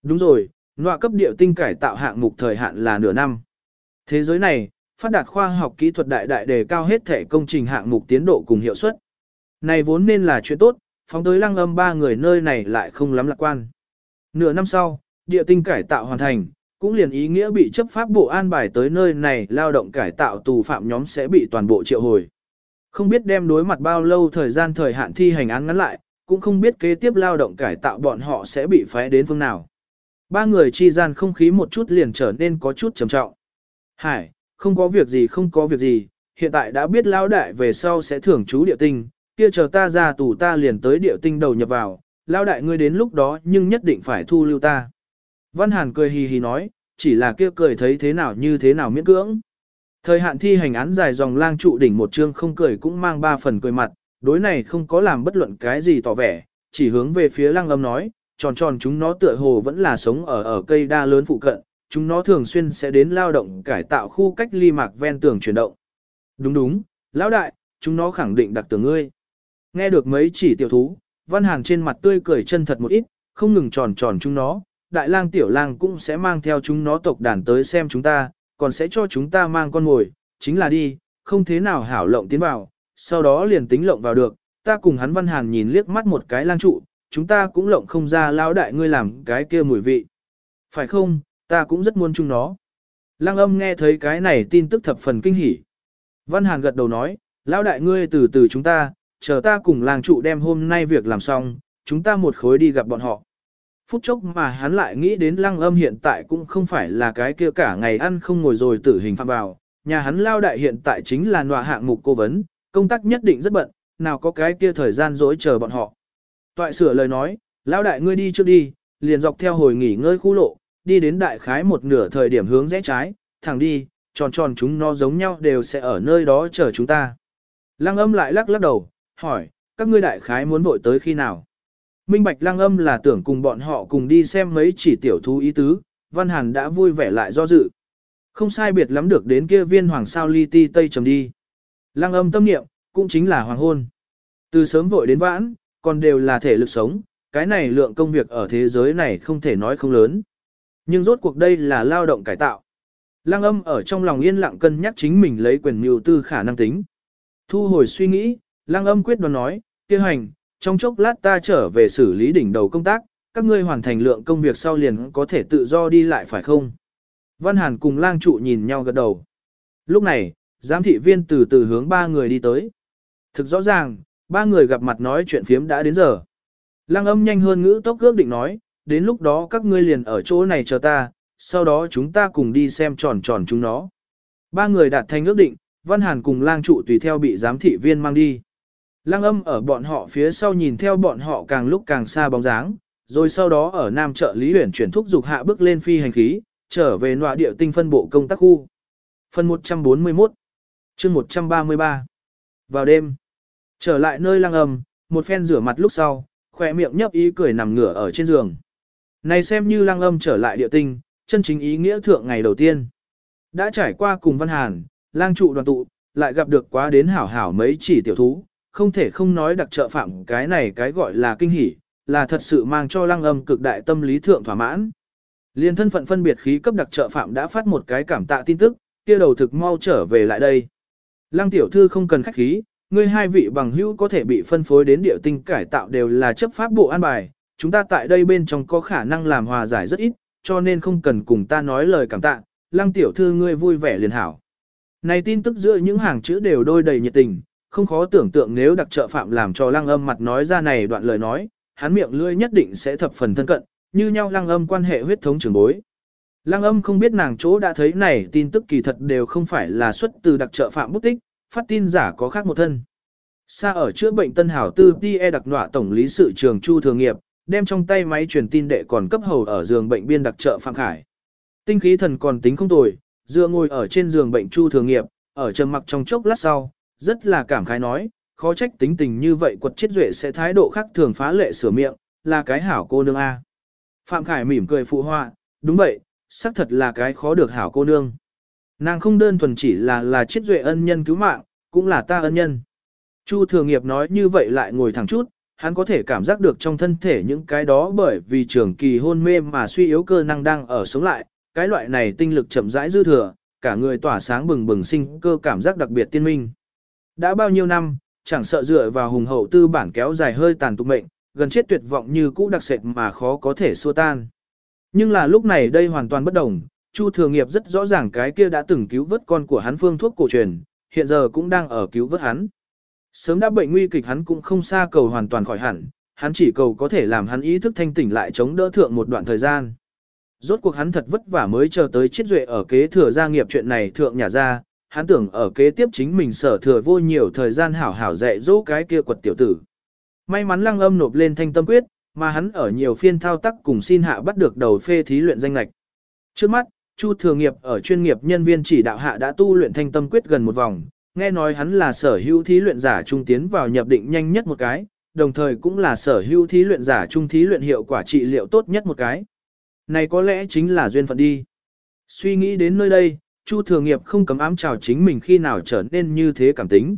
Đúng rồi, nọa cấp điệu tinh cải tạo hạng mục thời hạn là nửa năm. Thế giới này, phát đạt khoa học kỹ thuật đại đại đề cao hết thể công trình hạng mục tiến độ cùng hiệu suất. Này vốn nên là chuyện tốt, phóng tới lăng âm ba người nơi này lại không lắm lạc quan. Nửa năm sau, địa tinh cải tạo hoàn thành, cũng liền ý nghĩa bị chấp pháp bộ an bài tới nơi này lao động cải tạo tù phạm nhóm sẽ bị toàn bộ triệu hồi. Không biết đem đối mặt bao lâu thời gian thời hạn thi hành án ngắn lại, cũng không biết kế tiếp lao động cải tạo bọn họ sẽ bị phái đến phương nào. Ba người chi gian không khí một chút liền trở nên có chút trầm trọng. Hải, không có việc gì không có việc gì, hiện tại đã biết lao đại về sau sẽ thưởng chú địa tinh, kia chờ ta ra tù ta liền tới địa tinh đầu nhập vào, lao đại ngươi đến lúc đó nhưng nhất định phải thu lưu ta. Văn Hàn cười hì hì nói, chỉ là kia cười thấy thế nào như thế nào miễn cưỡng. Thời hạn thi hành án dài dòng lang trụ đỉnh một chương không cười cũng mang ba phần cười mặt, đối này không có làm bất luận cái gì tỏ vẻ, chỉ hướng về phía lang lâm nói, tròn tròn chúng nó tựa hồ vẫn là sống ở ở cây đa lớn phụ cận, chúng nó thường xuyên sẽ đến lao động cải tạo khu cách ly mạc ven tường chuyển động. Đúng đúng, lão đại, chúng nó khẳng định đặc tưởng ngươi. Nghe được mấy chỉ tiểu thú, Văn Hàn trên mặt tươi cười chân thật một ít, không ngừng tròn tròn chúng nó, đại lang tiểu lang cũng sẽ mang theo chúng nó tộc đàn tới xem chúng ta, còn sẽ cho chúng ta mang con ngồi, chính là đi, không thế nào hảo lộng tiến vào, sau đó liền tính lộng vào được, ta cùng hắn Văn Hàn nhìn liếc mắt một cái lang trụ, chúng ta cũng lộng không ra lão đại ngươi làm cái kia mùi vị. Phải không, ta cũng rất muốn chúng nó. Lăng âm nghe thấy cái này tin tức thập phần kinh hỉ. Văn Hàn gật đầu nói, lão đại ngươi từ từ chúng ta, chờ ta cùng làng trụ đem hôm nay việc làm xong, chúng ta một khối đi gặp bọn họ. Phút chốc mà hắn lại nghĩ đến lăng âm hiện tại cũng không phải là cái kia cả ngày ăn không ngồi rồi tử hình phạm vào, nhà hắn lao đại hiện tại chính là nọa hạng mục cố vấn, công tác nhất định rất bận, nào có cái kia thời gian dối chờ bọn họ. Toại sửa lời nói, lao đại ngươi đi trước đi, liền dọc theo hồi nghỉ ngơi khu lộ, đi đến đại khái một nửa thời điểm hướng rẽ trái, thẳng đi, tròn tròn chúng nó giống nhau đều sẽ ở nơi đó chờ chúng ta. Lăng âm lại lắc lắc đầu, hỏi, các ngươi đại khái muốn vội tới khi nào? Minh Bạch Lăng âm là tưởng cùng bọn họ cùng đi xem mấy chỉ tiểu thú ý tứ, Văn Hàn đã vui vẻ lại do dự. Không sai biệt lắm được đến kia viên hoàng sao ly ti tây trầm đi. Lăng âm tâm niệm, cũng chính là hoàng hôn. Từ sớm vội đến vãn, còn đều là thể lực sống, cái này lượng công việc ở thế giới này không thể nói không lớn. Nhưng rốt cuộc đây là lao động cải tạo. Lăng âm ở trong lòng yên lặng cân nhắc chính mình lấy quyền mưu tư khả năng tính. Thu hồi suy nghĩ, lăng âm quyết đoán nói, Tiêu hành, trong chốc lát ta trở về xử lý đỉnh đầu công tác, các ngươi hoàn thành lượng công việc sau liền có thể tự do đi lại phải không? Văn Hàn cùng lang trụ nhìn nhau gật đầu. Lúc này, giám thị viên từ từ hướng ba người đi tới. Thực rõ ràng, ba người gặp mặt nói chuyện phiếm đã đến giờ. Lăng âm nhanh hơn ngữ tốc ước định nói, đến lúc đó các ngươi liền ở chỗ này chờ ta, sau đó chúng ta cùng đi xem tròn tròn chúng nó. Ba người đạt thành ước định, Văn Hàn cùng lang trụ tùy theo bị giám thị viên mang đi. Lang âm ở bọn họ phía sau nhìn theo bọn họ càng lúc càng xa bóng dáng, rồi sau đó ở Nam chợ Lý Huyền chuyển thúc dục hạ bước lên phi hành khí, trở về nọa địa tinh phân bộ công tác khu. Phần 141 chương 133 Vào đêm, trở lại nơi lang âm, một phen rửa mặt lúc sau, khỏe miệng nhấp ý cười nằm ngửa ở trên giường. Này xem như lang âm trở lại địa tinh, chân chính ý nghĩa thượng ngày đầu tiên. Đã trải qua cùng Văn Hàn, lang trụ đoàn tụ, lại gặp được quá đến hảo hảo mấy chỉ tiểu thú, không thể không nói đặc trợ phạm cái này cái gọi là kinh hỉ, là thật sự mang cho lang âm cực đại tâm lý thượng thỏa mãn. Liên thân phận phân biệt khí cấp đặc trợ phạm đã phát một cái cảm tạ tin tức, kia đầu thực mau trở về lại đây. Lăng tiểu thư không cần khách khí, ngươi hai vị bằng hữu có thể bị phân phối đến địa tinh cải tạo đều là chấp pháp bộ an bài, chúng ta tại đây bên trong có khả năng làm hòa giải rất ít, cho nên không cần cùng ta nói lời cảm tạ, lăng tiểu thư ngươi vui vẻ liền hảo. Này tin tức giữa những hàng chữ đều đôi đầy nhiệt tình, không khó tưởng tượng nếu đặc trợ phạm làm cho lăng âm mặt nói ra này đoạn lời nói, hắn miệng lưỡi nhất định sẽ thập phần thân cận, như nhau lăng âm quan hệ huyết thống trường bối. Lăng âm không biết nàng chỗ đã thấy này tin tức kỳ thật đều không phải là xuất từ đặc trợ phạm bút tích, phát tin giả có khác một thân. Xa ở chữa bệnh tân hảo tư e đặc nọa tổng lý sự trường Chu Thường Nghiệp, đem trong tay máy truyền tin đệ còn cấp hầu ở giường bệnh biên đặc trợ Phạm Khải. Tinh khí thần còn tính không tồi, dựa ngồi ở trên giường bệnh Chu Thường Nghiệp, ở trầm mặc trong chốc lát sau, rất là cảm khái nói, khó trách tính tình như vậy quật chết duệ sẽ thái độ khác thường phá lệ sửa miệng, là cái hảo cô nương A. Phạm Khải mỉm cười phụ họa, đúng vậy, xác thật là cái khó được hảo cô nương. Nàng không đơn thuần chỉ là là chết duệ ân nhân cứu mạng, cũng là ta ân nhân. Chu Thường Nghiệp nói như vậy lại ngồi thẳng chút, hắn có thể cảm giác được trong thân thể những cái đó bởi vì trường kỳ hôn mê mà suy yếu cơ năng đang ở sống lại, cái loại này tinh lực chậm rãi dư thừa, cả người tỏa sáng bừng bừng sinh cơ cảm giác đặc biệt tiên minh. Đã bao nhiêu năm, chẳng sợ dựa vào hùng hậu tư bản kéo dài hơi tàn tục mệnh, gần chết tuyệt vọng như cũ đặc sệt mà khó có thể xua tan. Nhưng là lúc này đây hoàn toàn bất đồng, Chu Thừa Nghiệp rất rõ ràng cái kia đã từng cứu vớt con của hắn phương thuốc cổ truyền, hiện giờ cũng đang ở cứu vớt hắn. Sớm đã bệnh nguy kịch hắn cũng không xa cầu hoàn toàn khỏi hẳn, hắn chỉ cầu có thể làm hắn ý thức thanh tỉnh lại chống đỡ thượng một đoạn thời gian. Rốt cuộc hắn thật vất vả mới chờ tới chiết duệ ở kế thừa gia nghiệp chuyện này thượng nhà ra, hắn tưởng ở kế tiếp chính mình sở thừa vô nhiều thời gian hảo hảo dạy dỗ cái kia quật tiểu tử. May mắn lăng âm nộp lên thanh tâm quyết, mà hắn ở nhiều phiên thao tác cùng xin hạ bắt được đầu phê thí luyện danh lạch. Trước mắt, Chu Thừa Nghiệp ở chuyên nghiệp nhân viên chỉ đạo hạ đã tu luyện thanh tâm quyết gần một vòng, nghe nói hắn là sở hữu thí luyện giả trung tiến vào nhập định nhanh nhất một cái, đồng thời cũng là sở hữu thí luyện giả trung thí luyện hiệu quả trị liệu tốt nhất một cái. Này có lẽ chính là duyên phận đi. Suy nghĩ đến nơi đây, Chu Thừa Nghiệp không cấm ám chào chính mình khi nào trở nên như thế cảm tính.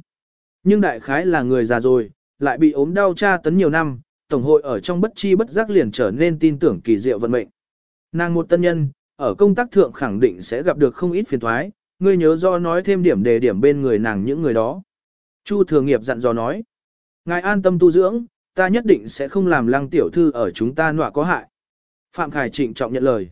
Nhưng đại khái là người già rồi, lại bị ốm đau tra tấn nhiều năm, Tổng hội ở trong bất chi bất giác liền trở nên tin tưởng kỳ diệu vận mệnh. Nàng một tân nhân, ở công tác thượng khẳng định sẽ gặp được không ít phiền thoái, ngươi nhớ do nói thêm điểm đề điểm bên người nàng những người đó. Chu Thừa Nghiệp dặn dò nói, ngài an tâm tu dưỡng, ta nhất định sẽ không làm lăng tiểu thư ở chúng ta nọa có hại. Phạm Khải trịnh trọng nhận lời.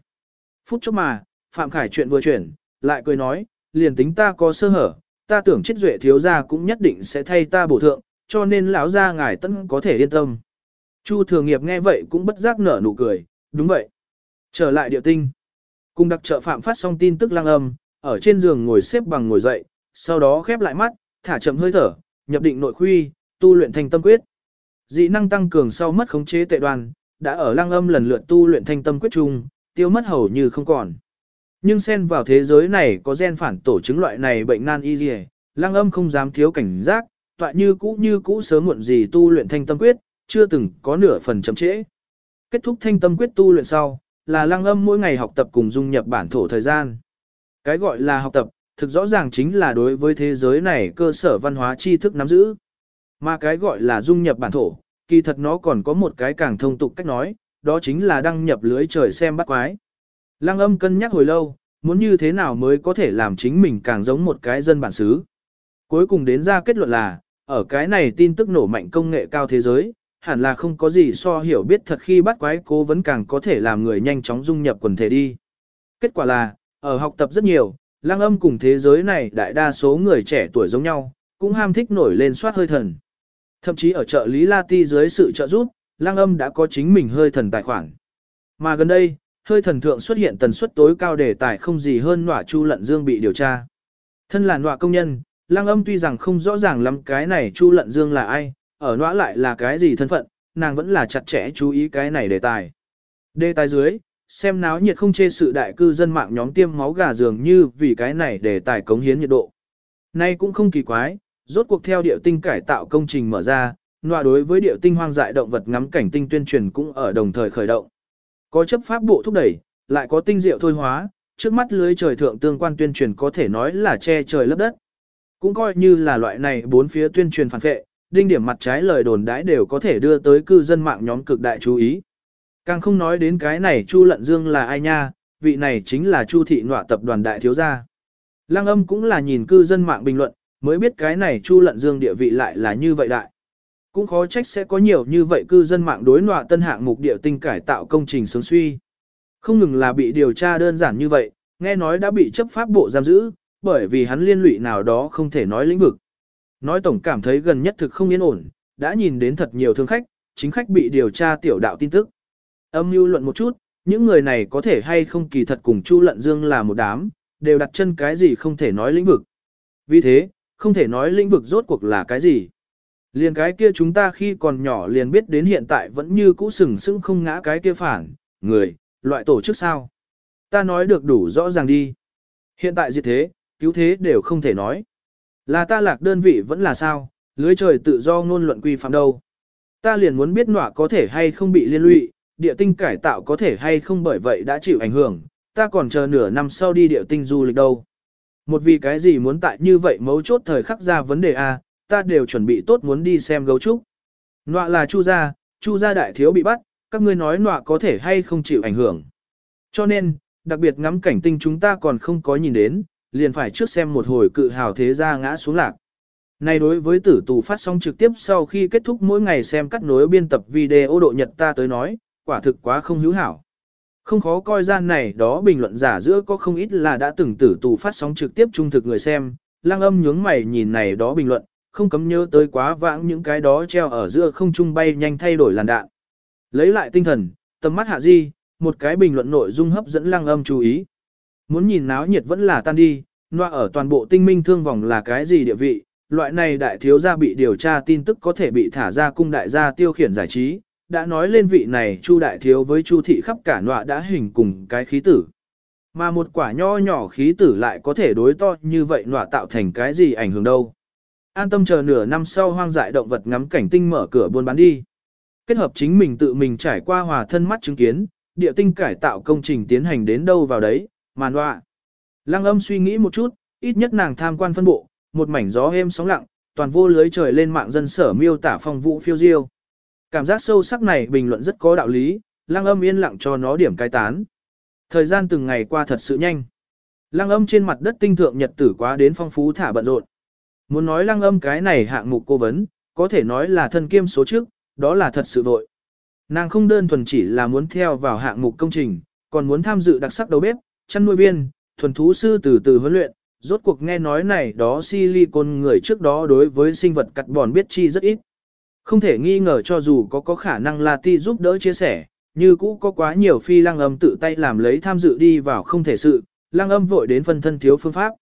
Phút chốc mà, Phạm Khải chuyện vừa chuyển, lại cười nói, liền tính ta có sơ hở, ta tưởng chết duệ thiếu gia cũng nhất định sẽ thay ta bổ thượng, cho nên lão gia ngài tấn có thể yên tâm. Chu Thường Nghiệp nghe vậy cũng bất giác nở nụ cười, đúng vậy. Trở lại địa tinh. Cùng đặc trợ Phạm phát xong tin tức lang âm, ở trên giường ngồi xếp bằng ngồi dậy, sau đó khép lại mắt, thả chậm hơi thở, nhập định nội khuy, tu luyện thành tâm quyết. Dị năng tăng cường sau mất khống chế tệ đoàn, đã ở lang âm lần lượt tu luyện thanh tâm quyết chung, tiêu mất hầu như không còn. Nhưng xen vào thế giới này có gen phản tổ chứng loại này bệnh nan y dì lang âm không dám thiếu cảnh giác, tọa như cũ như cũ sớm muộn gì tu luyện thanh tâm quyết, chưa từng có nửa phần chậm trễ. Kết thúc thanh tâm quyết tu luyện sau, là lang âm mỗi ngày học tập cùng dung nhập bản thổ thời gian. Cái gọi là học tập, thực rõ ràng chính là đối với thế giới này cơ sở văn hóa tri thức nắm giữ. Mà cái gọi là dung nhập bản thổ, kỳ thật nó còn có một cái càng thông tục cách nói, đó chính là đăng nhập lưới trời xem bắt quái. Lăng âm cân nhắc hồi lâu, muốn như thế nào mới có thể làm chính mình càng giống một cái dân bản xứ. Cuối cùng đến ra kết luận là, ở cái này tin tức nổ mạnh công nghệ cao thế giới, hẳn là không có gì so hiểu biết thật khi bắt quái cố vấn càng có thể làm người nhanh chóng dung nhập quần thể đi. Kết quả là, ở học tập rất nhiều, lang âm cùng thế giới này đại đa số người trẻ tuổi giống nhau, cũng ham thích nổi lên soát hơi thần. Thậm chí ở chợ Lý La Ti dưới sự trợ giúp, lang âm đã có chính mình hơi thần tài khoản. Mà gần đây, hơi thần thượng xuất hiện tần suất tối cao đề tài không gì hơn nọa chu lận dương bị điều tra. Thân là nọa công nhân, lang âm tuy rằng không rõ ràng lắm cái này chu lận dương là ai, ở nọa lại là cái gì thân phận, nàng vẫn là chặt chẽ chú ý cái này đề tài. Đề tài dưới, xem náo nhiệt không chê sự đại cư dân mạng nhóm tiêm máu gà dường như vì cái này để tài cống hiến nhiệt độ. Nay cũng không kỳ quái, rốt cuộc theo điệu tinh cải tạo công trình mở ra, nọa đối với điệu tinh hoang dại động vật ngắm cảnh tinh tuyên truyền cũng ở đồng thời khởi động. Có chấp pháp bộ thúc đẩy, lại có tinh diệu thôi hóa, trước mắt lưới trời thượng tương quan tuyên truyền có thể nói là che trời lấp đất. Cũng coi như là loại này bốn phía tuyên truyền phản vệ, đinh điểm mặt trái lời đồn đãi đều có thể đưa tới cư dân mạng nhóm cực đại chú ý. Càng không nói đến cái này Chu Lận Dương là ai nha, vị này chính là Chu thị nọa tập đoàn đại thiếu gia. Lăng âm cũng là nhìn cư dân mạng bình luận, mới biết cái này Chu Lận Dương địa vị lại là như vậy đại. Cũng khó trách sẽ có nhiều như vậy cư dân mạng đối nọa tân hạng mục địa tinh cải tạo công trình sướng suy. Không ngừng là bị điều tra đơn giản như vậy, nghe nói đã bị chấp pháp bộ giam giữ, bởi vì hắn liên lụy nào đó không thể nói lĩnh vực. Nói tổng cảm thấy gần nhất thực không yên ổn, đã nhìn đến thật nhiều thương khách, chính khách bị điều tra tiểu đạo tin tức. Âm mưu luận một chút, những người này có thể hay không kỳ thật cùng Chu Lận Dương là một đám, đều đặt chân cái gì không thể nói lĩnh vực. Vì thế, không thể nói lĩnh vực rốt cuộc là cái gì. Liền cái kia chúng ta khi còn nhỏ liền biết đến hiện tại vẫn như cũ sừng sững không ngã cái kia phản, người, loại tổ chức sao. Ta nói được đủ rõ ràng đi. Hiện tại gì thế, cứu thế đều không thể nói. Là ta lạc đơn vị vẫn là sao, lưới trời tự do ngôn luận quy phạm đâu. Ta liền muốn biết nọa có thể hay không bị liên lụy, địa tinh cải tạo có thể hay không bởi vậy đã chịu ảnh hưởng, ta còn chờ nửa năm sau đi địa tinh du lịch đâu. Một vì cái gì muốn tại như vậy mấu chốt thời khắc ra vấn đề A, ta đều chuẩn bị tốt muốn đi xem gấu trúc. Nọa là chu gia, chu gia đại thiếu bị bắt, các ngươi nói nọa có thể hay không chịu ảnh hưởng. Cho nên, đặc biệt ngắm cảnh tinh chúng ta còn không có nhìn đến, liền phải trước xem một hồi cự hào thế gia ngã xuống lạc. Này đối với tử tù phát sóng trực tiếp sau khi kết thúc mỗi ngày xem cắt nối biên tập video độ nhật ta tới nói, quả thực quá không hữu hảo. Không khó coi gian này đó bình luận giả giữa có không ít là đã từng tử tù phát sóng trực tiếp trung thực người xem, lang âm nhướng mày nhìn này đó bình luận, không cấm nhớ tới quá vãng những cái đó treo ở giữa không trung bay nhanh thay đổi làn đạn. Lấy lại tinh thần, tầm mắt hạ di, một cái bình luận nội dung hấp dẫn lang âm chú ý. Muốn nhìn náo nhiệt vẫn là tan đi, loa ở toàn bộ tinh minh thương vòng là cái gì địa vị, loại này đại thiếu gia bị điều tra tin tức có thể bị thả ra cung đại gia tiêu khiển giải trí, đã nói lên vị này Chu đại thiếu với Chu thị khắp cả nọa đã hình cùng cái khí tử. Mà một quả nho nhỏ khí tử lại có thể đối to như vậy nọa tạo thành cái gì ảnh hưởng đâu. An tâm chờ nửa năm sau hoang dại động vật ngắm cảnh tinh mở cửa buôn bán đi. Kết hợp chính mình tự mình trải qua hòa thân mắt chứng kiến, địa tinh cải tạo công trình tiến hành đến đâu vào đấy, màn họa. Lăng âm suy nghĩ một chút, ít nhất nàng tham quan phân bộ, một mảnh gió êm sóng lặng, toàn vô lưới trời lên mạng dân sở miêu tả phong vũ phiêu diêu. Cảm giác sâu sắc này bình luận rất có đạo lý, lăng âm yên lặng cho nó điểm cai tán. Thời gian từng ngày qua thật sự nhanh. Lăng âm trên mặt đất tinh thượng nhật tử quá đến phong phú thả bận rộn. Muốn nói lăng âm cái này hạng mục cố vấn, có thể nói là thân kiêm số trước, đó là thật sự vội. Nàng không đơn thuần chỉ là muốn theo vào hạng mục công trình, còn muốn tham dự đặc sắc đầu bếp, chăn nuôi viên, thuần thú sư từ từ huấn luyện, rốt cuộc nghe nói này đó silicon người trước đó đối với sinh vật cắt bòn biết chi rất ít. Không thể nghi ngờ cho dù có có khả năng là ti giúp đỡ chia sẻ, như cũ có quá nhiều phi lăng âm tự tay làm lấy tham dự đi vào không thể sự, lăng âm vội đến phân thân thiếu phương pháp.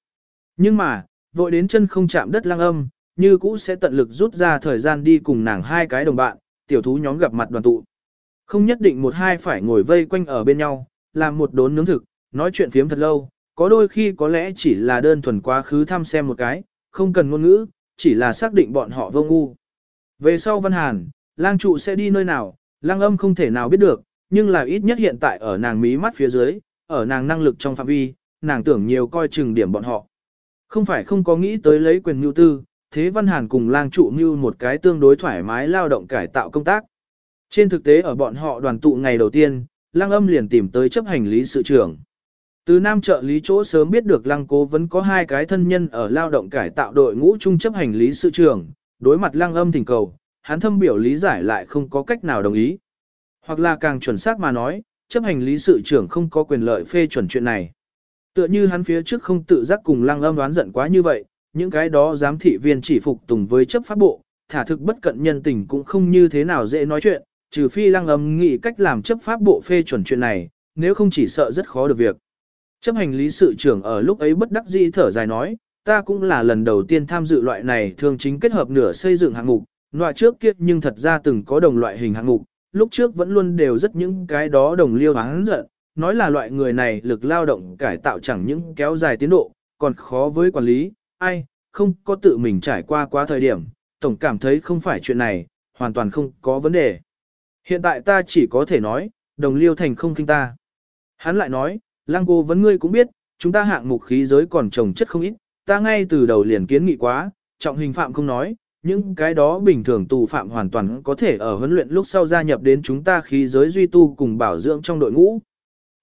Nhưng mà, vội đến chân không chạm đất Lang âm, như cũ sẽ tận lực rút ra thời gian đi cùng nàng hai cái đồng bạn, tiểu thú nhóm gặp mặt đoàn tụ. Không nhất định một hai phải ngồi vây quanh ở bên nhau, làm một đốn nướng thực, nói chuyện phiếm thật lâu, có đôi khi có lẽ chỉ là đơn thuần quá khứ thăm xem một cái, không cần ngôn ngữ, chỉ là xác định bọn họ vô ngu. Về sau Văn Hàn, lang trụ sẽ đi nơi nào, lang âm không thể nào biết được, nhưng là ít nhất hiện tại ở nàng mí mắt phía dưới, ở nàng năng lực trong phạm vi, nàng tưởng nhiều coi chừng điểm bọn họ. Không phải không có nghĩ tới lấy quyền mưu tư, thế Văn Hàn cùng lang trụ mưu một cái tương đối thoải mái lao động cải tạo công tác. Trên thực tế ở bọn họ đoàn tụ ngày đầu tiên, lang âm liền tìm tới chấp hành lý sự trưởng. Từ nam trợ lý chỗ sớm biết được lăng cố vẫn có hai cái thân nhân ở lao động cải tạo đội ngũ trung chấp hành lý sự trưởng, đối mặt lăng âm thỉnh cầu, hắn thâm biểu lý giải lại không có cách nào đồng ý. Hoặc là càng chuẩn xác mà nói, chấp hành lý sự trưởng không có quyền lợi phê chuẩn chuyện này. Tựa như hắn phía trước không tự giác cùng lăng âm đoán giận quá như vậy, những cái đó giám thị viên chỉ phục tùng với chấp pháp bộ, thả thực bất cận nhân tình cũng không như thế nào dễ nói chuyện, trừ phi lăng âm nghĩ cách làm chấp pháp bộ phê chuẩn chuyện này, nếu không chỉ sợ rất khó được việc. Chấp hành lý sự trưởng ở lúc ấy bất đắc dĩ thở dài nói, ta cũng là lần đầu tiên tham dự loại này thường chính kết hợp nửa xây dựng hạng mục, loại trước kia nhưng thật ra từng có đồng loại hình hạng mục, lúc trước vẫn luôn đều rất những cái đó đồng liêu hắn giận, nói là loại người này lực lao động cải tạo chẳng những kéo dài tiến độ, còn khó với quản lý, ai, không có tự mình trải qua quá thời điểm, tổng cảm thấy không phải chuyện này, hoàn toàn không có vấn đề. Hiện tại ta chỉ có thể nói, đồng liêu thành không kinh ta. Hắn lại nói, lang cô vấn ngươi cũng biết, chúng ta hạng mục khí giới còn trồng chất không ít, ta ngay từ đầu liền kiến nghị quá, trọng hình phạm không nói, những cái đó bình thường tù phạm hoàn toàn có thể ở huấn luyện lúc sau gia nhập đến chúng ta khí giới duy tu cùng bảo dưỡng trong đội ngũ.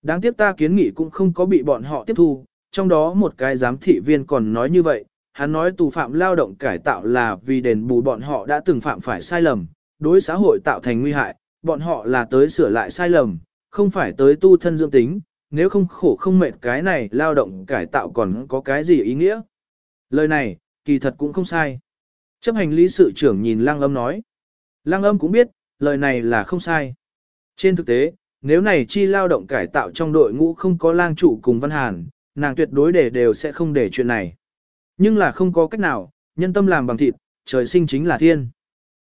Đáng tiếc ta kiến nghị cũng không có bị bọn họ tiếp thu, trong đó một cái giám thị viên còn nói như vậy, hắn nói tù phạm lao động cải tạo là vì đền bù bọn họ đã từng phạm phải sai lầm, đối xã hội tạo thành nguy hại, bọn họ là tới sửa lại sai lầm, không phải tới tu thân dưỡng tính, nếu không khổ không mệt cái này lao động cải tạo còn có cái gì ý nghĩa. Lời này, kỳ thật cũng không sai. Chấp hành lý sự trưởng nhìn lăng âm nói. Lăng âm cũng biết, lời này là không sai. Trên thực tế, nếu này chi lao động cải tạo trong đội ngũ không có lang trụ cùng văn hàn, nàng tuyệt đối để đều sẽ không để chuyện này. Nhưng là không có cách nào, nhân tâm làm bằng thịt, trời sinh chính là thiên.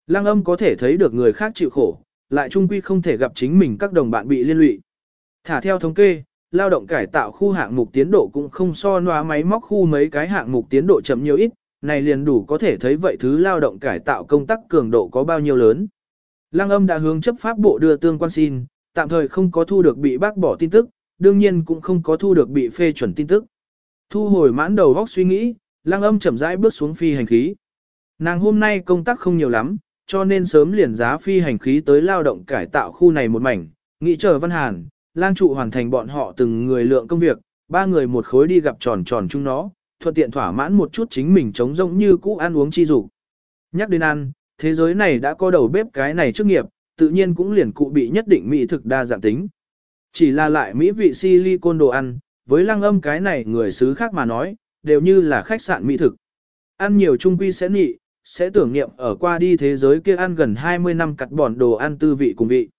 Lang âm có thể thấy được người khác chịu khổ, lại trung quy không thể gặp chính mình các đồng bạn bị liên lụy. Thả theo thống kê, lao động cải tạo khu hạng mục tiến độ cũng không so noa máy móc khu mấy cái hạng mục tiến độ chậm nhiều ít, này liền đủ có thể thấy vậy thứ lao động cải tạo công tác cường độ có bao nhiêu lớn. Lăng âm đã hướng chấp pháp bộ đưa tương quan xin, tạm thời không có thu được bị bác bỏ tin tức, đương nhiên cũng không có thu được bị phê chuẩn tin tức. Thu hồi mãn đầu góc suy nghĩ, lăng âm chậm rãi bước xuống phi hành khí. Nàng hôm nay công tác không nhiều lắm, cho nên sớm liền giá phi hành khí tới lao động cải tạo khu này một mảnh, nghĩ chờ Văn Hàn, lang trụ hoàn thành bọn họ từng người lượng công việc, ba người một khối đi gặp tròn tròn chúng nó, thuận tiện thỏa mãn một chút chính mình trống rỗng như cũ ăn uống chi dục. Nhắc đến ăn, thế giới này đã có đầu bếp cái này trước nghiệp, tự nhiên cũng liền cụ bị nhất định mỹ thực đa dạng tính. Chỉ là lại mỹ vị silicon đồ ăn, với lăng âm cái này người xứ khác mà nói, đều như là khách sạn mỹ thực. Ăn nhiều trung quy sẽ nhị, sẽ tưởng niệm ở qua đi thế giới kia ăn gần 20 năm cắt bòn đồ ăn tư vị cùng vị.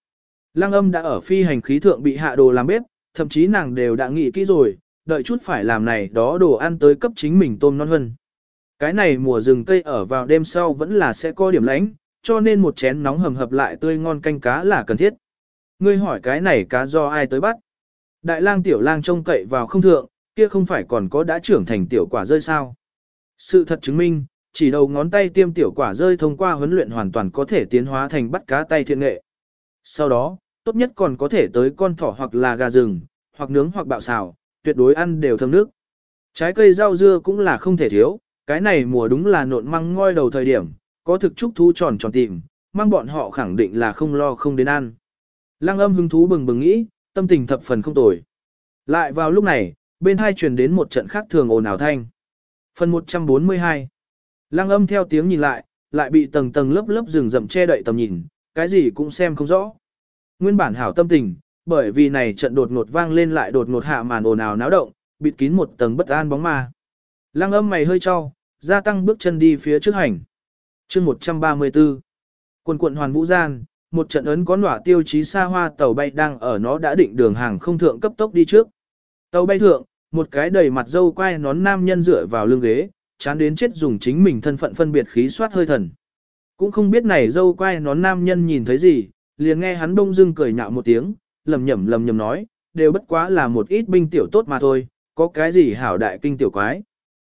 Lăng âm đã ở phi hành khí thượng bị hạ đồ làm bếp, thậm chí nàng đều đã nghĩ kỹ rồi, đợi chút phải làm này đó đồ ăn tới cấp chính mình tôm non hơn. Cái này mùa rừng cây ở vào đêm sau vẫn là sẽ có điểm lánh, cho nên một chén nóng hầm hập lại tươi ngon canh cá là cần thiết. Ngươi hỏi cái này cá do ai tới bắt? Đại lang tiểu lang trông cậy vào không thượng, kia không phải còn có đã trưởng thành tiểu quả rơi sao? Sự thật chứng minh, chỉ đầu ngón tay tiêm tiểu quả rơi thông qua huấn luyện hoàn toàn có thể tiến hóa thành bắt cá tay thiện nghệ. Sau đó, tốt nhất còn có thể tới con thỏ hoặc là gà rừng, hoặc nướng hoặc bạo xào, tuyệt đối ăn đều thơm nước. Trái cây rau dưa cũng là không thể thiếu, cái này mùa đúng là nộn măng ngoi đầu thời điểm, có thực trúc thú tròn tròn tìm, mang bọn họ khẳng định là không lo không đến ăn. Lăng âm hứng thú bừng bừng nghĩ, tâm tình thập phần không tồi. Lại vào lúc này, bên hai truyền đến một trận khác thường ồn ào thanh. Phần 142 Lăng âm theo tiếng nhìn lại, lại bị tầng tầng lớp lớp rừng rậm che đậy tầm nhìn, cái gì cũng xem không rõ. Nguyên bản hảo tâm tình, bởi vì này trận đột ngột vang lên lại đột ngột hạ màn ồn ào náo động, bịt kín một tầng bất an bóng ma. Lăng âm mày hơi cho, gia tăng bước chân đi phía trước hành chương 134 Quần quận hoàn vũ gian, một trận ấn có nỏa tiêu chí xa hoa tàu bay đang ở nó đã định đường hàng không thượng cấp tốc đi trước. Tàu bay thượng, một cái đầy mặt dâu quai nón nam nhân dựa vào lưng ghế, chán đến chết dùng chính mình thân phận phân biệt khí soát hơi thần. Cũng không biết này dâu quai nón nam nhân nhìn thấy gì, liền nghe hắn đông dưng cười nhạo một tiếng, lầm nhầm lầm nhầm nói, đều bất quá là một ít binh tiểu tốt mà thôi, có cái gì hảo đại kinh tiểu quái.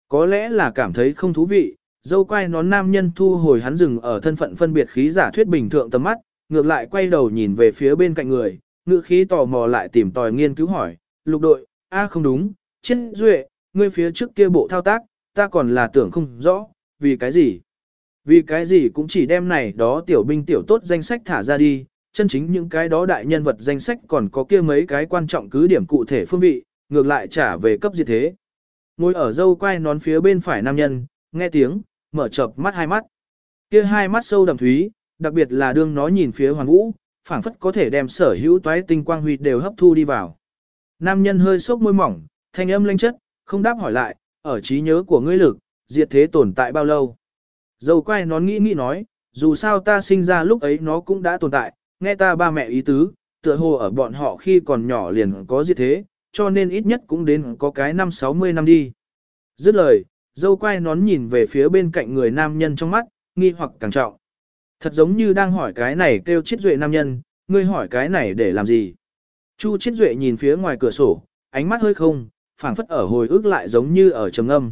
Có lẽ là cảm thấy không thú vị, dâu quai nón nam nhân thu hồi hắn dừng ở thân phận phân biệt khí giả thuyết bình thượng tầm mắt, ngược lại quay đầu nhìn về phía bên cạnh người, ngữ khí tò mò lại tìm tòi nghiên cứu hỏi, lục đội, a à, không đúng, chết duệ, ngươi phía trước kia bộ thao tác, ta còn là tưởng không rõ, vì cái gì? Vì cái gì cũng chỉ đem này đó tiểu binh tiểu tốt danh sách thả ra đi, chân chính những cái đó đại nhân vật danh sách còn có kia mấy cái quan trọng cứ điểm cụ thể phương vị, ngược lại trả về cấp diệt thế. Ngồi ở dâu quay nón phía bên phải nam nhân, nghe tiếng, mở chợp mắt hai mắt. Kia hai mắt sâu đậm thúy, đặc biệt là đương nó nhìn phía Hoàng Vũ, phảng phất có thể đem sở hữu toái tinh quang huy đều hấp thu đi vào. Nam nhân hơi sốc môi mỏng, thanh âm lanh chất, không đáp hỏi lại, ở trí nhớ của ngươi lực, diệt thế tồn tại bao lâu. Dâu quay nón nghĩ nghĩ nói, dù sao ta sinh ra lúc ấy nó cũng đã tồn tại, nghe ta ba mẹ ý tứ, tựa hồ ở bọn họ khi còn nhỏ liền có diệt thế, cho nên ít nhất cũng đến có cái năm 60 năm đi. Dứt lời, dâu quay nón nhìn về phía bên cạnh người nam nhân trong mắt, nghi hoặc càng trọng. Thật giống như đang hỏi cái này kêu chết duệ nam nhân, ngươi hỏi cái này để làm gì? Chu chết duệ nhìn phía ngoài cửa sổ, ánh mắt hơi không, phảng phất ở hồi ức lại giống như ở trầm âm.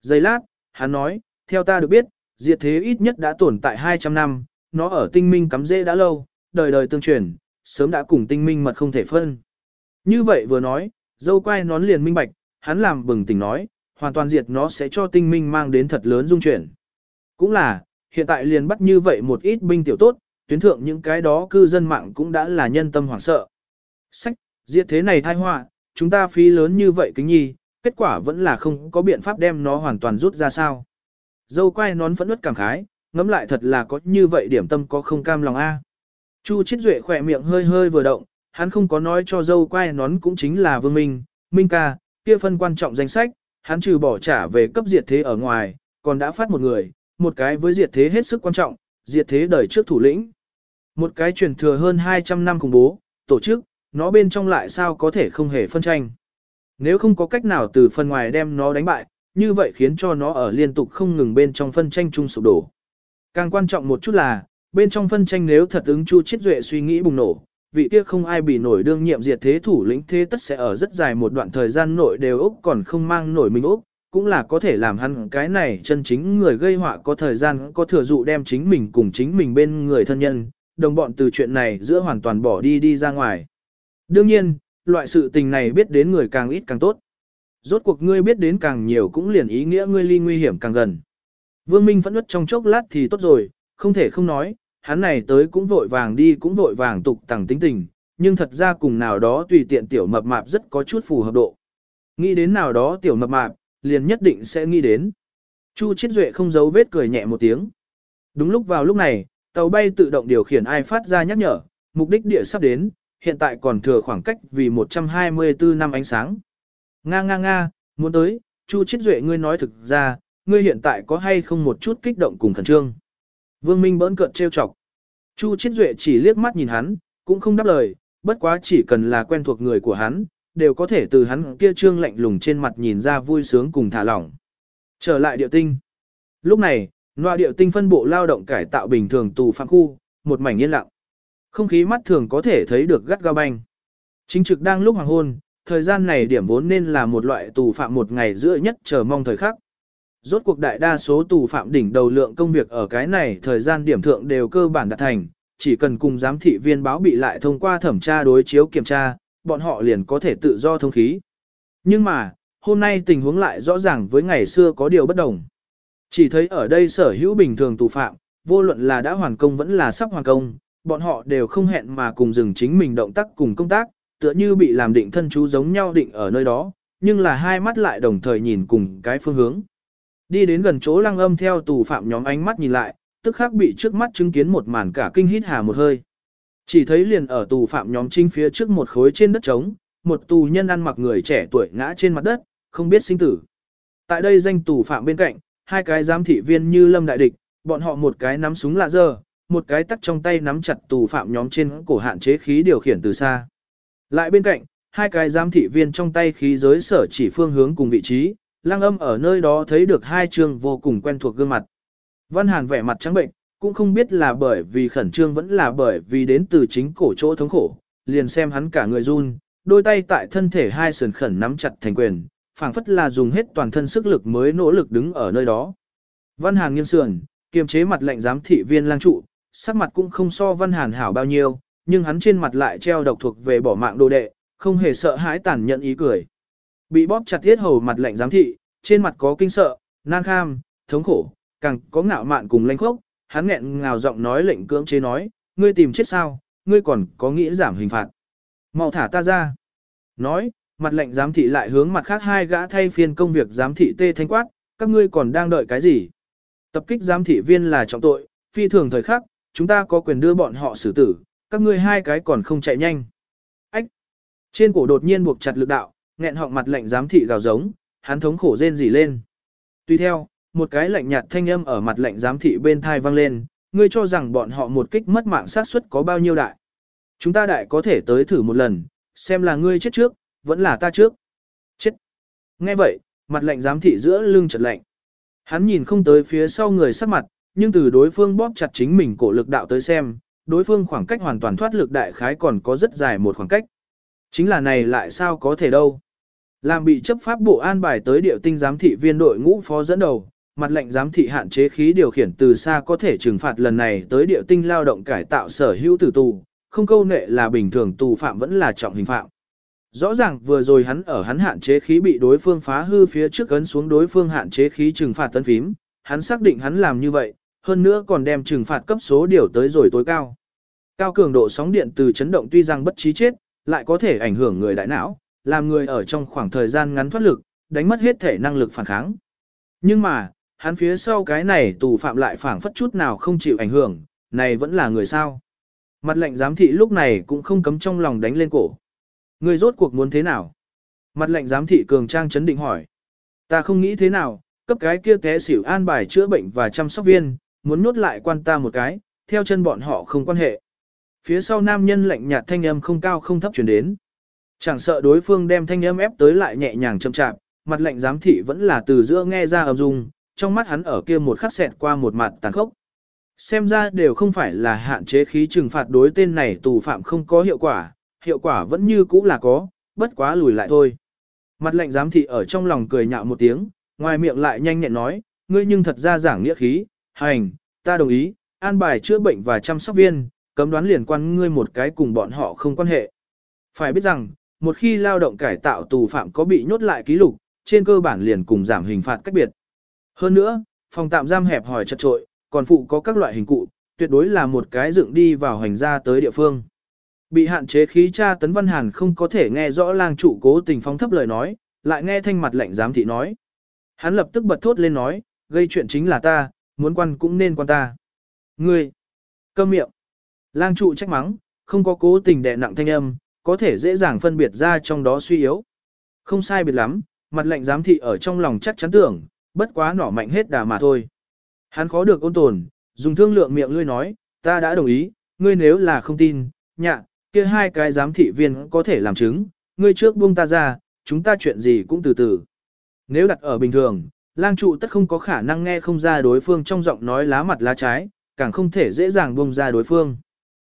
Giây lát, hắn nói, theo ta được biết, diệt thế ít nhất đã tồn tại 200 năm, nó ở tinh minh cắm rễ đã lâu, đời đời tương truyền, sớm đã cùng tinh minh mật không thể phân. Như vậy vừa nói, dâu quay nón liền minh bạch, hắn làm bừng tỉnh nói, hoàn toàn diệt nó sẽ cho tinh minh mang đến thật lớn dung chuyển. Cũng là, hiện tại liền bắt như vậy một ít binh tiểu tốt, tuyến thượng những cái đó cư dân mạng cũng đã là nhân tâm hoảng sợ. Sách, diệt thế này thai họa, chúng ta phí lớn như vậy kính nhi, kết quả vẫn là không có biện pháp đem nó hoàn toàn rút ra sao. Dâu quay nón phẫn nứt cảm khái, ngẫm lại thật là có như vậy điểm tâm có không cam lòng a. Chu Chiết Duệ khỏe miệng hơi hơi vừa động, hắn không có nói cho dâu quay nón cũng chính là Vương Minh, Minh ca, kia phân quan trọng danh sách, hắn trừ bỏ trả về cấp diệt thế ở ngoài, còn đã phát một người, một cái với diệt thế hết sức quan trọng, diệt thế đời trước thủ lĩnh. Một cái truyền thừa hơn 200 năm khủng bố, tổ chức, nó bên trong lại sao có thể không hề phân tranh. Nếu không có cách nào từ phần ngoài đem nó đánh bại, như vậy khiến cho nó ở liên tục không ngừng bên trong phân tranh chung sụp đổ. Càng quan trọng một chút là, bên trong phân tranh nếu thật ứng Chu Chiết Duệ suy nghĩ bùng nổ, vị kia không ai bị nổi đương nhiệm diệt thế thủ lĩnh thế tất sẽ ở rất dài một đoạn thời gian nội đều Úc còn không mang nổi mình Úc, cũng là có thể làm hắn cái này chân chính người gây họa có thời gian có thừa dụ đem chính mình cùng chính mình bên người thân nhân, đồng bọn từ chuyện này giữa hoàn toàn bỏ đi đi ra ngoài. Đương nhiên, loại sự tình này biết đến người càng ít càng tốt. Rốt cuộc ngươi biết đến càng nhiều cũng liền ý nghĩa ngươi ly nguy hiểm càng gần. Vương Minh vẫn nứt trong chốc lát thì tốt rồi, không thể không nói, hắn này tới cũng vội vàng đi cũng vội vàng tục tẳng tính tình, nhưng thật ra cùng nào đó tùy tiện tiểu mập mạp rất có chút phù hợp độ. Nghĩ đến nào đó tiểu mập mạp, liền nhất định sẽ nghĩ đến. Chu Chiết Duệ không giấu vết cười nhẹ một tiếng. Đúng lúc vào lúc này, tàu bay tự động điều khiển ai phát ra nhắc nhở, mục đích địa sắp đến, hiện tại còn thừa khoảng cách vì 124 năm ánh sáng. Nga nga nga, muốn tới, Chu Chiết Duệ ngươi nói thực ra, ngươi hiện tại có hay không một chút kích động cùng khẩn trương. Vương Minh bỡn cợt trêu chọc. Chu Chiết Duệ chỉ liếc mắt nhìn hắn, cũng không đáp lời, bất quá chỉ cần là quen thuộc người của hắn, đều có thể từ hắn kia trương lạnh lùng trên mặt nhìn ra vui sướng cùng thả lỏng. Trở lại điệu tinh. Lúc này, loa điệu tinh phân bộ lao động cải tạo bình thường tù phạm khu, một mảnh yên lặng. Không khí mắt thường có thể thấy được gắt gao banh. Chính trực đang lúc hoàng hôn, thời gian này điểm vốn nên là một loại tù phạm một ngày giữa nhất chờ mong thời khắc. Rốt cuộc đại đa số tù phạm đỉnh đầu lượng công việc ở cái này thời gian điểm thượng đều cơ bản đạt thành, chỉ cần cùng giám thị viên báo bị lại thông qua thẩm tra đối chiếu kiểm tra, bọn họ liền có thể tự do thông khí. Nhưng mà, hôm nay tình huống lại rõ ràng với ngày xưa có điều bất đồng. Chỉ thấy ở đây sở hữu bình thường tù phạm, vô luận là đã hoàn công vẫn là sắp hoàn công, bọn họ đều không hẹn mà cùng dừng chính mình động tác cùng công tác, tựa như bị làm định thân chú giống nhau định ở nơi đó, nhưng là hai mắt lại đồng thời nhìn cùng cái phương hướng. Đi đến gần chỗ lăng âm theo tù phạm nhóm ánh mắt nhìn lại, tức khắc bị trước mắt chứng kiến một màn cả kinh hít hà một hơi. Chỉ thấy liền ở tù phạm nhóm trinh phía trước một khối trên đất trống, một tù nhân ăn mặc người trẻ tuổi ngã trên mặt đất, không biết sinh tử. Tại đây danh tù phạm bên cạnh, hai cái giám thị viên như lâm đại địch, bọn họ một cái nắm súng lạ dơ, một cái tắt trong tay nắm chặt tù phạm nhóm trên cổ hạn chế khí điều khiển từ xa. Lại bên cạnh, hai cái giám thị viên trong tay khí giới sở chỉ phương hướng cùng vị trí, lang âm ở nơi đó thấy được hai trường vô cùng quen thuộc gương mặt. Văn Hàn vẻ mặt trắng bệnh, cũng không biết là bởi vì khẩn trương vẫn là bởi vì đến từ chính cổ chỗ thống khổ, liền xem hắn cả người run, đôi tay tại thân thể hai sườn khẩn nắm chặt thành quyền, phảng phất là dùng hết toàn thân sức lực mới nỗ lực đứng ở nơi đó. Văn Hàn nghiêng sườn, kiềm chế mặt lệnh giám thị viên lang trụ, sắc mặt cũng không so Văn Hàn hảo bao nhiêu, nhưng hắn trên mặt lại treo độc thuộc về bỏ mạng đồ đệ, không hề sợ hãi tàn nhẫn ý cười. Bị bóp chặt thiết hầu mặt lệnh giám thị, trên mặt có kinh sợ, nan kham, thống khổ, càng có ngạo mạn cùng lanh khốc, hắn nghẹn ngào giọng nói lệnh cưỡng chế nói, ngươi tìm chết sao, ngươi còn có nghĩ giảm hình phạt. mau thả ta ra. Nói, mặt lệnh giám thị lại hướng mặt khác hai gã thay phiên công việc giám thị tê thanh quát, các ngươi còn đang đợi cái gì? Tập kích giám thị viên là trọng tội, phi thường thời khắc, chúng ta có quyền đưa bọn họ xử tử, các ngươi hai cái còn không chạy nhanh. Ách! Trên cổ đột nhiên buộc chặt lực đạo, nghẹn họng mặt lệnh giám thị gào giống, hắn thống khổ rên rỉ lên. Tuy theo, một cái lạnh nhạt thanh âm ở mặt lệnh giám thị bên thai vang lên, ngươi cho rằng bọn họ một kích mất mạng sát suất có bao nhiêu đại. Chúng ta đại có thể tới thử một lần, xem là ngươi chết trước, vẫn là ta trước. Chết. Nghe vậy, mặt lệnh giám thị giữa lưng chợt lạnh. Hắn nhìn không tới phía sau người sắc mặt, nhưng từ đối phương bóp chặt chính mình cổ lực đạo tới xem, đối phương khoảng cách hoàn toàn thoát lực đại khái còn có rất dài một khoảng cách. Chính là này lại sao có thể đâu. Làm bị chấp pháp bộ an bài tới điệu tinh giám thị viên đội ngũ phó dẫn đầu, mặt lệnh giám thị hạn chế khí điều khiển từ xa có thể trừng phạt lần này tới điệu tinh lao động cải tạo sở hữu tử tù, không câu nệ là bình thường tù phạm vẫn là trọng hình phạm. Rõ ràng vừa rồi hắn ở hắn hạn chế khí bị đối phương phá hư phía trước ấn xuống đối phương hạn chế khí trừng phạt tấn phím, hắn xác định hắn làm như vậy, hơn nữa còn đem trừng phạt cấp số điều tới rồi tối cao. Cao cường độ sóng điện từ chấn động tuy rằng bất trí chết, lại có thể ảnh hưởng người đại não, làm người ở trong khoảng thời gian ngắn thoát lực, đánh mất hết thể năng lực phản kháng. Nhưng mà, hắn phía sau cái này tù phạm lại phản phất chút nào không chịu ảnh hưởng, này vẫn là người sao. Mặt lệnh giám thị lúc này cũng không cấm trong lòng đánh lên cổ. Người rốt cuộc muốn thế nào? Mặt lệnh giám thị cường trang chấn định hỏi. Ta không nghĩ thế nào, cấp cái kia té xỉu an bài chữa bệnh và chăm sóc viên, muốn nuốt lại quan ta một cái, theo chân bọn họ không quan hệ. Phía sau nam nhân lạnh nhạt thanh âm không cao không thấp chuyển đến. Chẳng sợ đối phương đem thanh âm ép tới lại nhẹ nhàng chậm chạp, mặt lạnh giám thị vẫn là từ giữa nghe ra âm dung, trong mắt hắn ở kia một khắc xẹt qua một mặt tàn khốc. Xem ra đều không phải là hạn chế khí trừng phạt đối tên này tù phạm không có hiệu quả, hiệu quả vẫn như cũ là có, bất quá lùi lại thôi. Mặt lạnh giám thị ở trong lòng cười nhạo một tiếng, ngoài miệng lại nhanh nhẹn nói, ngươi nhưng thật ra giảng nghĩa khí, hành, ta đồng ý, an bài chữa bệnh và chăm sóc viên, cấm đoán liền quan ngươi một cái cùng bọn họ không quan hệ. Phải biết rằng, một khi lao động cải tạo tù phạm có bị nhốt lại ký lục, trên cơ bản liền cùng giảm hình phạt cách biệt. Hơn nữa, phòng tạm giam hẹp hỏi chật trội, còn phụ có các loại hình cụ, tuyệt đối là một cái dựng đi vào hành ra tới địa phương. Bị hạn chế khí tra tấn văn hàn không có thể nghe rõ lang trụ cố tình phóng thấp lời nói, lại nghe thanh mặt lạnh giám thị nói. Hắn lập tức bật thốt lên nói, gây chuyện chính là ta, muốn quan cũng nên quan ta. Ngươi, câm miệng. Lang trụ trách mắng, không có cố tình đè nặng thanh âm, có thể dễ dàng phân biệt ra trong đó suy yếu. Không sai biệt lắm, mặt lệnh giám thị ở trong lòng chắc chắn tưởng, bất quá nỏ mạnh hết đà mà thôi. Hắn khó được ôn tồn, dùng thương lượng miệng ngươi nói, ta đã đồng ý, ngươi nếu là không tin, nhạ, kia hai cái giám thị viên có thể làm chứng, ngươi trước buông ta ra, chúng ta chuyện gì cũng từ từ. Nếu đặt ở bình thường, lang trụ tất không có khả năng nghe không ra đối phương trong giọng nói lá mặt lá trái, càng không thể dễ dàng buông ra đối phương.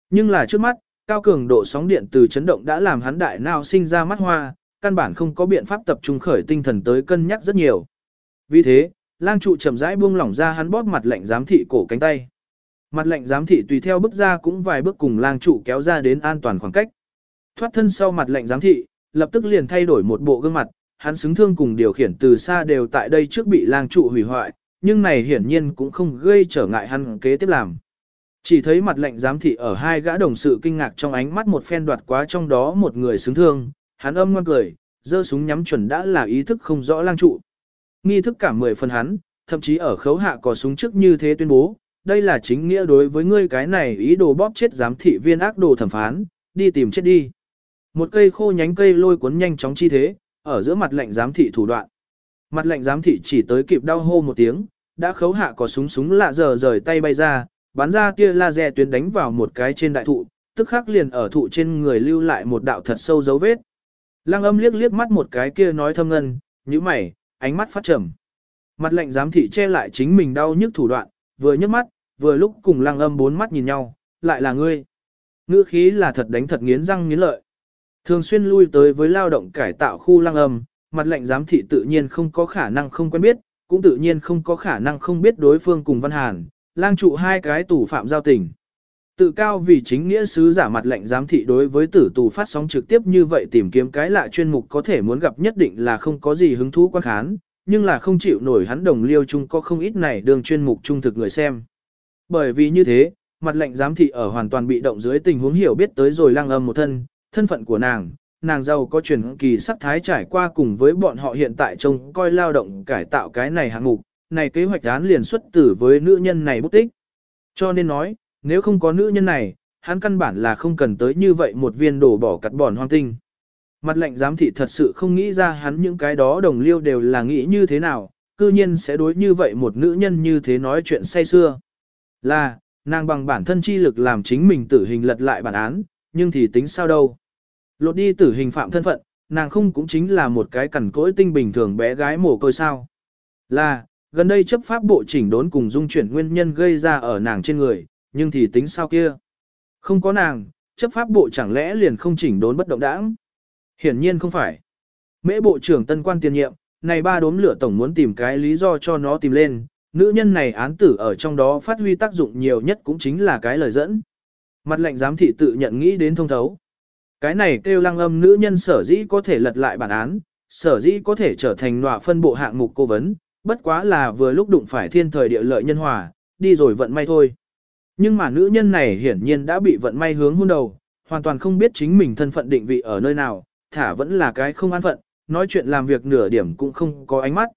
Nhưng là trước mắt, cao cường độ sóng điện từ chấn động đã làm hắn đại nào sinh ra mắt hoa, căn bản không có biện pháp tập trung khởi tinh thần tới cân nhắc rất nhiều. Vì thế, lang trụ chậm rãi buông lỏng ra hắn bóp mặt lạnh giám thị cổ cánh tay. Mặt lạnh giám thị tùy theo bước ra cũng vài bước cùng lang trụ kéo ra đến an toàn khoảng cách. Thoát thân sau mặt lạnh giám thị, lập tức liền thay đổi một bộ gương mặt, hắn xứng thương cùng điều khiển từ xa đều tại đây trước bị lang trụ hủy hoại, nhưng này hiển nhiên cũng không gây trở ngại hắn kế tiếp làm. Chỉ thấy mặt lệnh giám thị ở hai gã đồng sự kinh ngạc trong ánh mắt một phen đoạt quá trong đó một người xứng thương, hắn âm ngoan cười, giơ súng nhắm chuẩn đã là ý thức không rõ lang trụ. Nghi thức cả mười phần hắn, thậm chí ở khấu hạ có súng trước như thế tuyên bố, đây là chính nghĩa đối với ngươi cái này ý đồ bóp chết giám thị viên ác đồ thẩm phán, đi tìm chết đi. Một cây khô nhánh cây lôi cuốn nhanh chóng chi thế, ở giữa mặt lệnh giám thị thủ đoạn. Mặt lệnh giám thị chỉ tới kịp đau hô một tiếng, đã khấu hạ có súng súng lạ giờ rời tay bay ra, bắn ra tia laser tuyến đánh vào một cái trên đại thụ, tức khắc liền ở thụ trên người lưu lại một đạo thật sâu dấu vết. Lăng âm liếc liếc mắt một cái kia nói thâm ngân, như mày, ánh mắt phát trầm. Mặt lạnh giám thị che lại chính mình đau nhức thủ đoạn, vừa nhấc mắt, vừa lúc cùng lăng âm bốn mắt nhìn nhau, lại là ngươi. Ngữ khí là thật đánh thật nghiến răng nghiến lợi. Thường xuyên lui tới với lao động cải tạo khu lăng âm, mặt lệnh giám thị tự nhiên không có khả năng không quen biết, cũng tự nhiên không có khả năng không biết đối phương cùng Văn Hàn, lang trụ hai cái tù phạm giao tình. Tự cao vì chính nghĩa sứ giả mặt lệnh giám thị đối với tử tù phát sóng trực tiếp như vậy tìm kiếm cái lạ chuyên mục có thể muốn gặp nhất định là không có gì hứng thú quan khán, nhưng là không chịu nổi hắn đồng liêu chung có không ít này đường chuyên mục trung thực người xem. Bởi vì như thế, mặt lệnh giám thị ở hoàn toàn bị động dưới tình huống hiểu biết tới rồi lang âm một thân, thân phận của nàng, nàng giàu có truyền kỳ sắc thái trải qua cùng với bọn họ hiện tại trông coi lao động cải tạo cái này hạng mục, này kế hoạch án liền xuất tử với nữ nhân này bút tích. Cho nên nói, nếu không có nữ nhân này, hắn căn bản là không cần tới như vậy một viên đổ bỏ cắt bòn hoang tinh. Mặt lệnh giám thị thật sự không nghĩ ra hắn những cái đó đồng liêu đều là nghĩ như thế nào, cư nhiên sẽ đối như vậy một nữ nhân như thế nói chuyện say xưa. Là, nàng bằng bản thân chi lực làm chính mình tử hình lật lại bản án, nhưng thì tính sao đâu. Lột đi tử hình phạm thân phận, nàng không cũng chính là một cái cẩn cỗi tinh bình thường bé gái mồ côi sao. Là, gần đây chấp pháp bộ chỉnh đốn cùng dung chuyển nguyên nhân gây ra ở nàng trên người, nhưng thì tính sao kia. Không có nàng, chấp pháp bộ chẳng lẽ liền không chỉnh đốn bất động đảng. Hiển nhiên không phải. Mễ bộ trưởng tân quan tiền nhiệm, này ba đốm lửa tổng muốn tìm cái lý do cho nó tìm lên, nữ nhân này án tử ở trong đó phát huy tác dụng nhiều nhất cũng chính là cái lời dẫn. Mặt lệnh giám thị tự nhận nghĩ đến thông thấu. Cái này kêu lăng âm nữ nhân sở dĩ có thể lật lại bản án, sở dĩ có thể trở thành nọa phân bộ hạng mục cố vấn, bất quá là vừa lúc đụng phải thiên thời địa lợi nhân hòa, đi rồi vận may thôi. Nhưng mà nữ nhân này hiển nhiên đã bị vận may hướng hôn đầu, hoàn toàn không biết chính mình thân phận định vị ở nơi nào, thả vẫn là cái không an phận, nói chuyện làm việc nửa điểm cũng không có ánh mắt.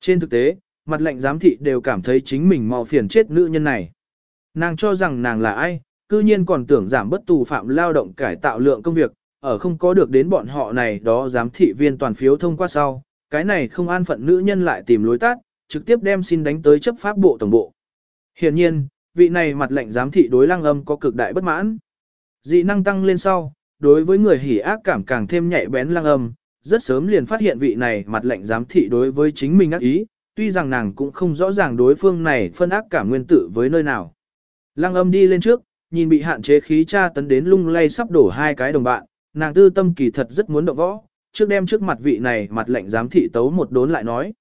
Trên thực tế, mặt lệnh giám thị đều cảm thấy chính mình mau phiền chết nữ nhân này. Nàng cho rằng nàng là ai, cư nhiên còn tưởng giảm bất tù phạm lao động cải tạo lượng công việc, ở không có được đến bọn họ này đó giám thị viên toàn phiếu thông qua sau, cái này không an phận nữ nhân lại tìm lối tắt, trực tiếp đem xin đánh tới chấp pháp bộ tổng bộ. Hiện nhiên, vị này mặt lệnh giám thị đối lăng âm có cực đại bất mãn. Dị năng tăng lên sau, đối với người hỉ ác cảm càng thêm nhạy bén lăng âm, rất sớm liền phát hiện vị này mặt lệnh giám thị đối với chính mình ác ý, tuy rằng nàng cũng không rõ ràng đối phương này phân ác cảm nguyên tử với nơi nào. Lăng âm đi lên trước, nhìn bị hạn chế khí tra tấn đến lung lay sắp đổ hai cái đồng bạn, nàng tư tâm kỳ thật rất muốn động võ, trước đem trước mặt vị này mặt lệnh giám thị tấu một đốn lại nói.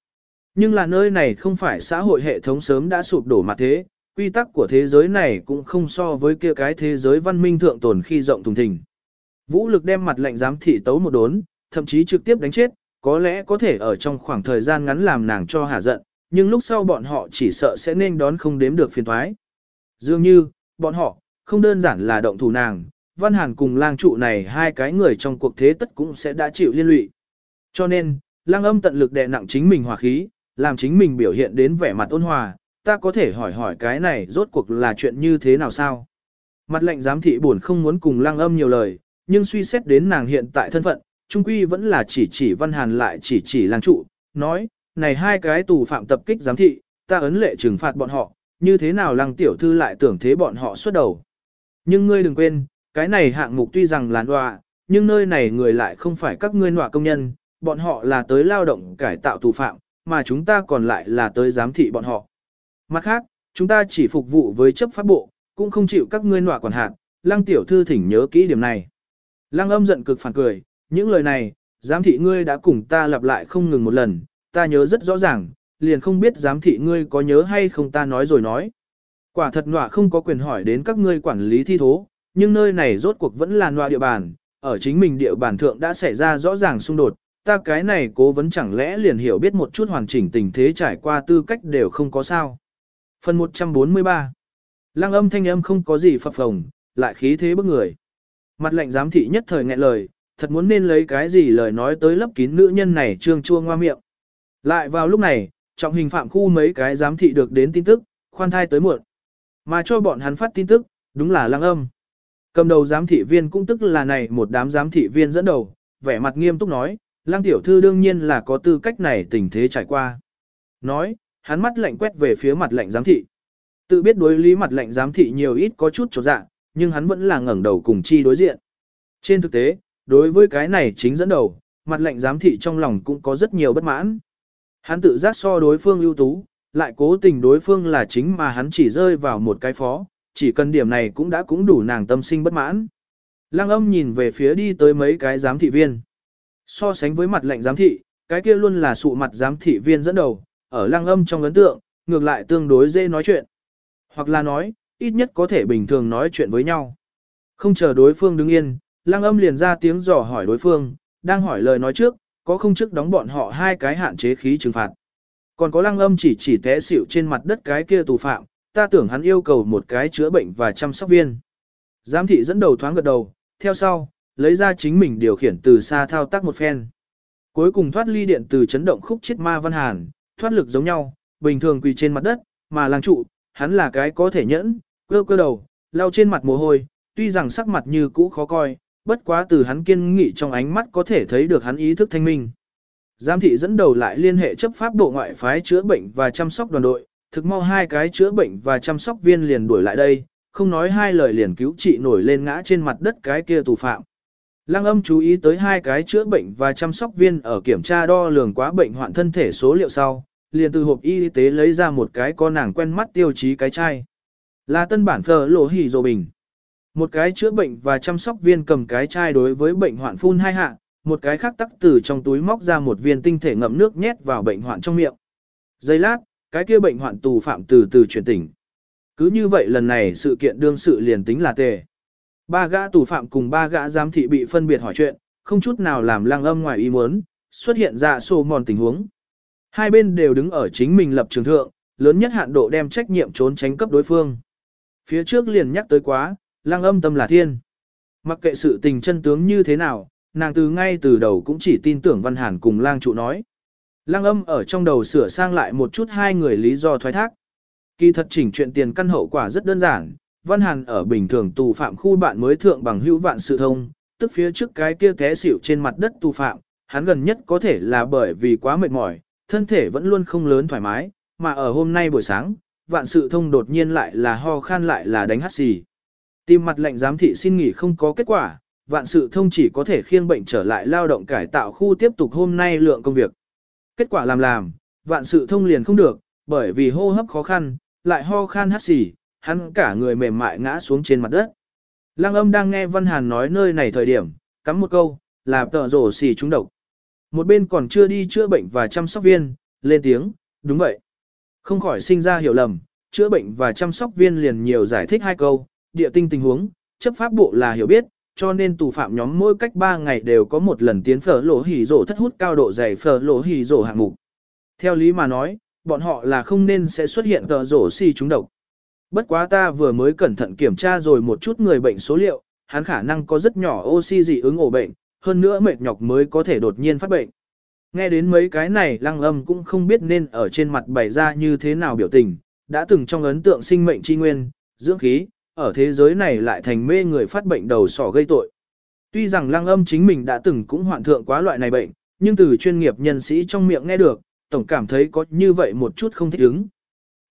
Nhưng là nơi này không phải xã hội hệ thống sớm đã sụp đổ mặt thế, quy tắc của thế giới này cũng không so với kia cái thế giới văn minh thượng tồn khi rộng thùng thình. Vũ lực đem mặt lệnh giám thị tấu một đốn, thậm chí trực tiếp đánh chết, có lẽ có thể ở trong khoảng thời gian ngắn làm nàng cho hả giận, nhưng lúc sau bọn họ chỉ sợ sẽ nên đón không đếm được phiền thoái. Dường như, bọn họ, không đơn giản là động thủ nàng, Văn Hàn cùng lang trụ này hai cái người trong cuộc thế tất cũng sẽ đã chịu liên lụy. Cho nên, lang âm tận lực đè nặng chính mình hòa khí, làm chính mình biểu hiện đến vẻ mặt ôn hòa, ta có thể hỏi hỏi cái này rốt cuộc là chuyện như thế nào sao? Mặt lệnh giám thị buồn không muốn cùng lang âm nhiều lời, nhưng suy xét đến nàng hiện tại thân phận, trung quy vẫn là chỉ chỉ văn hàn lại chỉ chỉ lang trụ, nói, này hai cái tù phạm tập kích giám thị, ta ấn lệ trừng phạt bọn họ, như thế nào lăng tiểu thư lại tưởng thế bọn họ xuất đầu. Nhưng ngươi đừng quên, cái này hạng mục tuy rằng là nọa, nhưng nơi này người lại không phải các ngươi nọa công nhân, bọn họ là tới lao động cải tạo tù phạm, mà chúng ta còn lại là tới giám thị bọn họ. Mặt khác, chúng ta chỉ phục vụ với chấp pháp bộ, cũng không chịu các ngươi nọa quản hạt, lăng tiểu thư thỉnh nhớ kỹ điểm này. Lăng âm giận cực phản cười, những lời này, giám thị ngươi đã cùng ta lặp lại không ngừng một lần, ta nhớ rất rõ ràng, liền không biết giám thị ngươi có nhớ hay không ta nói rồi nói. Quả thật nọa không có quyền hỏi đến các ngươi quản lý thi thố, nhưng nơi này rốt cuộc vẫn là loa địa bàn, ở chính mình địa bàn thượng đã xảy ra rõ ràng xung đột, ta cái này cố vấn chẳng lẽ liền hiểu biết một chút hoàn chỉnh tình thế trải qua tư cách đều không có sao. Phần 143 Lăng âm thanh âm không có gì phập phồng, lại khí thế bức người. Mặt lạnh giám thị nhất thời nghẹn lời, thật muốn nên lấy cái gì lời nói tới lấp kín nữ nhân này trương chua ngoa miệng. Lại vào lúc này, trọng hình phạm khu mấy cái giám thị được đến tin tức, khoan thai tới muộn. Mà cho bọn hắn phát tin tức, đúng là lăng âm. Cầm đầu giám thị viên cũng tức là này một đám giám thị viên dẫn đầu, vẻ mặt nghiêm túc nói, lang tiểu thư đương nhiên là có tư cách này tình thế trải qua. Nói, hắn mắt lạnh quét về phía mặt lạnh giám thị. Tự biết đối lý mặt lạnh giám thị nhiều ít có chút chỗ dạ, nhưng hắn vẫn là ngẩng đầu cùng chi đối diện. Trên thực tế, đối với cái này chính dẫn đầu, mặt lạnh giám thị trong lòng cũng có rất nhiều bất mãn. Hắn tự giác so đối phương ưu tú, lại cố tình đối phương là chính mà hắn chỉ rơi vào một cái phó, chỉ cần điểm này cũng đã cũng đủ nàng tâm sinh bất mãn. Lăng âm nhìn về phía đi tới mấy cái giám thị viên. So sánh với mặt lệnh giám thị, cái kia luôn là sụ mặt giám thị viên dẫn đầu, ở lăng âm trong ấn tượng, ngược lại tương đối dễ nói chuyện. Hoặc là nói, ít nhất có thể bình thường nói chuyện với nhau. Không chờ đối phương đứng yên, lăng âm liền ra tiếng dò hỏi đối phương, đang hỏi lời nói trước, có không trước đóng bọn họ hai cái hạn chế khí trừng phạt. Còn có lăng âm chỉ chỉ té xỉu trên mặt đất cái kia tù phạm, ta tưởng hắn yêu cầu một cái chữa bệnh và chăm sóc viên. Giám thị dẫn đầu thoáng gật đầu, theo sau, lấy ra chính mình điều khiển từ xa thao tác một phen. Cuối cùng thoát ly điện từ chấn động khúc chết ma văn hàn, thoát lực giống nhau, bình thường quỳ trên mặt đất, mà làng trụ, hắn là cái có thể nhẫn, cơ cơ đầu, lau trên mặt mồ hôi, tuy rằng sắc mặt như cũ khó coi, bất quá từ hắn kiên nghị trong ánh mắt có thể thấy được hắn ý thức thanh minh. Giám thị dẫn đầu lại liên hệ chấp pháp bộ ngoại phái chữa bệnh và chăm sóc đoàn đội, thực mau hai cái chữa bệnh và chăm sóc viên liền đuổi lại đây, không nói hai lời liền cứu trị nổi lên ngã trên mặt đất cái kia tù phạm. Lăng âm chú ý tới hai cái chữa bệnh và chăm sóc viên ở kiểm tra đo lường quá bệnh hoạn thân thể số liệu sau, liền từ hộp y tế lấy ra một cái con nàng quen mắt tiêu chí cái chai. Là tân bản phở lộ hỉ dồ bình. Một cái chữa bệnh và chăm sóc viên cầm cái chai đối với bệnh hoạn phun hai hạ, một cái khác tắc từ trong túi móc ra một viên tinh thể ngậm nước nhét vào bệnh hoạn trong miệng. Giây lát, cái kia bệnh hoạn tù phạm từ từ chuyển tỉnh. Cứ như vậy lần này sự kiện đương sự liền tính là tề. Ba gã tù phạm cùng ba gã giám thị bị phân biệt hỏi chuyện, không chút nào làm lang âm ngoài ý muốn, xuất hiện dạ ra sổ mòn tình huống. Hai bên đều đứng ở chính mình lập trường thượng, lớn nhất hạn độ đem trách nhiệm trốn tránh cấp đối phương. Phía trước liền nhắc tới quá, lang âm tâm là thiên. Mặc kệ sự tình chân tướng như thế nào, nàng từ ngay từ đầu cũng chỉ tin tưởng Văn Hàn cùng lang trụ nói. Lang âm ở trong đầu sửa sang lại một chút hai người lý do thoái thác. Kỳ thật chỉnh chuyện tiền căn hậu quả rất đơn giản, Văn Hàn ở bình thường tù phạm khu bạn mới thượng bằng hữu vạn sự thông, tức phía trước cái kia té xỉu trên mặt đất tù phạm, hắn gần nhất có thể là bởi vì quá mệt mỏi, thân thể vẫn luôn không lớn thoải mái, mà ở hôm nay buổi sáng, vạn sự thông đột nhiên lại là ho khan lại là đánh hát xì. Tìm mặt lệnh giám thị xin nghỉ không có kết quả, vạn sự thông chỉ có thể khiêng bệnh trở lại lao động cải tạo khu tiếp tục hôm nay lượng công việc. Kết quả làm làm, vạn sự thông liền không được, bởi vì hô hấp khó khăn, lại ho khan hắt xì, hắn cả người mềm mại ngã xuống trên mặt đất. Lăng âm đang nghe Văn Hàn nói nơi này thời điểm, cắm một câu, là tợ rổ xì trúng độc. Một bên còn chưa đi chữa bệnh và chăm sóc viên, lên tiếng, đúng vậy. Không khỏi sinh ra hiểu lầm, chữa bệnh và chăm sóc viên liền nhiều giải thích hai câu, địa tinh tình huống, chấp pháp bộ là hiểu biết, cho nên tù phạm nhóm mỗi cách 3 ngày đều có một lần tiến phở lỗ hỉ rổ thất hút cao độ dày phở lỗ hỉ rổ hạng mục. Theo lý mà nói, bọn họ là không nên sẽ xuất hiện tờ rổ xì trúng độc. Bất quá ta vừa mới cẩn thận kiểm tra rồi một chút người bệnh số liệu, hắn khả năng có rất nhỏ oxy dị ứng ổ bệnh, hơn nữa mệt nhọc mới có thể đột nhiên phát bệnh. Nghe đến mấy cái này lăng âm cũng không biết nên ở trên mặt bày ra như thế nào biểu tình, đã từng trong ấn tượng sinh mệnh chi nguyên, dưỡng khí, ở thế giới này lại thành mê người phát bệnh đầu sỏ gây tội. Tuy rằng lăng âm chính mình đã từng cũng hoạn thượng quá loại này bệnh, nhưng từ chuyên nghiệp nhân sĩ trong miệng nghe được, tổng cảm thấy có như vậy một chút không thích ứng.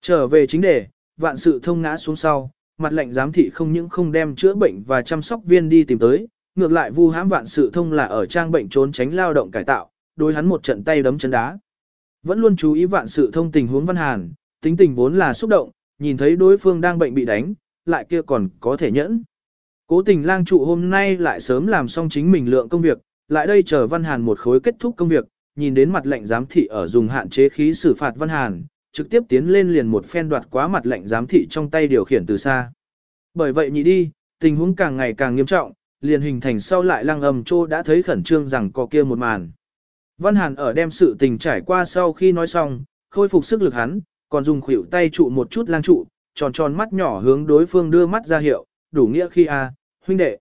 Trở về chính đề, vạn sự thông ngã xuống sau, mặt lệnh giám thị không những không đem chữa bệnh và chăm sóc viên đi tìm tới, ngược lại vu hãm vạn sự thông là ở trang bệnh trốn tránh lao động cải tạo, đối hắn một trận tay đấm chân đá. Vẫn luôn chú ý vạn sự thông tình huống văn hàn, tính tình vốn là xúc động, nhìn thấy đối phương đang bệnh bị đánh, lại kia còn có thể nhẫn. Cố tình lang trụ hôm nay lại sớm làm xong chính mình lượng công việc, lại đây chờ văn hàn một khối kết thúc công việc, nhìn đến mặt lệnh giám thị ở dùng hạn chế khí xử phạt văn hàn, trực tiếp tiến lên liền một phen đoạt quá mặt lệnh giám thị trong tay điều khiển từ xa. Bởi vậy nhị đi, tình huống càng ngày càng nghiêm trọng, liền hình thành sau lại lăng âm trô đã thấy khẩn trương rằng có kia một màn. Văn Hàn ở đem sự tình trải qua sau khi nói xong, khôi phục sức lực hắn, còn dùng khuỷu tay trụ một chút lang trụ, tròn tròn mắt nhỏ hướng đối phương đưa mắt ra hiệu, đủ nghĩa khi a, huynh đệ.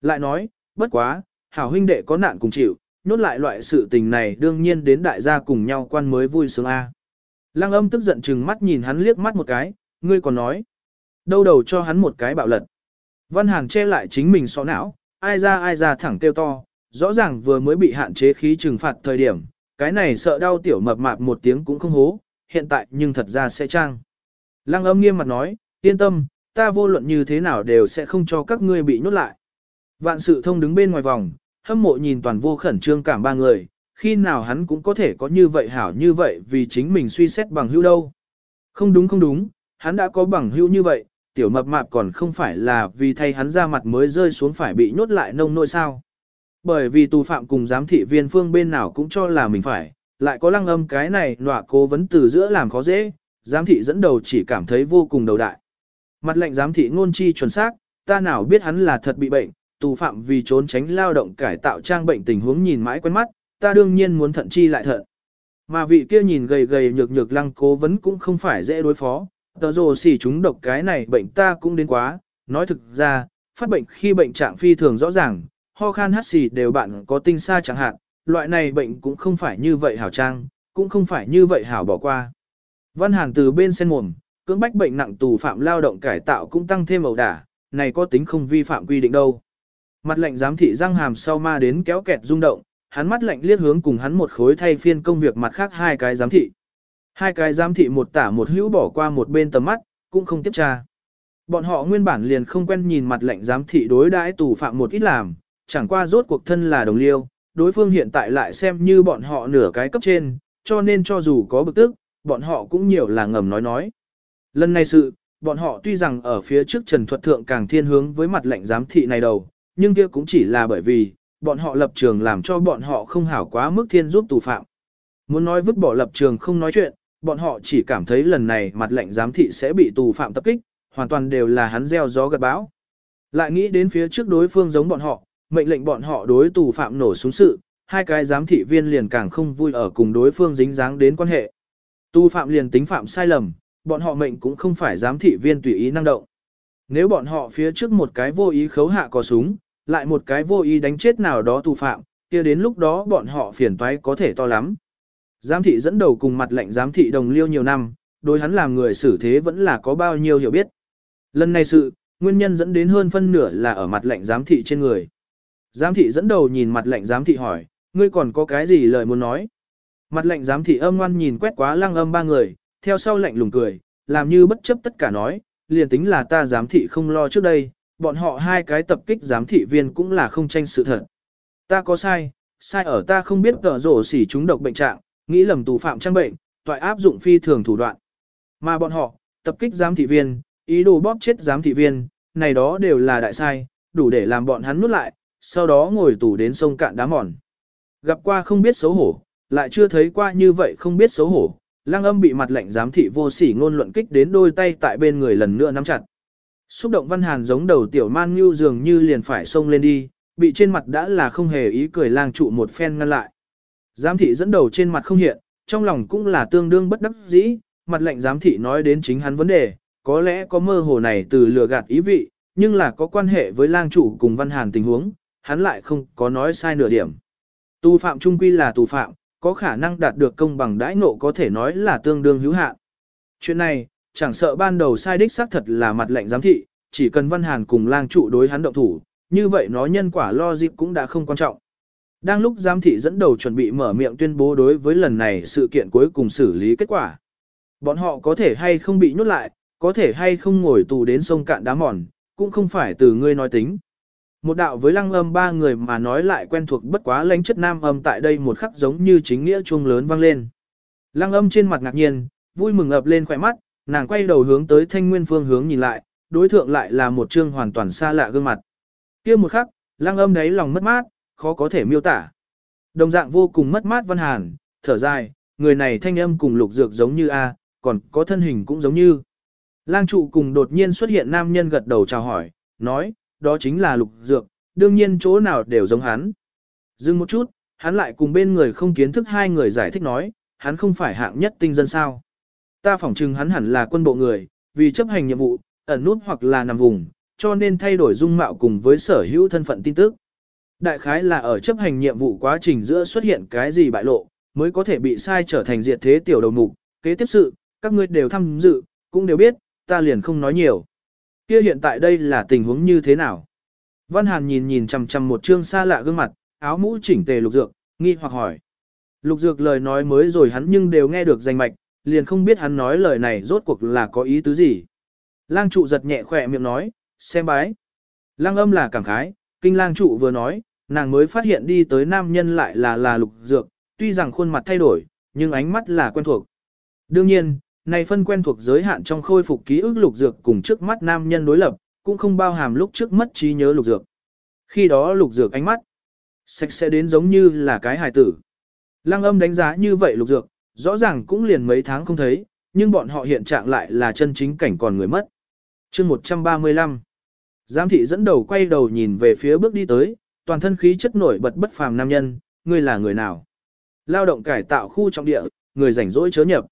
Lại nói, bất quá, hảo huynh đệ có nạn cùng chịu, nốt lại loại sự tình này đương nhiên đến đại gia cùng nhau quan mới vui sướng a. Lăng âm tức giận chừng mắt nhìn hắn liếc mắt một cái, ngươi còn nói. Đâu đầu cho hắn một cái bạo lật. Văn Hàn che lại chính mình xó não, ai ra ai ra thẳng kêu to, rõ ràng vừa mới bị hạn chế khí trừng phạt thời điểm, cái này sợ đau tiểu mập mạp một tiếng cũng không hố, hiện tại nhưng thật ra sẽ trang. Lăng âm nghiêm mặt nói, yên tâm, ta vô luận như thế nào đều sẽ không cho các ngươi bị nhốt lại. Vạn sự thông đứng bên ngoài vòng, hâm mộ nhìn toàn vô khẩn trương cảm ba người, khi nào hắn cũng có thể có như vậy hảo như vậy vì chính mình suy xét bằng hữu đâu. Không đúng không đúng, hắn đã có bằng hữu như vậy, tiểu mập mạp còn không phải là vì thay hắn ra mặt mới rơi xuống phải bị nhốt lại nông nỗi sao. Bởi vì tù phạm cùng giám thị viên phương bên nào cũng cho là mình phải, lại có lăng âm cái này nọa cố vấn từ giữa làm khó dễ, giám thị dẫn đầu chỉ cảm thấy vô cùng đầu đại. Mặt lệnh giám thị ngôn chi chuẩn xác, ta nào biết hắn là thật bị bệnh, tù phạm vì trốn tránh lao động cải tạo trang bệnh tình huống nhìn mãi quen mắt, ta đương nhiên muốn thận chi lại thận. Mà vị kia nhìn gầy gầy nhược nhược lăng cố vấn cũng không phải dễ đối phó, tờ rồ xỉ chúng độc cái này bệnh ta cũng đến quá, nói thực ra, phát bệnh khi bệnh trạng phi thường rõ ràng, ho khan hát xì đều bạn có tinh xa chẳng hạn, loại này bệnh cũng không phải như vậy hảo trang, cũng không phải như vậy hảo bỏ qua. Văn Hàn từ bên sen mồm, cưỡng bách bệnh nặng tù phạm lao động cải tạo cũng tăng thêm ẩu đả, này có tính không vi phạm quy định đâu. Mặt lệnh giám thị răng hàm sau ma đến kéo kẹt rung động, hắn mắt lạnh liếc hướng cùng hắn một khối thay phiên công việc mặt khác hai cái giám thị. Hai cái giám thị một tả một hữu bỏ qua một bên tầm mắt, cũng không tiếp tra. Bọn họ nguyên bản liền không quen nhìn mặt lệnh giám thị đối đãi tù phạm một ít làm, chẳng qua rốt cuộc thân là đồng liêu, đối phương hiện tại lại xem như bọn họ nửa cái cấp trên, cho nên cho dù có bực tức, bọn họ cũng nhiều là ngầm nói nói. Lần này sự, bọn họ tuy rằng ở phía trước Trần Thuật Thượng càng thiên hướng với mặt lệnh giám thị này đầu, nhưng kia cũng chỉ là bởi vì, bọn họ lập trường làm cho bọn họ không hảo quá mức thiên giúp tù phạm. Muốn nói vứt bỏ lập trường không nói chuyện, bọn họ chỉ cảm thấy lần này mặt lệnh giám thị sẽ bị tù phạm tập kích, hoàn toàn đều là hắn gieo gió gặt bão. Lại nghĩ đến phía trước đối phương giống bọn họ, mệnh lệnh bọn họ đối tù phạm nổ súng sự, hai cái giám thị viên liền càng không vui ở cùng đối phương dính dáng đến quan hệ. Tu phạm liền tính phạm sai lầm, bọn họ mệnh cũng không phải giám thị viên tùy ý năng động. Nếu bọn họ phía trước một cái vô ý khấu hạ có súng, lại một cái vô ý đánh chết nào đó tù phạm, kia đến lúc đó bọn họ phiền toái có thể to lắm. Giám thị dẫn đầu cùng mặt lệnh giám thị đồng liêu nhiều năm, đối hắn làm người xử thế vẫn là có bao nhiêu hiểu biết. Lần này sự, nguyên nhân dẫn đến hơn phân nửa là ở mặt lệnh giám thị trên người. Giám thị dẫn đầu nhìn mặt lệnh giám thị hỏi, ngươi còn có cái gì lời muốn nói? Mặt lệnh giám thị âm ngoan nhìn quét quá lăng âm ba người, theo sau lệnh lùng cười, làm như bất chấp tất cả nói, liền tính là ta giám thị không lo trước đây, bọn họ hai cái tập kích giám thị viên cũng là không tranh sự thật. Ta có sai, sai ở ta không biết tở rổ xỉ chúng độc bệnh trạng, nghĩ lầm tù phạm trang bệnh, toại áp dụng phi thường thủ đoạn. Mà bọn họ, tập kích giám thị viên, ý đồ bóp chết giám thị viên, này đó đều là đại sai, đủ để làm bọn hắn nuốt lại, sau đó ngồi tù đến sông cạn đá mòn. Gặp qua không biết xấu hổ, lại chưa thấy qua như vậy không biết xấu hổ, lăng âm bị mặt lệnh giám thị vô sỉ ngôn luận kích đến đôi tay tại bên người lần nữa nắm chặt. Xúc động văn hàn giống đầu tiểu man như dường như liền phải xông lên đi, bị trên mặt đã là không hề ý cười lang trụ một phen ngăn lại. Giám thị dẫn đầu trên mặt không hiện, trong lòng cũng là tương đương bất đắc dĩ, mặt lệnh giám thị nói đến chính hắn vấn đề, có lẽ có mơ hồ này từ lừa gạt ý vị, nhưng là có quan hệ với lang trụ cùng văn hàn tình huống, hắn lại không có nói sai nửa điểm. Tù phạm trung quy là tù phạm, có khả năng đạt được công bằng đãi ngộ có thể nói là tương đương hữu hạn. Chuyện này, chẳng sợ ban đầu sai đích xác thật là mặt lệnh giám thị, chỉ cần văn hàn cùng lang trụ đối hắn động thủ, như vậy nó nhân quả lo dịp cũng đã không quan trọng. Đang lúc giám thị dẫn đầu chuẩn bị mở miệng tuyên bố đối với lần này sự kiện cuối cùng xử lý kết quả. Bọn họ có thể hay không bị nhốt lại, có thể hay không ngồi tù đến sông cạn đá mòn, cũng không phải từ ngươi nói tính. Một đạo với lăng âm ba người mà nói lại quen thuộc bất quá lãnh chất nam âm tại đây một khắc giống như chính nghĩa chuông lớn vang lên. Lăng âm trên mặt ngạc nhiên, vui mừng ập lên khỏe mắt, nàng quay đầu hướng tới thanh nguyên phương hướng nhìn lại, đối thượng lại là một trương hoàn toàn xa lạ gương mặt. kia một khắc, lăng âm đấy lòng mất mát, khó có thể miêu tả. Đồng dạng vô cùng mất mát văn hàn, thở dài, người này thanh âm cùng lục dược giống như A, còn có thân hình cũng giống như. Lang trụ cùng đột nhiên xuất hiện nam nhân gật đầu chào hỏi, nói, đó chính là lục dược, đương nhiên chỗ nào đều giống hắn. Dừng một chút, hắn lại cùng bên người không kiến thức hai người giải thích nói, hắn không phải hạng nhất tinh dân sao. Ta phỏng chừng hắn hẳn là quân bộ người, vì chấp hành nhiệm vụ, ẩn nút hoặc là nằm vùng, cho nên thay đổi dung mạo cùng với sở hữu thân phận tin tức. Đại khái là ở chấp hành nhiệm vụ quá trình giữa xuất hiện cái gì bại lộ, mới có thể bị sai trở thành diệt thế tiểu đầu mục, kế tiếp sự, các ngươi đều tham dự, cũng đều biết, ta liền không nói nhiều. Kia hiện tại đây là tình huống như thế nào? Văn Hàn nhìn nhìn chằm chằm một trương xa lạ gương mặt, áo mũ chỉnh tề lục dược, nghi hoặc hỏi. Lục dược lời nói mới rồi hắn nhưng đều nghe được danh mạch, liền không biết hắn nói lời này rốt cuộc là có ý tứ gì. Lang trụ giật nhẹ khỏe miệng nói, xem bái. Lang âm là cảm khái, kinh lang trụ vừa nói, nàng mới phát hiện đi tới nam nhân lại là là lục dược, tuy rằng khuôn mặt thay đổi, nhưng ánh mắt là quen thuộc. Đương nhiên, này phân quen thuộc giới hạn trong khôi phục ký ức lục dược cùng trước mắt nam nhân đối lập, cũng không bao hàm lúc trước mất trí nhớ lục dược. Khi đó lục dược ánh mắt, sạch sẽ đến giống như là cái hài tử. Lăng âm đánh giá như vậy lục dược, rõ ràng cũng liền mấy tháng không thấy, nhưng bọn họ hiện trạng lại là chân chính cảnh còn người mất. chương 135 Giám thị dẫn đầu quay đầu nhìn về phía bước đi tới, toàn thân khí chất nổi bật bất phàm nam nhân, ngươi là người nào? Lao động cải tạo khu trọng địa, người rảnh rỗi chớ nhập.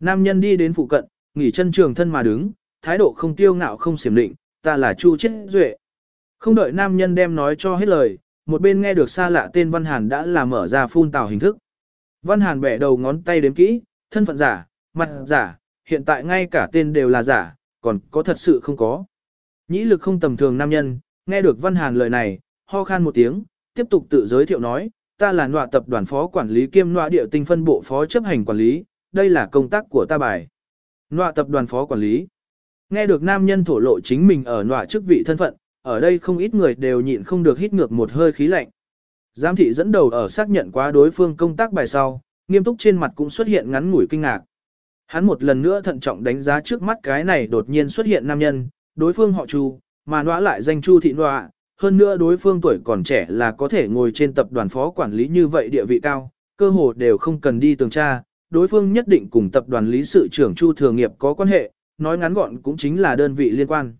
Nam nhân đi đến phụ cận, nghỉ chân trường thân mà đứng, thái độ không tiêu ngạo không xiểm định, ta là Chu Chết Duệ. Không đợi nam nhân đem nói cho hết lời, một bên nghe được xa lạ tên Văn Hàn đã là mở ra phun tào hình thức. Văn Hàn bẻ đầu ngón tay đếm kỹ, thân phận giả, mặt giả, hiện tại ngay cả tên đều là giả, còn có thật sự không có. Nhĩ lực không tầm thường nam nhân, nghe được Văn Hàn lời này, ho khan một tiếng, tiếp tục tự giới thiệu nói, ta là nọa tập đoàn phó quản lý kiêm nọa địa tinh phân bộ phó chấp hành quản lý, đây là công tác của ta bài. Nọa tập đoàn phó quản lý. Nghe được nam nhân thổ lộ chính mình ở nọa chức vị thân phận, ở đây không ít người đều nhịn không được hít ngược một hơi khí lạnh. Giám thị dẫn đầu ở xác nhận quá đối phương công tác bài sau, nghiêm túc trên mặt cũng xuất hiện ngắn ngủi kinh ngạc. Hắn một lần nữa thận trọng đánh giá trước mắt cái này đột nhiên xuất hiện nam nhân, đối phương họ Chu, mà nọa lại danh Chu thị nọa, hơn nữa đối phương tuổi còn trẻ là có thể ngồi trên tập đoàn phó quản lý như vậy địa vị cao, cơ hồ đều không cần đi tường tra, đối phương nhất định cùng tập đoàn lý sự trưởng Chu Thừa Nghiệp có quan hệ, nói ngắn gọn cũng chính là đơn vị liên quan.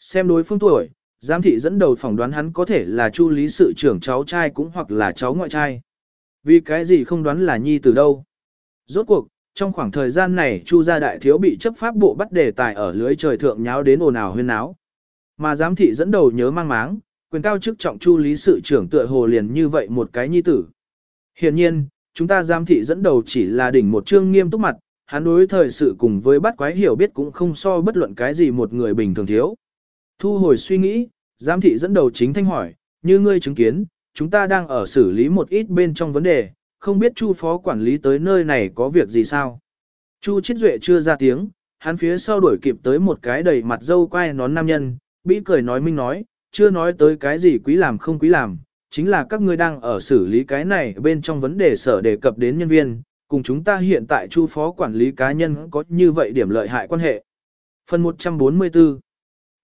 Xem đối phương tuổi, giám thị dẫn đầu phỏng đoán hắn có thể là Chu lý sự trưởng cháu trai cũng hoặc là cháu ngoại trai. Vì cái gì không đoán là nhi từ đâu. Rốt cuộc, trong khoảng thời gian này Chu gia đại thiếu bị chấp pháp bộ bắt đề tài ở lưới trời thượng nháo đến ồn ào huyên náo. Mà giám thị dẫn đầu nhớ mang máng, quyền cao chức trọng Chu lý sự trưởng tựa hồ liền như vậy một cái nhi tử. Hiển nhiên, chúng ta giám thị dẫn đầu chỉ là đỉnh một chương nghiêm túc mặt, hắn đối thời sự cùng với bắt quái hiểu biết cũng không so bất luận cái gì một người bình thường thiếu. Thu hồi suy nghĩ, giám thị dẫn đầu chính thanh hỏi, như ngươi chứng kiến, chúng ta đang ở xử lý một ít bên trong vấn đề, không biết Chu phó quản lý tới nơi này có việc gì sao. Chu Chiết Duệ chưa ra tiếng, hắn phía sau đuổi kịp tới một cái đầy mặt dâu quai nón nam nhân, bĩ cười nói minh nói, chưa nói tới cái gì quý làm không quý làm, chính là các ngươi đang ở xử lý cái này bên trong vấn đề sở đề cập đến nhân viên, cùng chúng ta hiện tại chu phó quản lý cá nhân có như vậy điểm lợi hại quan hệ. Phần 144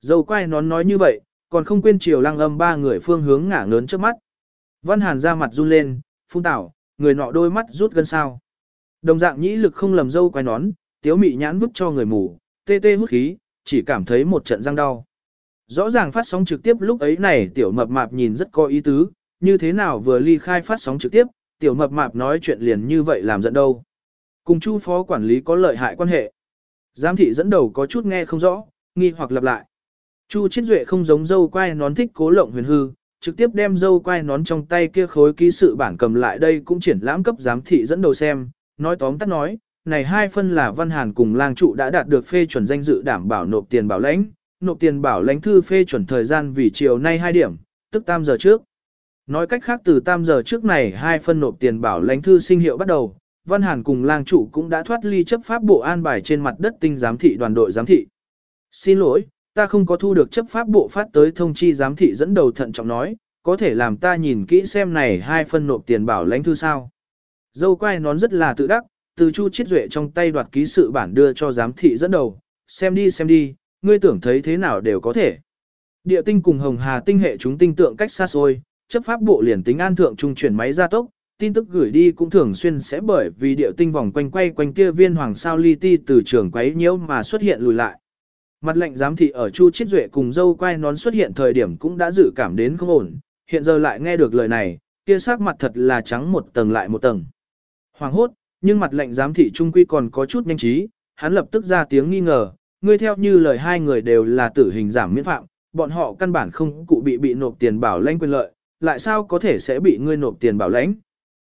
Dâu quay nón nói như vậy, còn không quên chiều lăng âm ba người phương hướng ngả ngớn trước mắt. Văn Hàn ra mặt run lên, phun tảo, người nọ đôi mắt rút gân sao. Đồng dạng nhĩ lực không lầm dâu quay nón, tiếu mị nhãn vứt cho người mù, tê tê hút khí, chỉ cảm thấy một trận răng đau. Rõ ràng phát sóng trực tiếp lúc ấy này tiểu mập mạp nhìn rất có ý tứ, như thế nào vừa ly khai phát sóng trực tiếp, tiểu mập mạp nói chuyện liền như vậy làm giận đâu. Cùng chu phó quản lý có lợi hại quan hệ. Giám thị dẫn đầu có chút nghe không rõ, nghi hoặc lặp lại. Chu Chiết Duệ không giống dâu quai nón thích cố lộng huyền hư, trực tiếp đem dâu quai nón trong tay kia khối ký sự bản cầm lại đây cũng triển lãm cấp giám thị dẫn đầu xem, nói tóm tắt nói, này hai phân là Văn Hàn cùng lang trụ đã đạt được phê chuẩn danh dự đảm bảo nộp tiền bảo lãnh, nộp tiền bảo lãnh thư phê chuẩn thời gian vì chiều nay 2 điểm, tức tam giờ trước. Nói cách khác từ tam giờ trước này hai phân nộp tiền bảo lãnh thư sinh hiệu bắt đầu, Văn Hàn cùng lang chủ cũng đã thoát ly chấp pháp bộ an bài trên mặt đất tinh giám thị đoàn đội giám thị. Xin lỗi, ta không có thu được chấp pháp bộ phát tới thông chi giám thị dẫn đầu thận trọng nói, có thể làm ta nhìn kỹ xem này hai phân nộp tiền bảo lãnh thư sao. Dâu quay nón rất là tự đắc, từ Chu Chiết Duệ trong tay đoạt ký sự bản đưa cho giám thị dẫn đầu, xem đi xem đi, ngươi tưởng thấy thế nào đều có thể. Địa tinh cùng Hồng Hà tinh hệ chúng tinh tượng cách xa xôi, chấp pháp bộ liền tính an thượng trung chuyển máy gia tốc, tin tức gửi đi cũng thường xuyên sẽ bởi vì địa tinh vòng quanh quay quanh kia viên hoàng sao li ti từ trường quấy nhiễu mà xuất hiện lùi lại. Mặt lệnh giám thị ở Chu Chiết Duệ cùng dâu quay nón xuất hiện thời điểm cũng đã dự cảm đến không ổn, hiện giờ lại nghe được lời này, kia sắc mặt thật là trắng một tầng lại một tầng. Hoàng hốt, nhưng mặt lệnh giám thị trung quy còn có chút nhanh trí, hắn lập tức ra tiếng nghi ngờ, ngươi theo như lời hai người đều là tử hình giảm miễn phạm, bọn họ căn bản không cụ bị bị nộp tiền bảo lãnh quyền lợi, lại sao có thể sẽ bị ngươi nộp tiền bảo lãnh.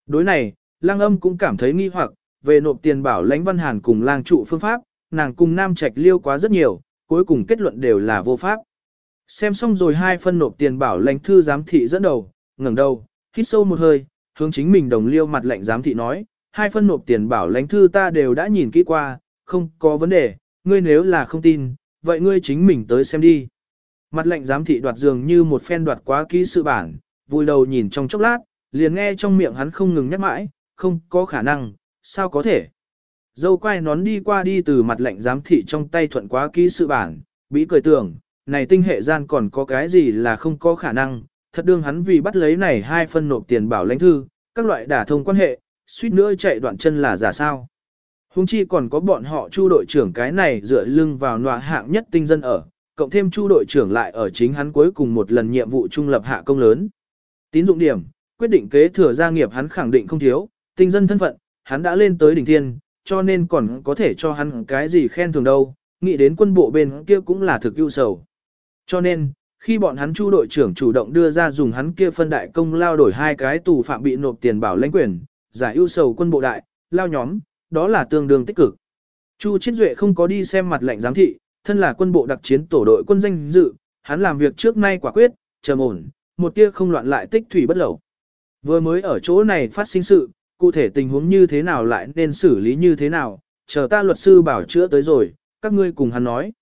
Đối này, lang âm cũng cảm thấy nghi hoặc, về nộp tiền bảo lãnh văn hàn cùng lang trụ phương pháp, nàng cùng nam trạch liêu quá rất nhiều, cuối cùng kết luận đều là vô pháp. Xem xong rồi hai phân nộp tiền bảo lãnh thư giám thị dẫn đầu, ngẩng đầu, hít sâu một hơi, hướng chính mình đồng liêu mặt lạnh giám thị nói, hai phân nộp tiền bảo lãnh thư ta đều đã nhìn kỹ qua, không có vấn đề, ngươi nếu là không tin, vậy ngươi chính mình tới xem đi. Mặt lệnh giám thị đoạt dường như một phen đoạt quá kỹ sự bản, vui đầu nhìn trong chốc lát, liền nghe trong miệng hắn không ngừng nhắc mãi, không có khả năng, sao có thể. Dâu quay nón đi qua đi từ mặt lệnh giám thị trong tay thuận quá kỹ sự bản, bị cười tưởng, này tinh hệ gian còn có cái gì là không có khả năng, thật đương hắn vì bắt lấy này hai phân nộp tiền bảo lãnh thư, các loại đả thông quan hệ, suýt nữa chạy đoạn chân là giả sao. Hùng chi còn có bọn họ chu đội trưởng cái này dựa lưng vào nọa hạng nhất tinh dân ở, cộng thêm chu đội trưởng lại ở chính hắn cuối cùng một lần nhiệm vụ trung lập hạ công lớn. Tín dụng điểm, quyết định kế thừa gia nghiệp hắn khẳng định không thiếu, tinh dân thân phận, hắn đã lên tới đỉnh thiên, cho nên còn có thể cho hắn cái gì khen thường đâu, nghĩ đến quân bộ bên kia cũng là thực ưu sầu. Cho nên, khi bọn hắn chu đội trưởng chủ động đưa ra dùng hắn kia phân đại công lao đổi hai cái tù phạm bị nộp tiền bảo lãnh quyền, giải ưu sầu quân bộ đại, lao nhóm, đó là tương đương tích cực. Chu Chiết Duệ không có đi xem mặt lệnh giám thị, thân là quân bộ đặc chiến tổ đội quân danh dự, hắn làm việc trước nay quả quyết, trầm ổn, một tia không loạn lại tích thủy bất lẩu. Vừa mới ở chỗ này phát sinh sự, cụ thể tình huống như thế nào lại nên xử lý như thế nào, chờ ta luật sư bảo chữa tới rồi, các ngươi cùng hắn nói.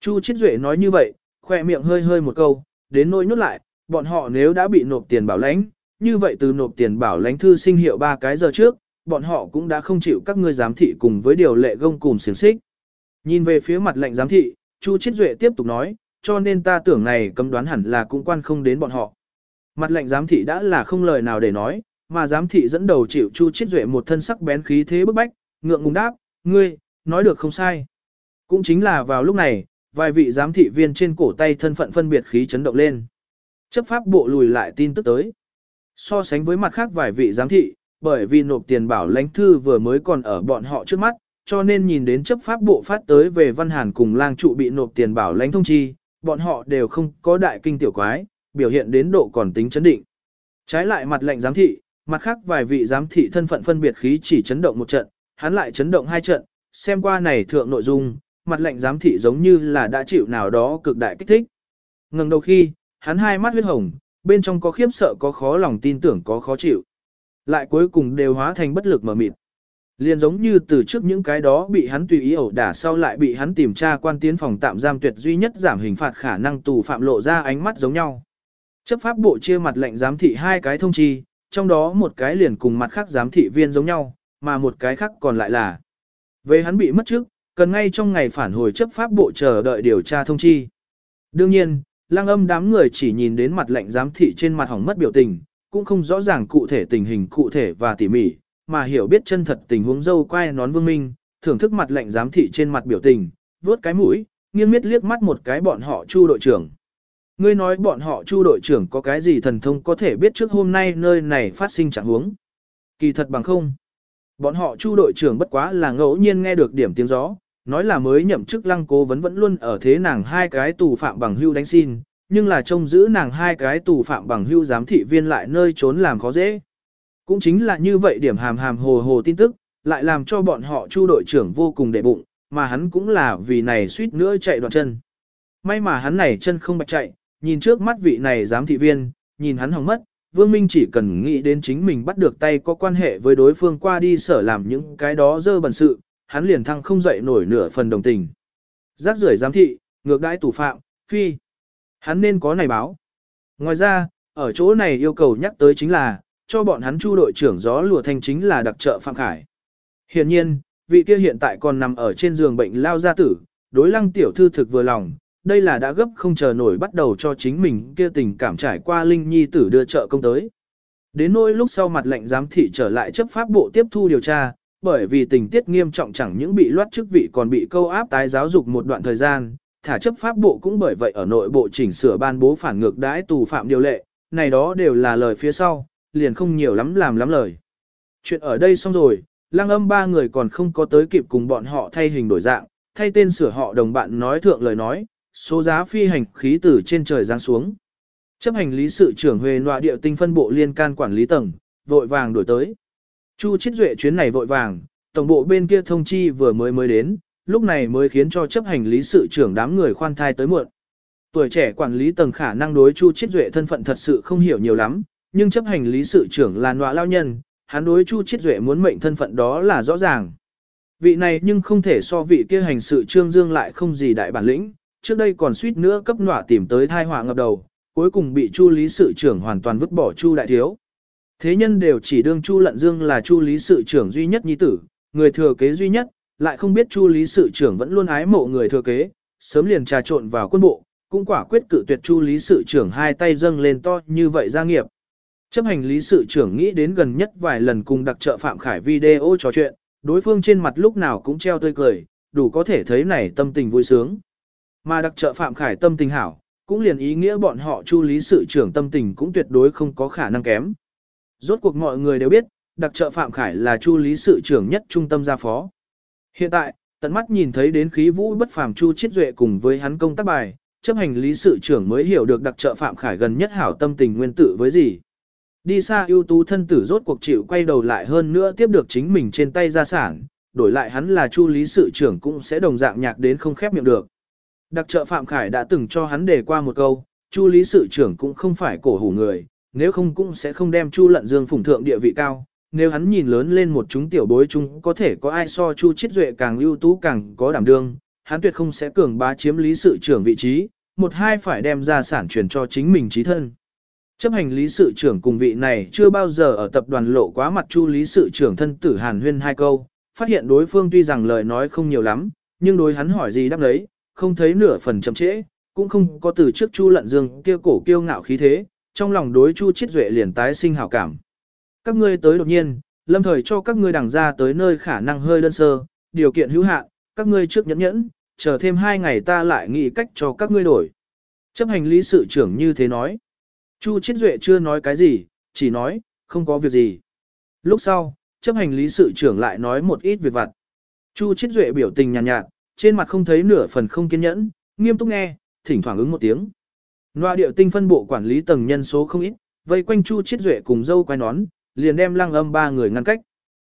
Chu Chiết Duệ nói như vậy, khoe miệng hơi hơi một câu, đến nỗi nhốt lại, bọn họ nếu đã bị nộp tiền bảo lãnh, như vậy từ nộp tiền bảo lãnh thư sinh hiệu ba cái giờ trước, bọn họ cũng đã không chịu các ngươi giám thị cùng với điều lệ gông cùng xiềng xích. Nhìn về phía mặt lệnh giám thị, Chu Chiết Duệ tiếp tục nói, cho nên ta tưởng này cấm đoán hẳn là cũng quan không đến bọn họ. Mặt lệnh giám thị đã là không lời nào để nói, mà giám thị dẫn đầu chịu Chu Chiết Duệ một thân sắc bén khí thế bức bách, ngượng ngùng đáp, ngươi, nói được không sai. Cũng chính là vào lúc này, vài vị giám thị viên trên cổ tay thân phận phân biệt khí chấn động lên. Chấp pháp bộ lùi lại tin tức tới. So sánh với mặt khác vài vị giám thị, bởi vì nộp tiền bảo lãnh thư vừa mới còn ở bọn họ trước mắt, cho nên nhìn đến chấp pháp bộ phát tới về văn hàn cùng lang trụ bị nộp tiền bảo lãnh thông chi, bọn họ đều không có đại kinh tiểu quái, biểu hiện đến độ còn tính chấn định. Trái lại mặt lệnh giám thị, mặt khác vài vị giám thị thân phận phân biệt khí chỉ chấn động một trận, hắn lại chấn động hai trận, xem qua này thượng nội dung, mặt lệnh giám thị giống như là đã chịu nào đó cực đại kích thích. Ngừng đầu khi, hắn hai mắt huyết hồng, bên trong có khiếp sợ có khó lòng tin tưởng có khó chịu. Lại cuối cùng đều hóa thành bất lực mở mịt. Liền giống như từ trước những cái đó bị hắn tùy ý ẩu đả sau lại bị hắn tìm tra quan tiến phòng tạm giam tuyệt duy nhất giảm hình phạt khả năng tù phạm lộ ra ánh mắt giống nhau. Chấp pháp bộ chia mặt lệnh giám thị hai cái thông chi, trong đó một cái liền cùng mặt khác giám thị viên giống nhau, mà một cái khác còn lại là về hắn bị mất trước, cần ngay trong ngày phản hồi chấp pháp bộ chờ đợi điều tra thông chi. Đương nhiên, lang âm đám người chỉ nhìn đến mặt lệnh giám thị trên mặt hỏng mất biểu tình, cũng không rõ ràng cụ thể tình hình cụ thể và tỉ mỉ, mà hiểu biết chân thật tình huống dâu quay nón vương minh, thưởng thức mặt lệnh giám thị trên mặt biểu tình, vuốt cái mũi, nghiêng miết liếc mắt một cái bọn họ chu đội trưởng. Ngươi nói bọn họ chu đội trưởng có cái gì thần thông có thể biết trước hôm nay nơi này phát sinh trạng huống. Kỳ thật bằng không. Bọn họ chu đội trưởng bất quá là ngẫu nhiên nghe được điểm tiếng gió, nói là mới nhậm chức lăng cố vấn vẫn luôn ở thế nàng hai cái tù phạm bằng hưu đánh xin, nhưng là trông giữ nàng hai cái tù phạm bằng hưu giám thị viên lại nơi trốn làm khó dễ. Cũng chính là như vậy điểm hàm hàm hồ hồ tin tức, lại làm cho bọn họ chu đội trưởng vô cùng đệ bụng, mà hắn cũng là vì này suýt nữa chạy đoạn chân. May mà hắn này chân không bạch chạy, nhìn trước mắt vị này giám thị viên, nhìn hắn hỏng mất, Vương Minh chỉ cần nghĩ đến chính mình bắt được tay có quan hệ với đối phương qua đi sở làm những cái đó dơ bẩn sự, hắn liền thăng không dậy nổi nửa phần đồng tình. Giác rưởi giám thị, ngược đãi tù phạm, phi. Hắn nên có này báo. Ngoài ra, ở chỗ này yêu cầu nhắc tới chính là, cho bọn hắn chu đội trưởng gió lùa thanh chính là đặc trợ Phạm Khải. Hiện nhiên, vị kia hiện tại còn nằm ở trên giường bệnh lao gia tử, đối lăng tiểu thư thực vừa lòng, đây là đã gấp không chờ nổi bắt đầu cho chính mình kia tình cảm trải qua Linh Nhi tử đưa trợ công tới. Đến nỗi lúc sau mặt lệnh giám thị trở lại chấp pháp bộ tiếp thu điều tra, bởi vì tình tiết nghiêm trọng chẳng những bị loát chức vị còn bị câu áp tái giáo dục một đoạn thời gian, thả chấp pháp bộ cũng bởi vậy ở nội bộ chỉnh sửa ban bố phản ngược đãi tù phạm điều lệ, này đó đều là lời phía sau, liền không nhiều lắm làm lắm lời. Chuyện ở đây xong rồi, lang âm ba người còn không có tới kịp cùng bọn họ thay hình đổi dạng, thay tên sửa họ đồng bạn nói thượng lời nói, số giá phi hành khí từ trên trời giáng xuống. Chấp hành lý sự trưởng Huệ Nọa địa Tinh phân bộ liên can quản lý tầng, vội vàng đổi tới. Chu Chiết Duệ chuyến này vội vàng, tổng bộ bên kia thông chi vừa mới mới đến, lúc này mới khiến cho chấp hành lý sự trưởng đám người khoan thai tới muộn. Tuổi trẻ quản lý tầng khả năng đối Chu Chiết Duệ thân phận thật sự không hiểu nhiều lắm, nhưng chấp hành lý sự trưởng là nọa lao nhân, hắn đối Chu Chiết Duệ muốn mệnh thân phận đó là rõ ràng. Vị này nhưng không thể so vị kia hành sự trương dương lại không gì đại bản lĩnh, trước đây còn suýt nữa cấp nọa tìm tới thai họa ngập đầu, cuối cùng bị Chu lý sự trưởng hoàn toàn vứt bỏ Chu đại thiếu. Thế nhân đều chỉ đương Chu lận dương là Chu lý sự trưởng duy nhất nhi tử, người thừa kế duy nhất, lại không biết Chu lý sự trưởng vẫn luôn ái mộ người thừa kế, sớm liền trà trộn vào quân bộ, cũng quả quyết cự tuyệt Chu lý sự trưởng hai tay dâng lên to như vậy gia nghiệp. Chấp hành lý sự trưởng nghĩ đến gần nhất vài lần cùng đặc trợ Phạm Khải video trò chuyện, đối phương trên mặt lúc nào cũng treo tươi cười, đủ có thể thấy này tâm tình vui sướng. Mà đặc trợ Phạm Khải tâm tình hảo, cũng liền ý nghĩa bọn họ chu lý sự trưởng tâm tình cũng tuyệt đối không có khả năng kém. Rốt cuộc mọi người đều biết, đặc trợ Phạm Khải là chu lý sự trưởng nhất trung tâm gia phó. Hiện tại, tận mắt nhìn thấy đến khí vũ bất phàm chu chiết duệ cùng với hắn công tác bài, chấp hành lý sự trưởng mới hiểu được đặc trợ Phạm Khải gần nhất hảo tâm tình nguyên tử với gì. Đi xa ưu tú thân tử rốt cuộc chịu quay đầu lại hơn nữa tiếp được chính mình trên tay gia sản, đổi lại hắn là chu lý sự trưởng cũng sẽ đồng dạng nhạc đến không khép miệng được. Đặc trợ Phạm Khải đã từng cho hắn đề qua một câu, chu lý sự trưởng cũng không phải cổ hủ người, nếu không cũng sẽ không đem chu lận dương phủng thượng địa vị cao. Nếu hắn nhìn lớn lên một chúng tiểu bối chúng có thể có ai so chu chiết duệ càng ưu tú càng có đảm đương, hắn tuyệt không sẽ cường bá chiếm lý sự trưởng vị trí, một hai phải đem ra sản truyền cho chính mình trí thân. Chấp hành lý sự trưởng cùng vị này chưa bao giờ ở tập đoàn lộ quá mặt chu lý sự trưởng thân tử hàn huyên hai câu, phát hiện đối phương tuy rằng lời nói không nhiều lắm, nhưng đối hắn hỏi gì đáp đấy, không thấy nửa phần chậm trễ, cũng không có từ trước chu lận dương kia cổ kiêu ngạo khí thế, trong lòng đối chu chiết duệ liền tái sinh hảo cảm. Các ngươi tới đột nhiên, lâm thời cho các ngươi đẳng ra tới nơi khả năng hơi đơn sơ, điều kiện hữu hạn, các ngươi trước nhẫn nhẫn, chờ thêm hai ngày ta lại nghĩ cách cho các ngươi đổi. Chấp hành lý sự trưởng như thế nói. Chu Chiết Duệ chưa nói cái gì, chỉ nói, không có việc gì. Lúc sau, chấp hành lý sự trưởng lại nói một ít việc vặt. Chu Chiết Duệ biểu tình nhàn nhạt, nhạt, trên mặt không thấy nửa phần không kiên nhẫn, nghiêm túc nghe, thỉnh thoảng ứng một tiếng. Loa điệu tinh phân bộ quản lý tầng nhân số không ít, vây quanh Chu Chiết Duệ cùng dâu quay nón, liền đem lăng âm ba người ngăn cách.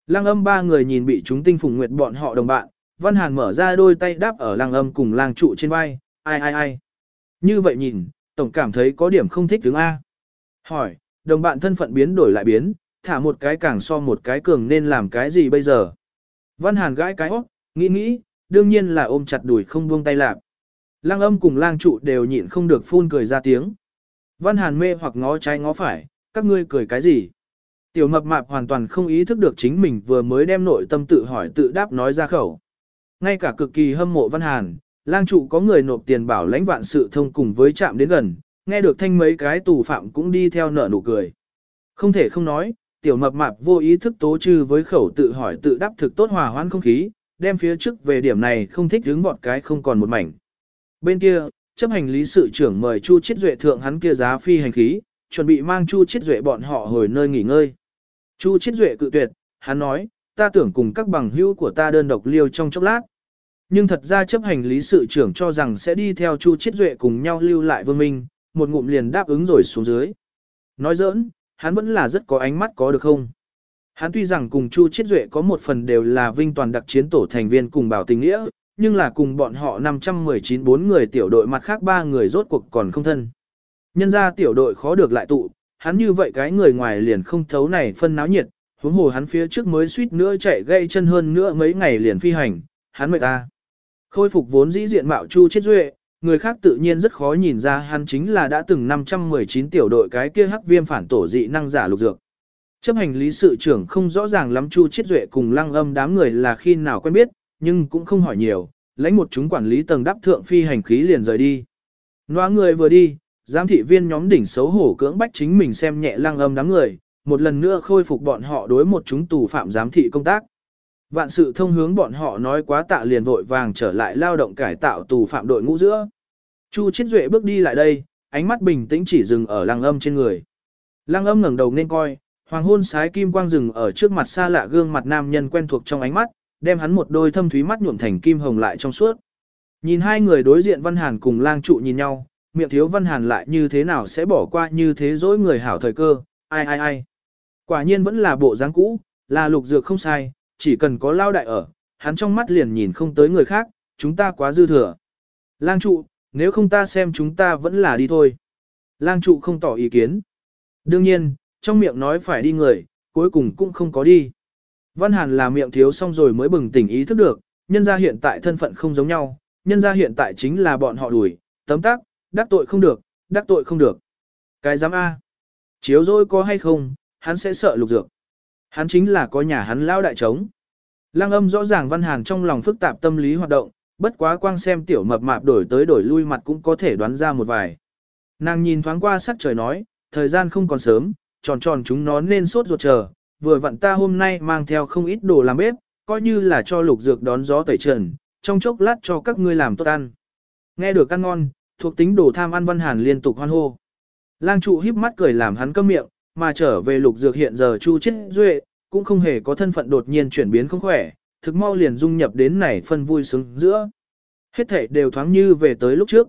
Lăng âm ba người nhìn bị chúng tinh phùng nguyệt bọn họ đồng bạn, Văn Hàn mở ra đôi tay đáp ở lăng âm cùng lang trụ trên vai, ai ai ai. Như vậy nhìn, tổng cảm thấy có điểm không thích tướng A. Hỏi, đồng bạn thân phận biến đổi lại biến, thả một cái càng so một cái cường nên làm cái gì bây giờ? Văn Hàn gãi cái óc, nghĩ nghĩ, đương nhiên là ôm chặt đùi không buông tay lạc. lăng âm cùng lang trụ đều nhịn không được phun cười ra tiếng. Văn Hàn mê hoặc ngó trái ngó phải, các ngươi cười cái gì? Tiểu mập mạp hoàn toàn không ý thức được chính mình vừa mới đem nội tâm tự hỏi tự đáp nói ra khẩu. Ngay cả cực kỳ hâm mộ Văn Hàn, lang trụ có người nộp tiền bảo lãnh vạn sự thông cùng với chạm đến gần, nghe được thanh mấy cái tù phạm cũng đi theo nở nụ cười. Không thể không nói, tiểu mập mạp vô ý thức tố trừ với khẩu tự hỏi tự đáp thực tốt hòa hoãn không khí, đem phía trước về điểm này không thích đứng vọt cái không còn một mảnh. Bên kia, chấp hành lý sự trưởng mời Chu Chiết Duệ thượng hắn kia giá phi hành khí, chuẩn bị mang Chu Chiết Duệ bọn họ hồi nơi nghỉ ngơi. Chu Chiết Duệ cự tuyệt, hắn nói, ta tưởng cùng các bằng hữu của ta đơn độc liêu trong chốc lát. Nhưng thật ra chấp hành lý sự trưởng cho rằng sẽ đi theo Chu Chiết Duệ cùng nhau lưu lại vương minh, một ngụm liền đáp ứng rồi xuống dưới. Nói giỡn, hắn vẫn là rất có ánh mắt có được không? Hắn tuy rằng cùng Chu Chiết Duệ có một phần đều là vinh toàn đặc chiến tổ thành viên cùng bảo tình nghĩa, nhưng là cùng bọn họ 519 bốn người tiểu đội mặt khác ba người rốt cuộc còn không thân. Nhân ra tiểu đội khó được lại tụ, hắn như vậy cái người ngoài liền không thấu này phân náo nhiệt, huống hồ hắn phía trước mới suýt nữa chạy gây chân hơn nữa mấy ngày liền phi hành, hắn mệt ta. Khôi phục vốn dĩ diện mạo Chu chết Duệ, người khác tự nhiên rất khó nhìn ra hắn chính là đã từng 519 tiểu đội cái kia hắc viêm phản tổ dị năng giả lục dược. Chấp hành lý sự trưởng không rõ ràng lắm Chu chết Duệ cùng lăng âm đám người là khi nào quen biết, nhưng cũng không hỏi nhiều, lãnh một chúng quản lý tầng đắp thượng phi hành khí liền rời đi. Nóa người vừa đi, giám thị viên nhóm đỉnh xấu hổ cưỡng bách chính mình xem nhẹ lăng âm đám người, một lần nữa khôi phục bọn họ đối một chúng tù phạm giám thị công tác. Vạn sự thông hướng bọn họ nói quá tạ liền vội vàng trở lại lao động cải tạo tù phạm đội ngũ giữa. Chu Chiết Duệ bước đi lại đây, ánh mắt bình tĩnh chỉ dừng ở lăng âm trên người. Lăng âm ngẩng đầu nên coi, hoàng hôn sái kim quang rừng ở trước mặt xa lạ gương mặt nam nhân quen thuộc trong ánh mắt, đem hắn một đôi thâm thúy mắt nhuộm thành kim hồng lại trong suốt. Nhìn hai người đối diện Văn Hàn cùng lang trụ nhìn nhau, miệng thiếu Văn Hàn lại như thế nào sẽ bỏ qua như thế dối người hảo thời cơ, ai ai ai. Quả nhiên vẫn là bộ dáng cũ, là lục dược không sai, chỉ cần có lao đại ở, hắn trong mắt liền nhìn không tới người khác, chúng ta quá dư thừa. Lang trụ, nếu không ta xem chúng ta vẫn là đi thôi. Lang trụ không tỏ ý kiến. Đương nhiên, trong miệng nói phải đi người, cuối cùng cũng không có đi. Văn Hàn là miệng thiếu xong rồi mới bừng tỉnh ý thức được, nhân ra hiện tại thân phận không giống nhau, nhân ra hiện tại chính là bọn họ đuổi, tấm tắc, đắc tội không được, đắc tội không được. Cái giám A. Chiếu dối có hay không, hắn sẽ sợ lục dược. Hắn chính là có nhà hắn lao đại trống. Lăng âm rõ ràng Văn Hàn trong lòng phức tạp tâm lý hoạt động, bất quá quang xem tiểu mập mạp đổi tới đổi lui mặt cũng có thể đoán ra một vài. Nàng nhìn thoáng qua sắc trời nói, thời gian không còn sớm, tròn tròn chúng nó nên sốt ruột chờ, vừa vặn ta hôm nay mang theo không ít đồ làm bếp, coi như là cho lục dược đón gió tẩy trần, trong chốc lát cho các ngươi làm tốt ăn. Nghe được ăn ngon, thuộc tính đồ tham ăn văn hàn liên tục hoan hô. Lang trụ híp mắt cười làm hắn câm miệng, mà trở về lục dược hiện giờ chu chết duệ, cũng không hề có thân phận đột nhiên chuyển biến không khỏe, thực mau liền dung nhập đến này phân vui sướng giữa. Hết thể đều thoáng như về tới lúc trước.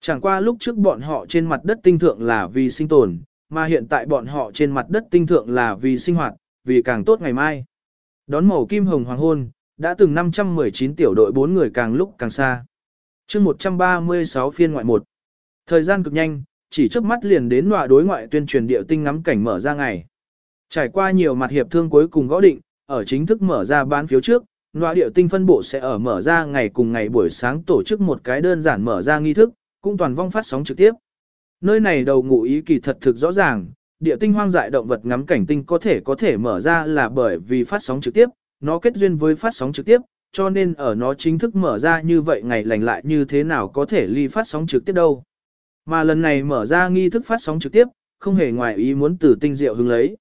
Chẳng qua lúc trước bọn họ trên mặt đất tinh thượng là vì sinh tồn, mà hiện tại bọn họ trên mặt đất tinh thượng là vì sinh hoạt, vì càng tốt ngày mai. Đón màu kim hồng hoàng hôn, đã từng 519 tiểu đội 4 người càng lúc càng xa chương 136 phiên ngoại 1. Thời gian cực nhanh, chỉ trước mắt liền đến nọa đối ngoại tuyên truyền địa tinh ngắm cảnh mở ra ngày. Trải qua nhiều mặt hiệp thương cuối cùng gõ định, ở chính thức mở ra bán phiếu trước, nọa địa tinh phân bộ sẽ ở mở ra ngày cùng ngày buổi sáng tổ chức một cái đơn giản mở ra nghi thức, cũng toàn vong phát sóng trực tiếp. Nơi này đầu ngụ ý kỳ thật thực rõ ràng, địa tinh hoang dại động vật ngắm cảnh tinh có thể có thể mở ra là bởi vì phát sóng trực tiếp, nó kết duyên với phát sóng trực tiếp, cho nên ở nó chính thức mở ra như vậy ngày lành lại như thế nào có thể ly phát sóng trực tiếp đâu. Mà lần này mở ra nghi thức phát sóng trực tiếp, không hề ngoài ý muốn từ tinh diệu hứng lấy.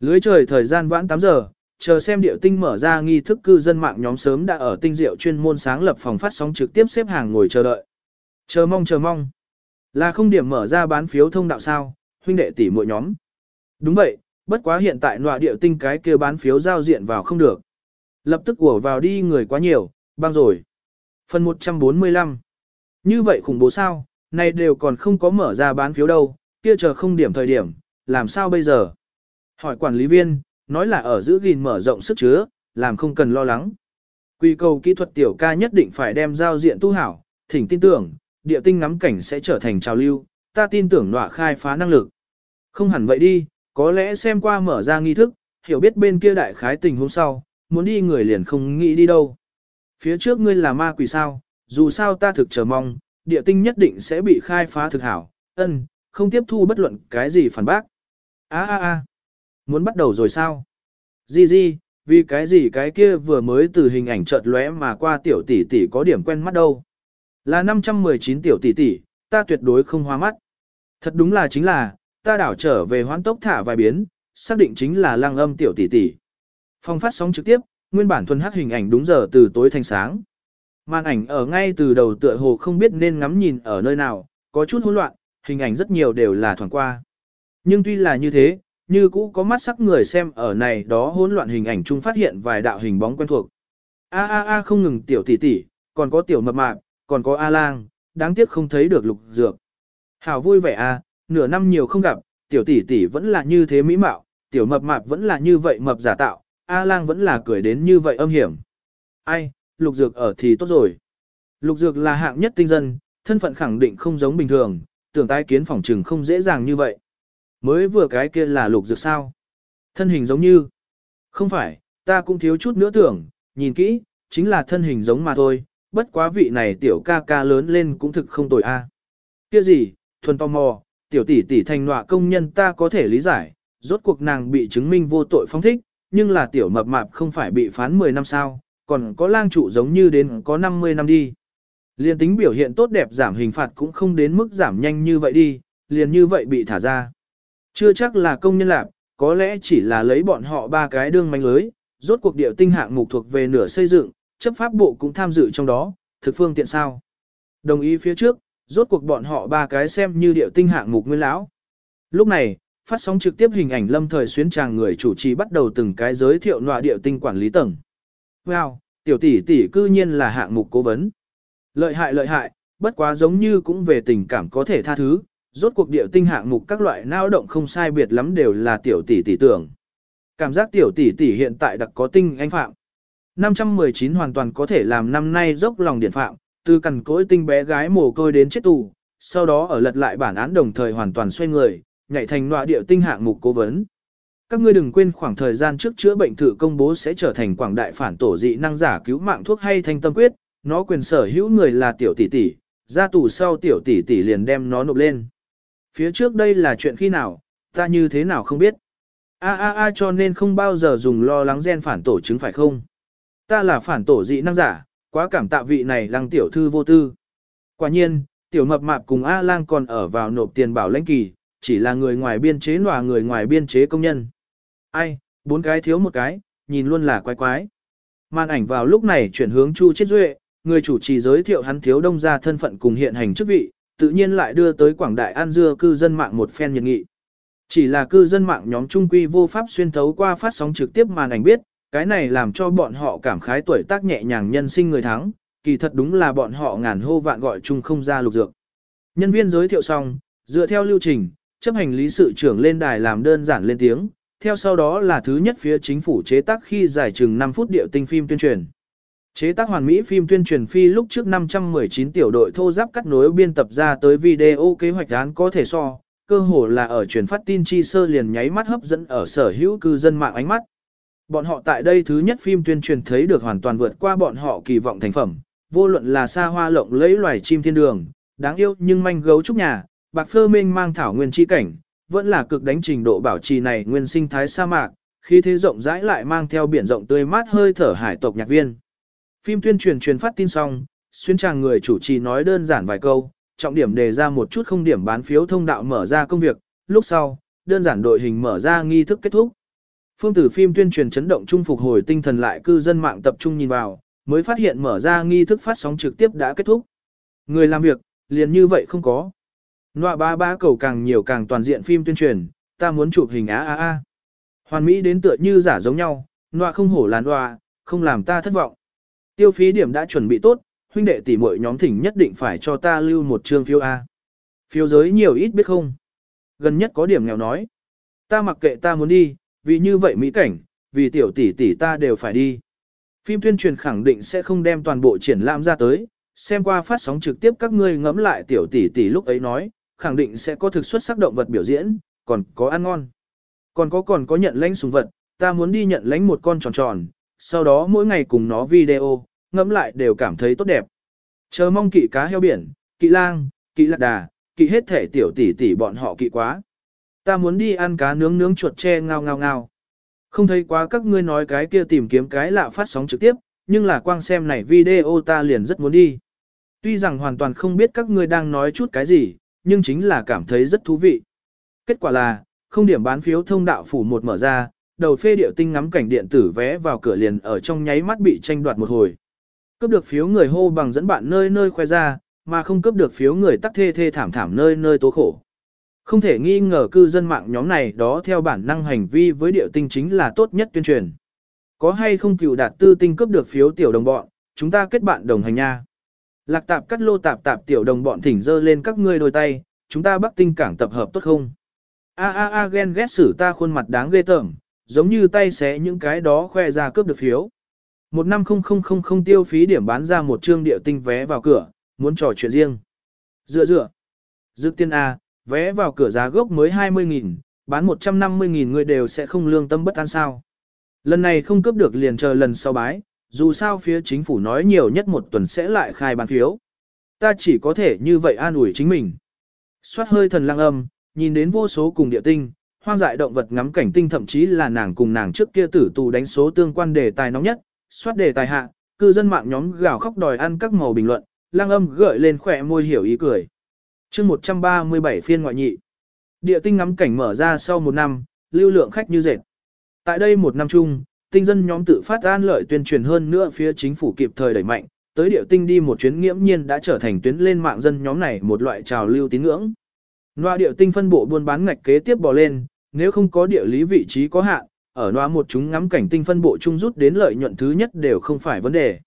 Lưới trời thời gian vãn 8 giờ, chờ xem điệu tinh mở ra nghi thức cư dân mạng nhóm sớm đã ở tinh diệu chuyên môn sáng lập phòng phát sóng trực tiếp xếp hàng ngồi chờ đợi. Chờ mong chờ mong. Là không điểm mở ra bán phiếu thông đạo sao, huynh đệ tỷ muội nhóm. Đúng vậy, bất quá hiện tại nọa điệu tinh cái kia bán phiếu giao diện vào không được. Lập tức ủa vào đi người quá nhiều, băng rồi. Phần 145. Như vậy khủng bố sao, này đều còn không có mở ra bán phiếu đâu, kia chờ không điểm thời điểm, làm sao bây giờ? Hỏi quản lý viên, nói là ở giữ gìn mở rộng sức chứa, làm không cần lo lắng. Quy cầu kỹ thuật tiểu ca nhất định phải đem giao diện tu hảo, thỉnh tin tưởng, địa tinh ngắm cảnh sẽ trở thành trào lưu, ta tin tưởng nọa khai phá năng lực. Không hẳn vậy đi, có lẽ xem qua mở ra nghi thức, hiểu biết bên kia đại khái tình hôm sau, muốn đi người liền không nghĩ đi đâu. Phía trước ngươi là ma quỷ sao, dù sao ta thực chờ mong, địa tinh nhất định sẽ bị khai phá thực hảo, ân, không tiếp thu bất luận cái gì phản bác. a a a muốn bắt đầu rồi sao? Di di, vì cái gì cái kia vừa mới từ hình ảnh chợt lóe mà qua tiểu tỷ tỷ có điểm quen mắt đâu. Là 519 tiểu tỷ tỷ, ta tuyệt đối không hoa mắt. Thật đúng là chính là, ta đảo trở về hoán tốc thả vài biến, xác định chính là lăng âm tiểu tỷ tỷ. Phong phát sóng trực tiếp, nguyên bản thuần hắc hình ảnh đúng giờ từ tối thành sáng. Màn ảnh ở ngay từ đầu tựa hồ không biết nên ngắm nhìn ở nơi nào, có chút hỗn loạn, hình ảnh rất nhiều đều là thoảng qua. Nhưng tuy là như thế, như cũ có mắt sắc người xem ở này đó hỗn loạn hình ảnh chung phát hiện vài đạo hình bóng quen thuộc. A a a không ngừng tiểu tỷ tỷ, còn có tiểu mập mạp, còn có A lang, đáng tiếc không thấy được lục dược. Hảo vui vẻ a, nửa năm nhiều không gặp, tiểu tỷ tỷ vẫn là như thế mỹ mạo, tiểu mập mạp vẫn là như vậy mập giả tạo, A lang vẫn là cười đến như vậy âm hiểm. Ai, lục dược ở thì tốt rồi. Lục dược là hạng nhất tinh dân, thân phận khẳng định không giống bình thường, tưởng tái kiến phỏng trừng không dễ dàng như vậy. Mới vừa cái kia là lục dược sao? Thân hình giống như... Không phải, ta cũng thiếu chút nữa tưởng, nhìn kỹ, chính là thân hình giống mà thôi, bất quá vị này tiểu ca ca lớn lên cũng thực không tồi a. Kia gì, thuần tò mò, tiểu tỷ tỷ thành nọa công nhân ta có thể lý giải, rốt cuộc nàng bị chứng minh vô tội phong thích, nhưng là tiểu mập mạp không phải bị phán 10 năm sao, còn có lang trụ giống như đến có 50 năm đi. Liên tính biểu hiện tốt đẹp giảm hình phạt cũng không đến mức giảm nhanh như vậy đi, liền như vậy bị thả ra. Chưa chắc là công nhân lạc, có lẽ chỉ là lấy bọn họ ba cái đương manh lưới, rốt cuộc điệu tinh hạng mục thuộc về nửa xây dựng, chấp pháp bộ cũng tham dự trong đó, thực phương tiện sao. Đồng ý phía trước, rốt cuộc bọn họ ba cái xem như điệu tinh hạng mục nguyên lão. Lúc này, phát sóng trực tiếp hình ảnh lâm thời xuyến tràng người chủ trì bắt đầu từng cái giới thiệu nọa địa tinh quản lý tầng. Wow, tiểu tỷ tỷ cư nhiên là hạng mục cố vấn. Lợi hại lợi hại, bất quá giống như cũng về tình cảm có thể tha thứ, rốt cuộc địa tinh hạng mục các loại nao động không sai biệt lắm đều là tiểu tỷ tỷ tưởng. Cảm giác tiểu tỷ tỷ hiện tại đặc có tinh anh phạm. 519 hoàn toàn có thể làm năm nay dốc lòng điện phạm, từ cằn cỗi tinh bé gái mồ côi đến chết tù, sau đó ở lật lại bản án đồng thời hoàn toàn xoay người, nhảy thành nọa địa tinh hạng mục cố vấn. Các ngươi đừng quên khoảng thời gian trước chữa bệnh thử công bố sẽ trở thành quảng đại phản tổ dị năng giả cứu mạng thuốc hay thanh tâm quyết, nó quyền sở hữu người là tiểu tỷ tỷ, ra tù sau tiểu tỷ tỷ liền đem nó nộp lên. Phía trước đây là chuyện khi nào, ta như thế nào không biết. A a a cho nên không bao giờ dùng lo lắng gen phản tổ chứng phải không? Ta là phản tổ dị năng giả, quá cảm tạ vị này lăng tiểu thư vô tư. Quả nhiên, tiểu mập mạp cùng A lang còn ở vào nộp tiền bảo lãnh kỳ, chỉ là người ngoài biên chế nòa người ngoài biên chế công nhân. Ai, bốn cái thiếu một cái, nhìn luôn là quái quái. Màn ảnh vào lúc này chuyển hướng Chu Chiết Duệ, người chủ trì giới thiệu hắn thiếu đông ra thân phận cùng hiện hành chức vị, tự nhiên lại đưa tới quảng đại an dưa cư dân mạng một phen nhiệt nghị. Chỉ là cư dân mạng nhóm trung quy vô pháp xuyên thấu qua phát sóng trực tiếp màn ảnh biết, cái này làm cho bọn họ cảm khái tuổi tác nhẹ nhàng nhân sinh người thắng, kỳ thật đúng là bọn họ ngàn hô vạn gọi chung không ra lục dược. Nhân viên giới thiệu xong, dựa theo lưu trình, chấp hành lý sự trưởng lên đài làm đơn giản lên tiếng, theo sau đó là thứ nhất phía chính phủ chế tác khi giải chừng 5 phút điệu tinh phim tuyên truyền. Chế tác hoàn mỹ phim tuyên truyền phi lúc trước 519 tiểu đội thô giáp cắt nối biên tập ra tới video kế hoạch án có thể so, cơ hồ là ở truyền phát tin chi sơ liền nháy mắt hấp dẫn ở sở hữu cư dân mạng ánh mắt. Bọn họ tại đây thứ nhất phim tuyên truyền thấy được hoàn toàn vượt qua bọn họ kỳ vọng thành phẩm, vô luận là xa hoa lộng lấy loài chim thiên đường, đáng yêu nhưng manh gấu trúc nhà, bạc phơ Minh mang thảo nguyên chi cảnh, vẫn là cực đánh trình độ bảo trì này nguyên sinh thái sa mạc, khi thế rộng rãi lại mang theo biển rộng tươi mát hơi thở hải tộc nhạc viên. Phim tuyên truyền truyền phát tin xong, xuyên tràng người chủ trì nói đơn giản vài câu, trọng điểm đề ra một chút không điểm bán phiếu thông đạo mở ra công việc, lúc sau, đơn giản đội hình mở ra nghi thức kết thúc. Phương tử phim tuyên truyền chấn động trung phục hồi tinh thần lại cư dân mạng tập trung nhìn vào, mới phát hiện mở ra nghi thức phát sóng trực tiếp đã kết thúc. Người làm việc, liền như vậy không có. Nọa ba ba cầu càng nhiều càng toàn diện phim tuyên truyền, ta muốn chụp hình á á á. Hoàn mỹ đến tựa như giả giống nhau, nọa không hổ làn nọa, không làm ta thất vọng. Tiêu phí điểm đã chuẩn bị tốt, huynh đệ tỷ muội nhóm thỉnh nhất định phải cho ta lưu một chương phiếu A. Phiếu giới nhiều ít biết không? Gần nhất có điểm nghèo nói. Ta mặc kệ ta muốn đi, vì như vậy mỹ cảnh, vì tiểu tỷ tỷ ta đều phải đi. Phim tuyên truyền khẳng định sẽ không đem toàn bộ triển lãm ra tới, xem qua phát sóng trực tiếp các ngươi ngẫm lại tiểu tỷ tỷ lúc ấy nói, khẳng định sẽ có thực xuất sắc động vật biểu diễn, còn có ăn ngon. Còn có còn có nhận lãnh súng vật, ta muốn đi nhận lãnh một con tròn tròn, sau đó mỗi ngày cùng nó video, ngẫm lại đều cảm thấy tốt đẹp. Chờ mong kỵ cá heo biển, kỵ lang, kỵ lạc đà, kỵ hết thể tiểu tỷ tỷ bọn họ kỵ quá. Ta muốn đi ăn cá nướng nướng chuột tre ngao ngao ngao. Không thấy quá các ngươi nói cái kia tìm kiếm cái lạ phát sóng trực tiếp, nhưng là quang xem này video ta liền rất muốn đi. Tuy rằng hoàn toàn không biết các ngươi đang nói chút cái gì, nhưng chính là cảm thấy rất thú vị. Kết quả là, không điểm bán phiếu thông đạo phủ một mở ra, đầu phê điệu tinh ngắm cảnh điện tử vé vào cửa liền ở trong nháy mắt bị tranh đoạt một hồi. Cấp được phiếu người hô bằng dẫn bạn nơi nơi khoe ra, mà không cấp được phiếu người tắc thê thê thảm thảm nơi nơi tố khổ. Không thể nghi ngờ cư dân mạng nhóm này đó theo bản năng hành vi với điệu tinh chính là tốt nhất tuyên truyền. Có hay không cựu đạt tư tinh cấp được phiếu tiểu đồng bọn, chúng ta kết bạn đồng hành nha. Lạc tạp cắt lô tạp tạp tiểu đồng bọn thỉnh dơ lên các ngươi đôi tay, chúng ta bắc tinh cảng tập hợp tốt không? A a a ghen ghét xử ta khuôn mặt đáng ghê tởm, giống như tay xé những cái đó khoe ra cướp được phiếu. Một năm không không không không tiêu phí điểm bán ra một chương địa tinh vé vào cửa, muốn trò chuyện riêng. Dựa dựa. Dự tiên A, vé vào cửa giá gốc mới 20.000, bán 150.000 người đều sẽ không lương tâm bất an sao. Lần này không cướp được liền chờ lần sau bái, dù sao phía chính phủ nói nhiều nhất một tuần sẽ lại khai bán phiếu. Ta chỉ có thể như vậy an ủi chính mình. Xoát hơi thần lăng âm, nhìn đến vô số cùng địa tinh, hoang dại động vật ngắm cảnh tinh thậm chí là nàng cùng nàng trước kia tử tù đánh số tương quan đề tài nóng nhất, xoát đề tài hạ, cư dân mạng nhóm gào khóc đòi ăn các màu bình luận, lăng âm gợi lên khỏe môi hiểu ý cười. chương 137 phiên ngoại nhị. Địa tinh ngắm cảnh mở ra sau một năm, lưu lượng khách như dệt. Tại đây một năm chung, tinh dân nhóm tự phát an lợi tuyên truyền hơn nữa phía chính phủ kịp thời đẩy mạnh, tới địa tinh đi một chuyến nghiễm nhiên đã trở thành tuyến lên mạng dân nhóm này một loại trào lưu tín ngưỡng. Loa địa tinh phân bộ buôn bán ngạch kế tiếp bò lên, nếu không có địa lý vị trí có hạn, ở loa một chúng ngắm cảnh tinh phân bộ chung rút đến lợi nhuận thứ nhất đều không phải vấn đề.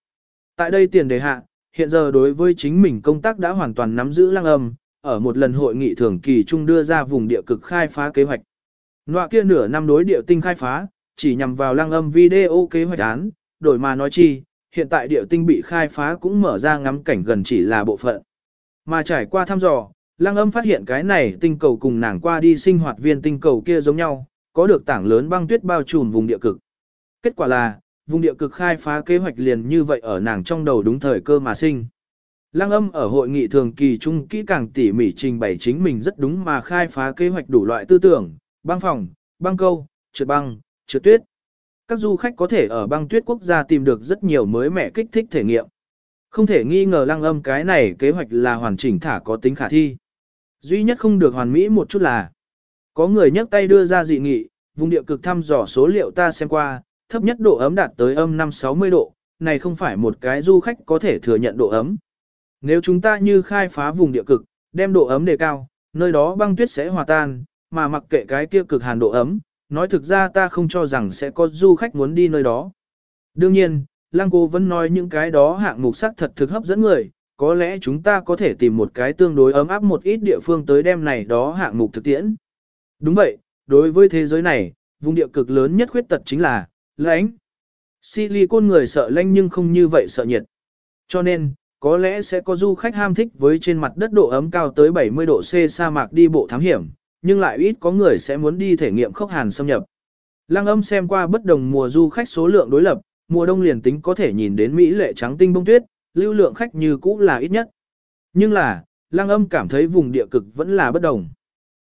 Tại đây tiền đề hạ, hiện giờ đối với chính mình công tác đã hoàn toàn nắm giữ lăng âm, ở một lần hội nghị thường kỳ chung đưa ra vùng địa cực khai phá kế hoạch. Nọa kia nửa năm đối địa tinh khai phá, chỉ nhằm vào lăng âm video kế hoạch án, đổi mà nói chi, hiện tại địa tinh bị khai phá cũng mở ra ngắm cảnh gần chỉ là bộ phận. Mà trải qua thăm dò, lăng âm phát hiện cái này tinh cầu cùng nàng qua đi sinh hoạt viên tinh cầu kia giống nhau, có được tảng lớn băng tuyết bao trùm vùng địa cực. Kết quả là, vùng địa cực khai phá kế hoạch liền như vậy ở nàng trong đầu đúng thời cơ mà sinh. Lăng âm ở hội nghị thường kỳ trung kỹ càng tỉ mỉ trình bày chính mình rất đúng mà khai phá kế hoạch đủ loại tư tưởng, băng phòng, băng câu, trượt băng, trượt tuyết. Các du khách có thể ở băng tuyết quốc gia tìm được rất nhiều mới mẻ kích thích thể nghiệm. Không thể nghi ngờ lăng âm cái này kế hoạch là hoàn chỉnh thả có tính khả thi. Duy nhất không được hoàn mỹ một chút là có người nhấc tay đưa ra dị nghị, vùng địa cực thăm dò số liệu ta xem qua, thấp nhất độ ấm đạt tới âm 5-60 độ, này không phải một cái du khách có thể thừa nhận độ ấm. Nếu chúng ta như khai phá vùng địa cực, đem độ ấm đề cao, nơi đó băng tuyết sẽ hòa tan, mà mặc kệ cái kia cực hàn độ ấm, nói thực ra ta không cho rằng sẽ có du khách muốn đi nơi đó. Đương nhiên, Lăng Cô vẫn nói những cái đó hạng mục sắc thật thực hấp dẫn người, có lẽ chúng ta có thể tìm một cái tương đối ấm áp một ít địa phương tới đêm này đó hạng mục thực tiễn. Đúng vậy, đối với thế giới này, vùng địa cực lớn nhất khuyết tật chính là lãnh. Silicon người sợ lạnh nhưng không như vậy sợ nhiệt. Cho nên, có lẽ sẽ có du khách ham thích với trên mặt đất độ ấm cao tới 70 độ C sa mạc đi bộ thám hiểm, nhưng lại ít có người sẽ muốn đi thể nghiệm khốc hàn xâm nhập. Lăng âm xem qua bất đồng mùa du khách số lượng đối lập, mùa đông liền tính có thể nhìn đến Mỹ lệ trắng tinh bông tuyết, lưu lượng khách như cũ là ít nhất. Nhưng là, lăng âm cảm thấy vùng địa cực vẫn là bất đồng.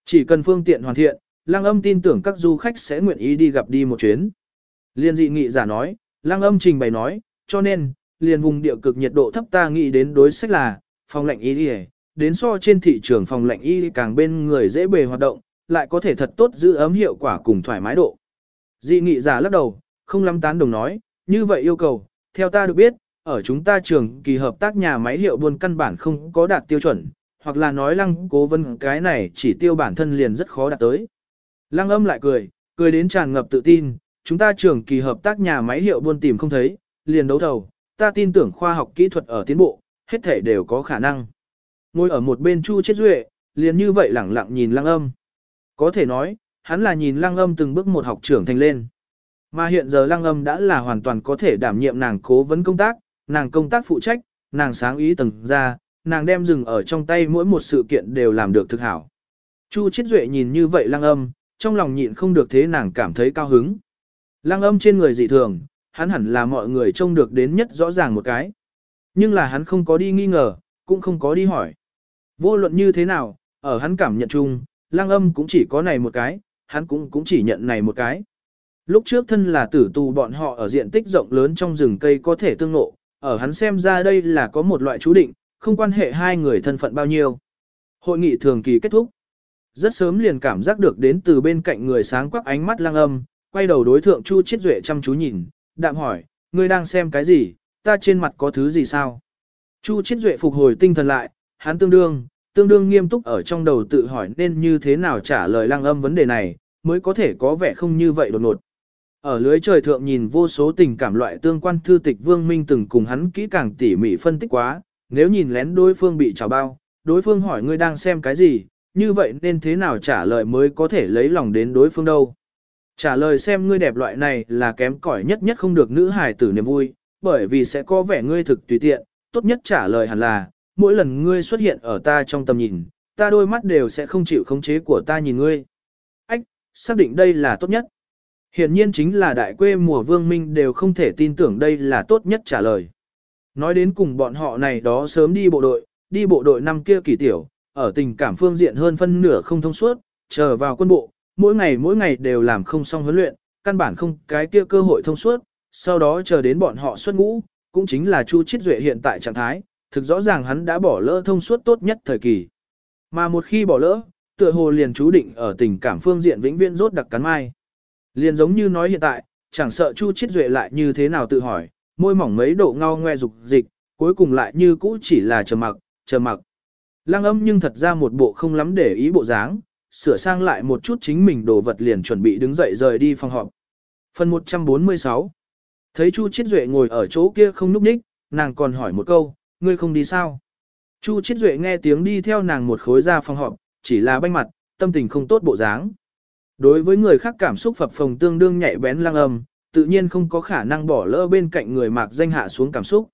Chỉ cần phương tiện hoàn thiện, lăng âm tin tưởng các du khách sẽ nguyện ý đi gặp đi một chuyến. Liên dị nghị giả nói, lăng âm trình bày nói, cho nên, liền vùng địa cực nhiệt độ thấp ta nghĩ đến đối sách là, phòng lạnh ý đi đến so trên thị trường phòng lạnh y càng bên người dễ bề hoạt động, lại có thể thật tốt giữ ấm hiệu quả cùng thoải mái độ. Dị nghị giả lắc đầu, không lắm tán đồng nói, như vậy yêu cầu, theo ta được biết, ở chúng ta trường kỳ hợp tác nhà máy hiệu buôn căn bản không có đạt tiêu chuẩn, hoặc là nói lăng cố vân cái này chỉ tiêu bản thân liền rất khó đạt tới. Lăng âm lại cười, cười đến tràn ngập tự tin, chúng ta trường kỳ hợp tác nhà máy hiệu buôn tìm không thấy, liền đấu thầu, ta tin tưởng khoa học kỹ thuật ở tiến bộ, hết thể đều có khả năng. Ngồi ở một bên Chu Chết Duệ, liền như vậy lẳng lặng nhìn lăng âm. Có thể nói, hắn là nhìn lăng âm từng bước một học trưởng thành lên. Mà hiện giờ lăng âm đã là hoàn toàn có thể đảm nhiệm nàng cố vấn công tác, nàng công tác phụ trách, nàng sáng ý tầng ra, nàng đem rừng ở trong tay mỗi một sự kiện đều làm được thực hảo. Chu Chiết Duệ nhìn như vậy lăng âm, trong lòng nhịn không được thế nàng cảm thấy cao hứng. Lăng âm trên người dị thường, hắn hẳn là mọi người trông được đến nhất rõ ràng một cái. Nhưng là hắn không có đi nghi ngờ, cũng không có đi hỏi. Vô luận như thế nào, ở hắn cảm nhận chung, lang âm cũng chỉ có này một cái, hắn cũng cũng chỉ nhận này một cái. Lúc trước thân là tử tù bọn họ ở diện tích rộng lớn trong rừng cây có thể tương ngộ, ở hắn xem ra đây là có một loại chú định, không quan hệ hai người thân phận bao nhiêu. Hội nghị thường kỳ kết thúc. Rất sớm liền cảm giác được đến từ bên cạnh người sáng quắc ánh mắt lang âm, quay đầu đối thượng Chu Chiết Duệ chăm chú nhìn, đạm hỏi, ngươi đang xem cái gì, ta trên mặt có thứ gì sao? Chu Chiết Duệ phục hồi tinh thần lại, hắn tương đương, tương đương nghiêm túc ở trong đầu tự hỏi nên như thế nào trả lời lăng âm vấn đề này, mới có thể có vẻ không như vậy đột ngột. Ở lưới trời thượng nhìn vô số tình cảm loại tương quan thư tịch Vương Minh từng cùng hắn kỹ càng tỉ mỉ phân tích quá, nếu nhìn lén đối phương bị trào bao, đối phương hỏi ngươi đang xem cái gì, như vậy nên thế nào trả lời mới có thể lấy lòng đến đối phương đâu. Trả lời xem ngươi đẹp loại này là kém cỏi nhất nhất không được nữ hài tử niềm vui, bởi vì sẽ có vẻ ngươi thực tùy tiện, tốt nhất trả lời hẳn là, mỗi lần ngươi xuất hiện ở ta trong tầm nhìn, ta đôi mắt đều sẽ không chịu khống chế của ta nhìn ngươi. Ách, xác định đây là tốt nhất. Hiện nhiên chính là đại quê mùa vương minh đều không thể tin tưởng đây là tốt nhất trả lời. Nói đến cùng bọn họ này đó sớm đi bộ đội, đi bộ đội năm kia kỳ tiểu, ở tình cảm phương diện hơn phân nửa không thông suốt, chờ vào quân bộ, mỗi ngày mỗi ngày đều làm không xong huấn luyện, căn bản không cái kia cơ hội thông suốt, sau đó chờ đến bọn họ xuất ngũ, cũng chính là Chu Chiết Duệ hiện tại trạng thái, thực rõ ràng hắn đã bỏ lỡ thông suốt tốt nhất thời kỳ. Mà một khi bỏ lỡ, tựa hồ liền chú định ở tình cảm phương diện vĩnh viễn rốt đặc cắn mai. Liền giống như nói hiện tại, chẳng sợ Chu Chiết Duệ lại như thế nào tự hỏi, môi mỏng mấy độ ngao ngoe dục dịch, cuối cùng lại như cũ chỉ là chờ mặc, chờ mặc. Lăng âm nhưng thật ra một bộ không lắm để ý bộ dáng, sửa sang lại một chút chính mình đồ vật liền chuẩn bị đứng dậy rời đi phòng họp. Phần 146 Thấy Chu Chiết Duệ ngồi ở chỗ kia không núp ních, nàng còn hỏi một câu, ngươi không đi sao? Chu Chiết Duệ nghe tiếng đi theo nàng một khối ra phòng họp, chỉ là banh mặt, tâm tình không tốt bộ dáng. Đối với người khác cảm xúc phập phồng tương đương nhạy bén lăng âm, tự nhiên không có khả năng bỏ lỡ bên cạnh người mạc danh hạ xuống cảm xúc.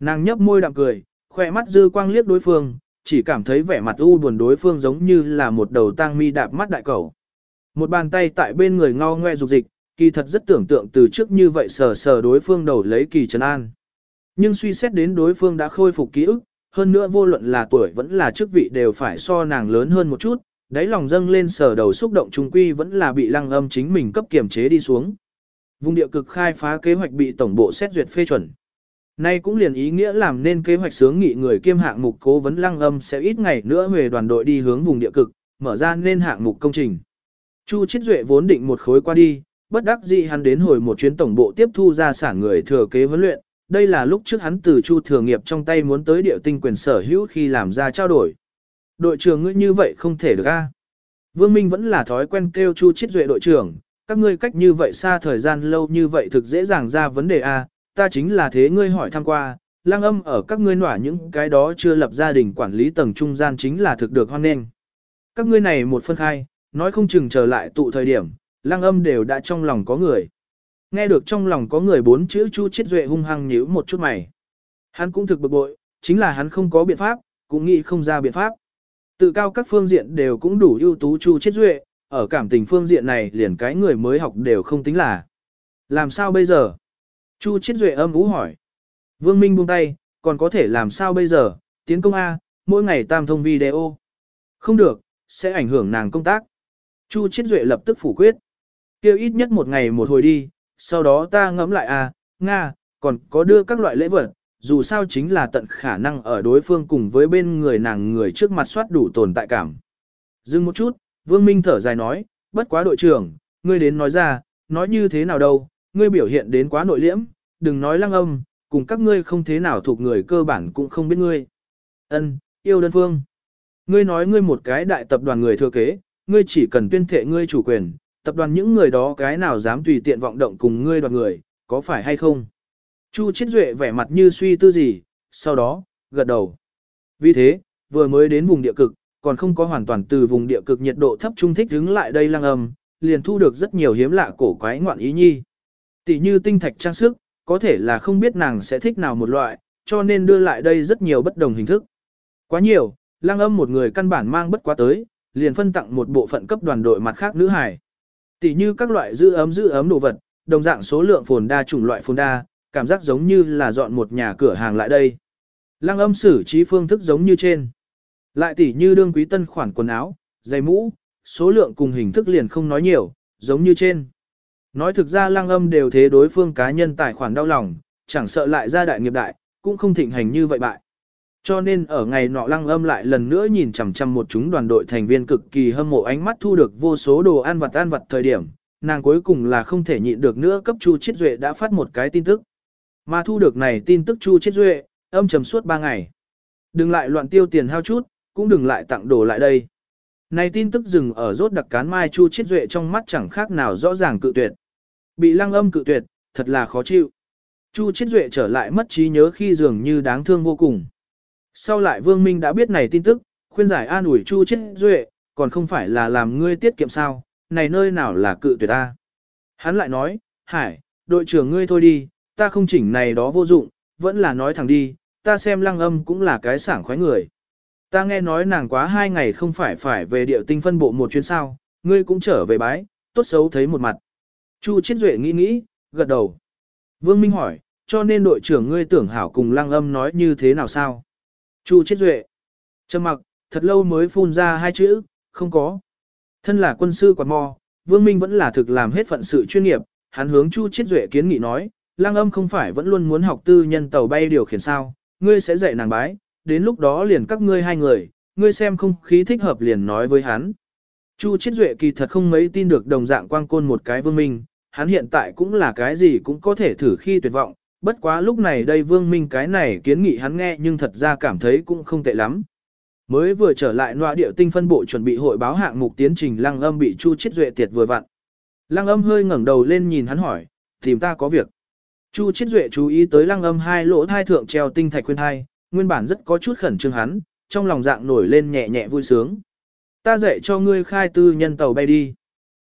Nàng nhấp môi đạm cười, khoe mắt dư quang liếc đối phương, chỉ cảm thấy vẻ mặt u buồn đối phương giống như là một đầu tang mi đạp mắt đại cầu. Một bàn tay tại bên người ngao ngoe dục dịch, kỳ thật rất tưởng tượng từ trước như vậy sờ sờ đối phương đầu lấy kỳ trấn an. Nhưng suy xét đến đối phương đã khôi phục ký ức, hơn nữa vô luận là tuổi vẫn là chức vị đều phải so nàng lớn hơn một chút, đáy lòng dâng lên sở đầu xúc động trung quy vẫn là bị lăng âm chính mình cấp kiểm chế đi xuống. Vùng địa cực khai phá kế hoạch bị tổng bộ xét duyệt phê chuẩn. Nay cũng liền ý nghĩa làm nên kế hoạch sướng nghị người kiêm hạng mục cố vấn lăng âm sẽ ít ngày nữa về đoàn đội đi hướng vùng địa cực, mở ra nên hạng mục công trình. Chu Chiết Duệ vốn định một khối qua đi, bất đắc dĩ hắn đến hồi một chuyến tổng bộ tiếp thu ra sản người thừa kế huấn luyện, đây là lúc trước hắn từ Chu Thừa Nghiệp trong tay muốn tới địa tinh quyền sở hữu khi làm ra trao đổi. Đội trưởng ngươi như vậy không thể được a. Vương Minh vẫn là thói quen kêu Chu Chiết Duệ đội trưởng, các ngươi cách như vậy xa thời gian lâu như vậy thực dễ dàng ra vấn đề a, ta chính là thế ngươi hỏi thăm qua, lang âm ở các ngươi nỏa những cái đó chưa lập gia đình quản lý tầng trung gian chính là thực được hoan nghênh. Các ngươi này một phân khai, nói không chừng trở lại tụ thời điểm, lang âm đều đã trong lòng có người. Nghe được trong lòng có người bốn chữ Chu Chiết Duệ hung hăng nhíu một chút mày. Hắn cũng thực bực bội, chính là hắn không có biện pháp, cũng nghĩ không ra biện pháp. Tự cao các phương diện đều cũng đủ ưu tú Chu Chiết Duệ, ở cảm tình phương diện này liền cái người mới học đều không tính là. Làm sao bây giờ? Chu Chiết Duệ âm ú hỏi. Vương Minh buông tay, còn có thể làm sao bây giờ, tiến công A, mỗi ngày tam thông video. Không được, sẽ ảnh hưởng nàng công tác. Chu Chiết Duệ lập tức phủ quyết. Kêu ít nhất một ngày một hồi đi, sau đó ta ngẫm lại A, Nga, còn có đưa các loại lễ vật, dù sao chính là tận khả năng ở đối phương cùng với bên người nàng người trước mặt soát đủ tồn tại cảm. Dừng một chút, Vương Minh thở dài nói, bất quá đội trưởng, ngươi đến nói ra, nói như thế nào đâu, ngươi biểu hiện đến quá nội liễm, đừng nói lăng âm, cùng các ngươi không thế nào thuộc người cơ bản cũng không biết ngươi. Ân, yêu đơn phương. Ngươi nói ngươi một cái đại tập đoàn người thừa kế, ngươi chỉ cần tuyên thệ ngươi chủ quyền, tập đoàn những người đó cái nào dám tùy tiện vọng động cùng ngươi đoàn người, có phải hay không? Chu Chiết Duệ vẻ mặt như suy tư gì, sau đó, gật đầu. Vì thế, vừa mới đến vùng địa cực, còn không có hoàn toàn từ vùng địa cực nhiệt độ thấp trung thích đứng lại đây lăng âm, liền thu được rất nhiều hiếm lạ cổ quái ngoạn ý nhi. Tỷ như tinh thạch trang sức, có thể là không biết nàng sẽ thích nào một loại, cho nên đưa lại đây rất nhiều bất đồng hình thức. Quá nhiều, lăng âm một người căn bản mang bất quá tới, liền phân tặng một bộ phận cấp đoàn đội mặt khác nữ hải. Tỷ như các loại giữ ấm giữ ấm đồ vật, đồng dạng số lượng phồn đa chủng loại phồn đa, cảm giác giống như là dọn một nhà cửa hàng lại đây. Lăng âm xử trí phương thức giống như trên. Lại tỉ như đương quý tân khoản quần áo, giày mũ, số lượng cùng hình thức liền không nói nhiều, giống như trên. Nói thực ra lăng âm đều thế đối phương cá nhân tài khoản đau lòng, chẳng sợ lại ra đại nghiệp đại, cũng không thịnh hành như vậy bại. Cho nên ở ngày nọ lăng âm lại lần nữa nhìn chằm chằm một chúng đoàn đội thành viên cực kỳ hâm mộ ánh mắt thu được vô số đồ ăn vặt ăn vặt thời điểm, nàng cuối cùng là không thể nhịn được nữa cấp Chu Chiết Duệ đã phát một cái tin tức. Mà thu được này tin tức Chu Chiết Duệ, âm trầm suốt 3 ngày. Đừng lại loạn tiêu tiền hao chút, cũng đừng lại tặng đồ lại đây. Này tin tức dừng ở rốt đặc cán mai Chu Chiết Duệ trong mắt chẳng khác nào rõ ràng cự tuyệt. Bị lăng âm cự tuyệt, thật là khó chịu. Chu Chiết Duệ trở lại mất trí nhớ khi dường như đáng thương vô cùng. Sau lại Vương Minh đã biết này tin tức, khuyên giải an ủi Chu Chiết Duệ, còn không phải là làm ngươi tiết kiệm sao, này nơi nào là cự tuyệt ta. Hắn lại nói, Hải, đội trưởng ngươi thôi đi, ta không chỉnh này đó vô dụng, vẫn là nói thẳng đi, ta xem lăng âm cũng là cái sảng khoái người. Ta nghe nói nàng quá hai ngày không phải phải về địa tinh phân bộ một chuyến sao, ngươi cũng trở về bái, tốt xấu thấy một mặt. Chu Chiết Duệ nghĩ nghĩ, gật đầu. Vương Minh hỏi, cho nên đội trưởng ngươi tưởng hảo cùng lăng âm nói như thế nào sao? Chu chết Duệ. Trầm mặc, thật lâu mới phun ra hai chữ, không có. Thân là quân sư quạt mò, Vương Minh vẫn là thực làm hết phận sự chuyên nghiệp, hắn hướng Chu Chiết Duệ kiến nghị nói, Lang Âm không phải vẫn luôn muốn học tư nhân tàu bay điều khiển sao, ngươi sẽ dạy nàng bái, đến lúc đó liền các ngươi hai người, ngươi xem không khí thích hợp liền nói với hắn. Chu Chiết Duệ kỳ thật không mấy tin được đồng dạng quang côn một cái Vương Minh, hắn hiện tại cũng là cái gì cũng có thể thử khi tuyệt vọng, bất quá lúc này đây Vương Minh cái này kiến nghị hắn nghe nhưng thật ra cảm thấy cũng không tệ lắm. Mới vừa trở lại nọa điệu tinh phân bộ chuẩn bị hội báo hạng mục tiến trình lăng âm bị Chu Chiết Duệ tiệt vừa vặn. Lăng âm hơi ngẩng đầu lên nhìn hắn hỏi, tìm ta có việc. Chu Chiết Duệ chú ý tới lăng âm hai lỗ thai thượng treo tinh thạch khuyên thai, nguyên bản rất có chút khẩn trương hắn, trong lòng dạng nổi lên nhẹ nhẹ vui sướng. Ta dạy cho ngươi khai tư nhân tàu bay đi.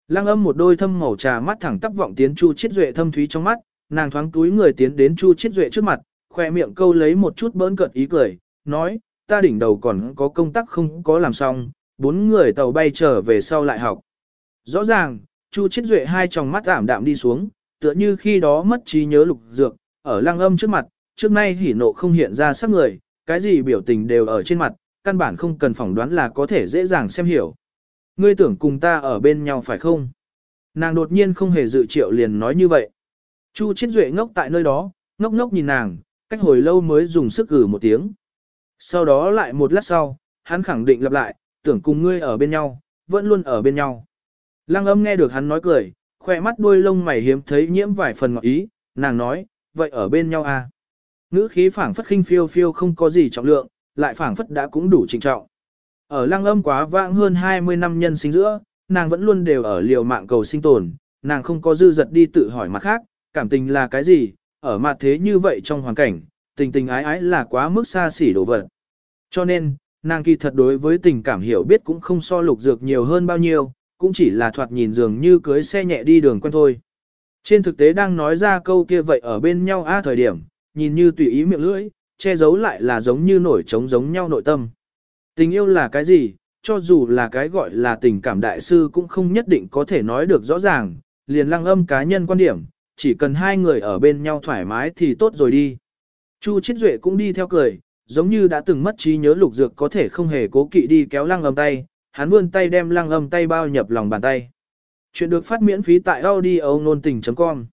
Lăng âm một đôi thâm màu trà mắt thẳng tắp vọng tiến Chu Chiết Duệ thâm thúy trong mắt, nàng thoáng túi người tiến đến Chu Chiết Duệ trước mặt, khoe miệng câu lấy một chút bỡn cợt ý cười, nói, ta đỉnh đầu còn có công tác không có làm xong, bốn người tàu bay trở về sau lại học. Rõ ràng, Chu Chiết Duệ hai tròng mắt ảm đạm đi xuống, tựa như khi đó mất trí nhớ lục dược, ở lăng âm trước mặt, trước nay hỉ nộ không hiện ra sắc người, cái gì biểu tình đều ở trên mặt, căn bản không cần phỏng đoán là có thể dễ dàng xem hiểu. Ngươi tưởng cùng ta ở bên nhau phải không? Nàng đột nhiên không hề dự triệu liền nói như vậy. Chu Chiết Duệ ngốc tại nơi đó, ngốc ngốc nhìn nàng, cách hồi lâu mới dùng sức gử một tiếng. Sau đó lại một lát sau, hắn khẳng định lặp lại, tưởng cùng ngươi ở bên nhau, vẫn luôn ở bên nhau. Lăng âm nghe được hắn nói cười, khỏe mắt đuôi lông mày hiếm thấy nhiễm vài phần ngọt ý, nàng nói, vậy ở bên nhau à. Ngữ khí phảng phất khinh phiêu phiêu không có gì trọng lượng, lại phảng phất đã cũng đủ trình trọng. Ở lăng âm quá vãng hơn 20 năm nhân sinh giữa, nàng vẫn luôn đều ở liều mạng cầu sinh tồn, nàng không có dư giật đi tự hỏi mặt khác, cảm tình là cái gì, ở mặt thế như vậy trong hoàn cảnh, tình tình ái ái là quá mức xa xỉ đồ vật. Cho nên, nàng kỳ thật đối với tình cảm hiểu biết cũng không so lục dược nhiều hơn bao nhiêu, cũng chỉ là thoạt nhìn dường như cưới xe nhẹ đi đường quen thôi. Trên thực tế đang nói ra câu kia vậy ở bên nhau a thời điểm, nhìn như tùy ý miệng lưỡi, che giấu lại là giống như nổi trống giống nhau nội tâm. Tình yêu là cái gì, cho dù là cái gọi là tình cảm đại sư cũng không nhất định có thể nói được rõ ràng, liền lăng âm cá nhân quan điểm, chỉ cần hai người ở bên nhau thoải mái thì tốt rồi đi. Chu Chiết Duệ cũng đi theo cười, giống như đã từng mất trí nhớ lục dược có thể không hề cố kỵ đi kéo lăng âm tay, hắn vươn tay đem lăng âm tay bao nhập lòng bàn tay. Chuyện được phát miễn phí tại audio nôn tình.com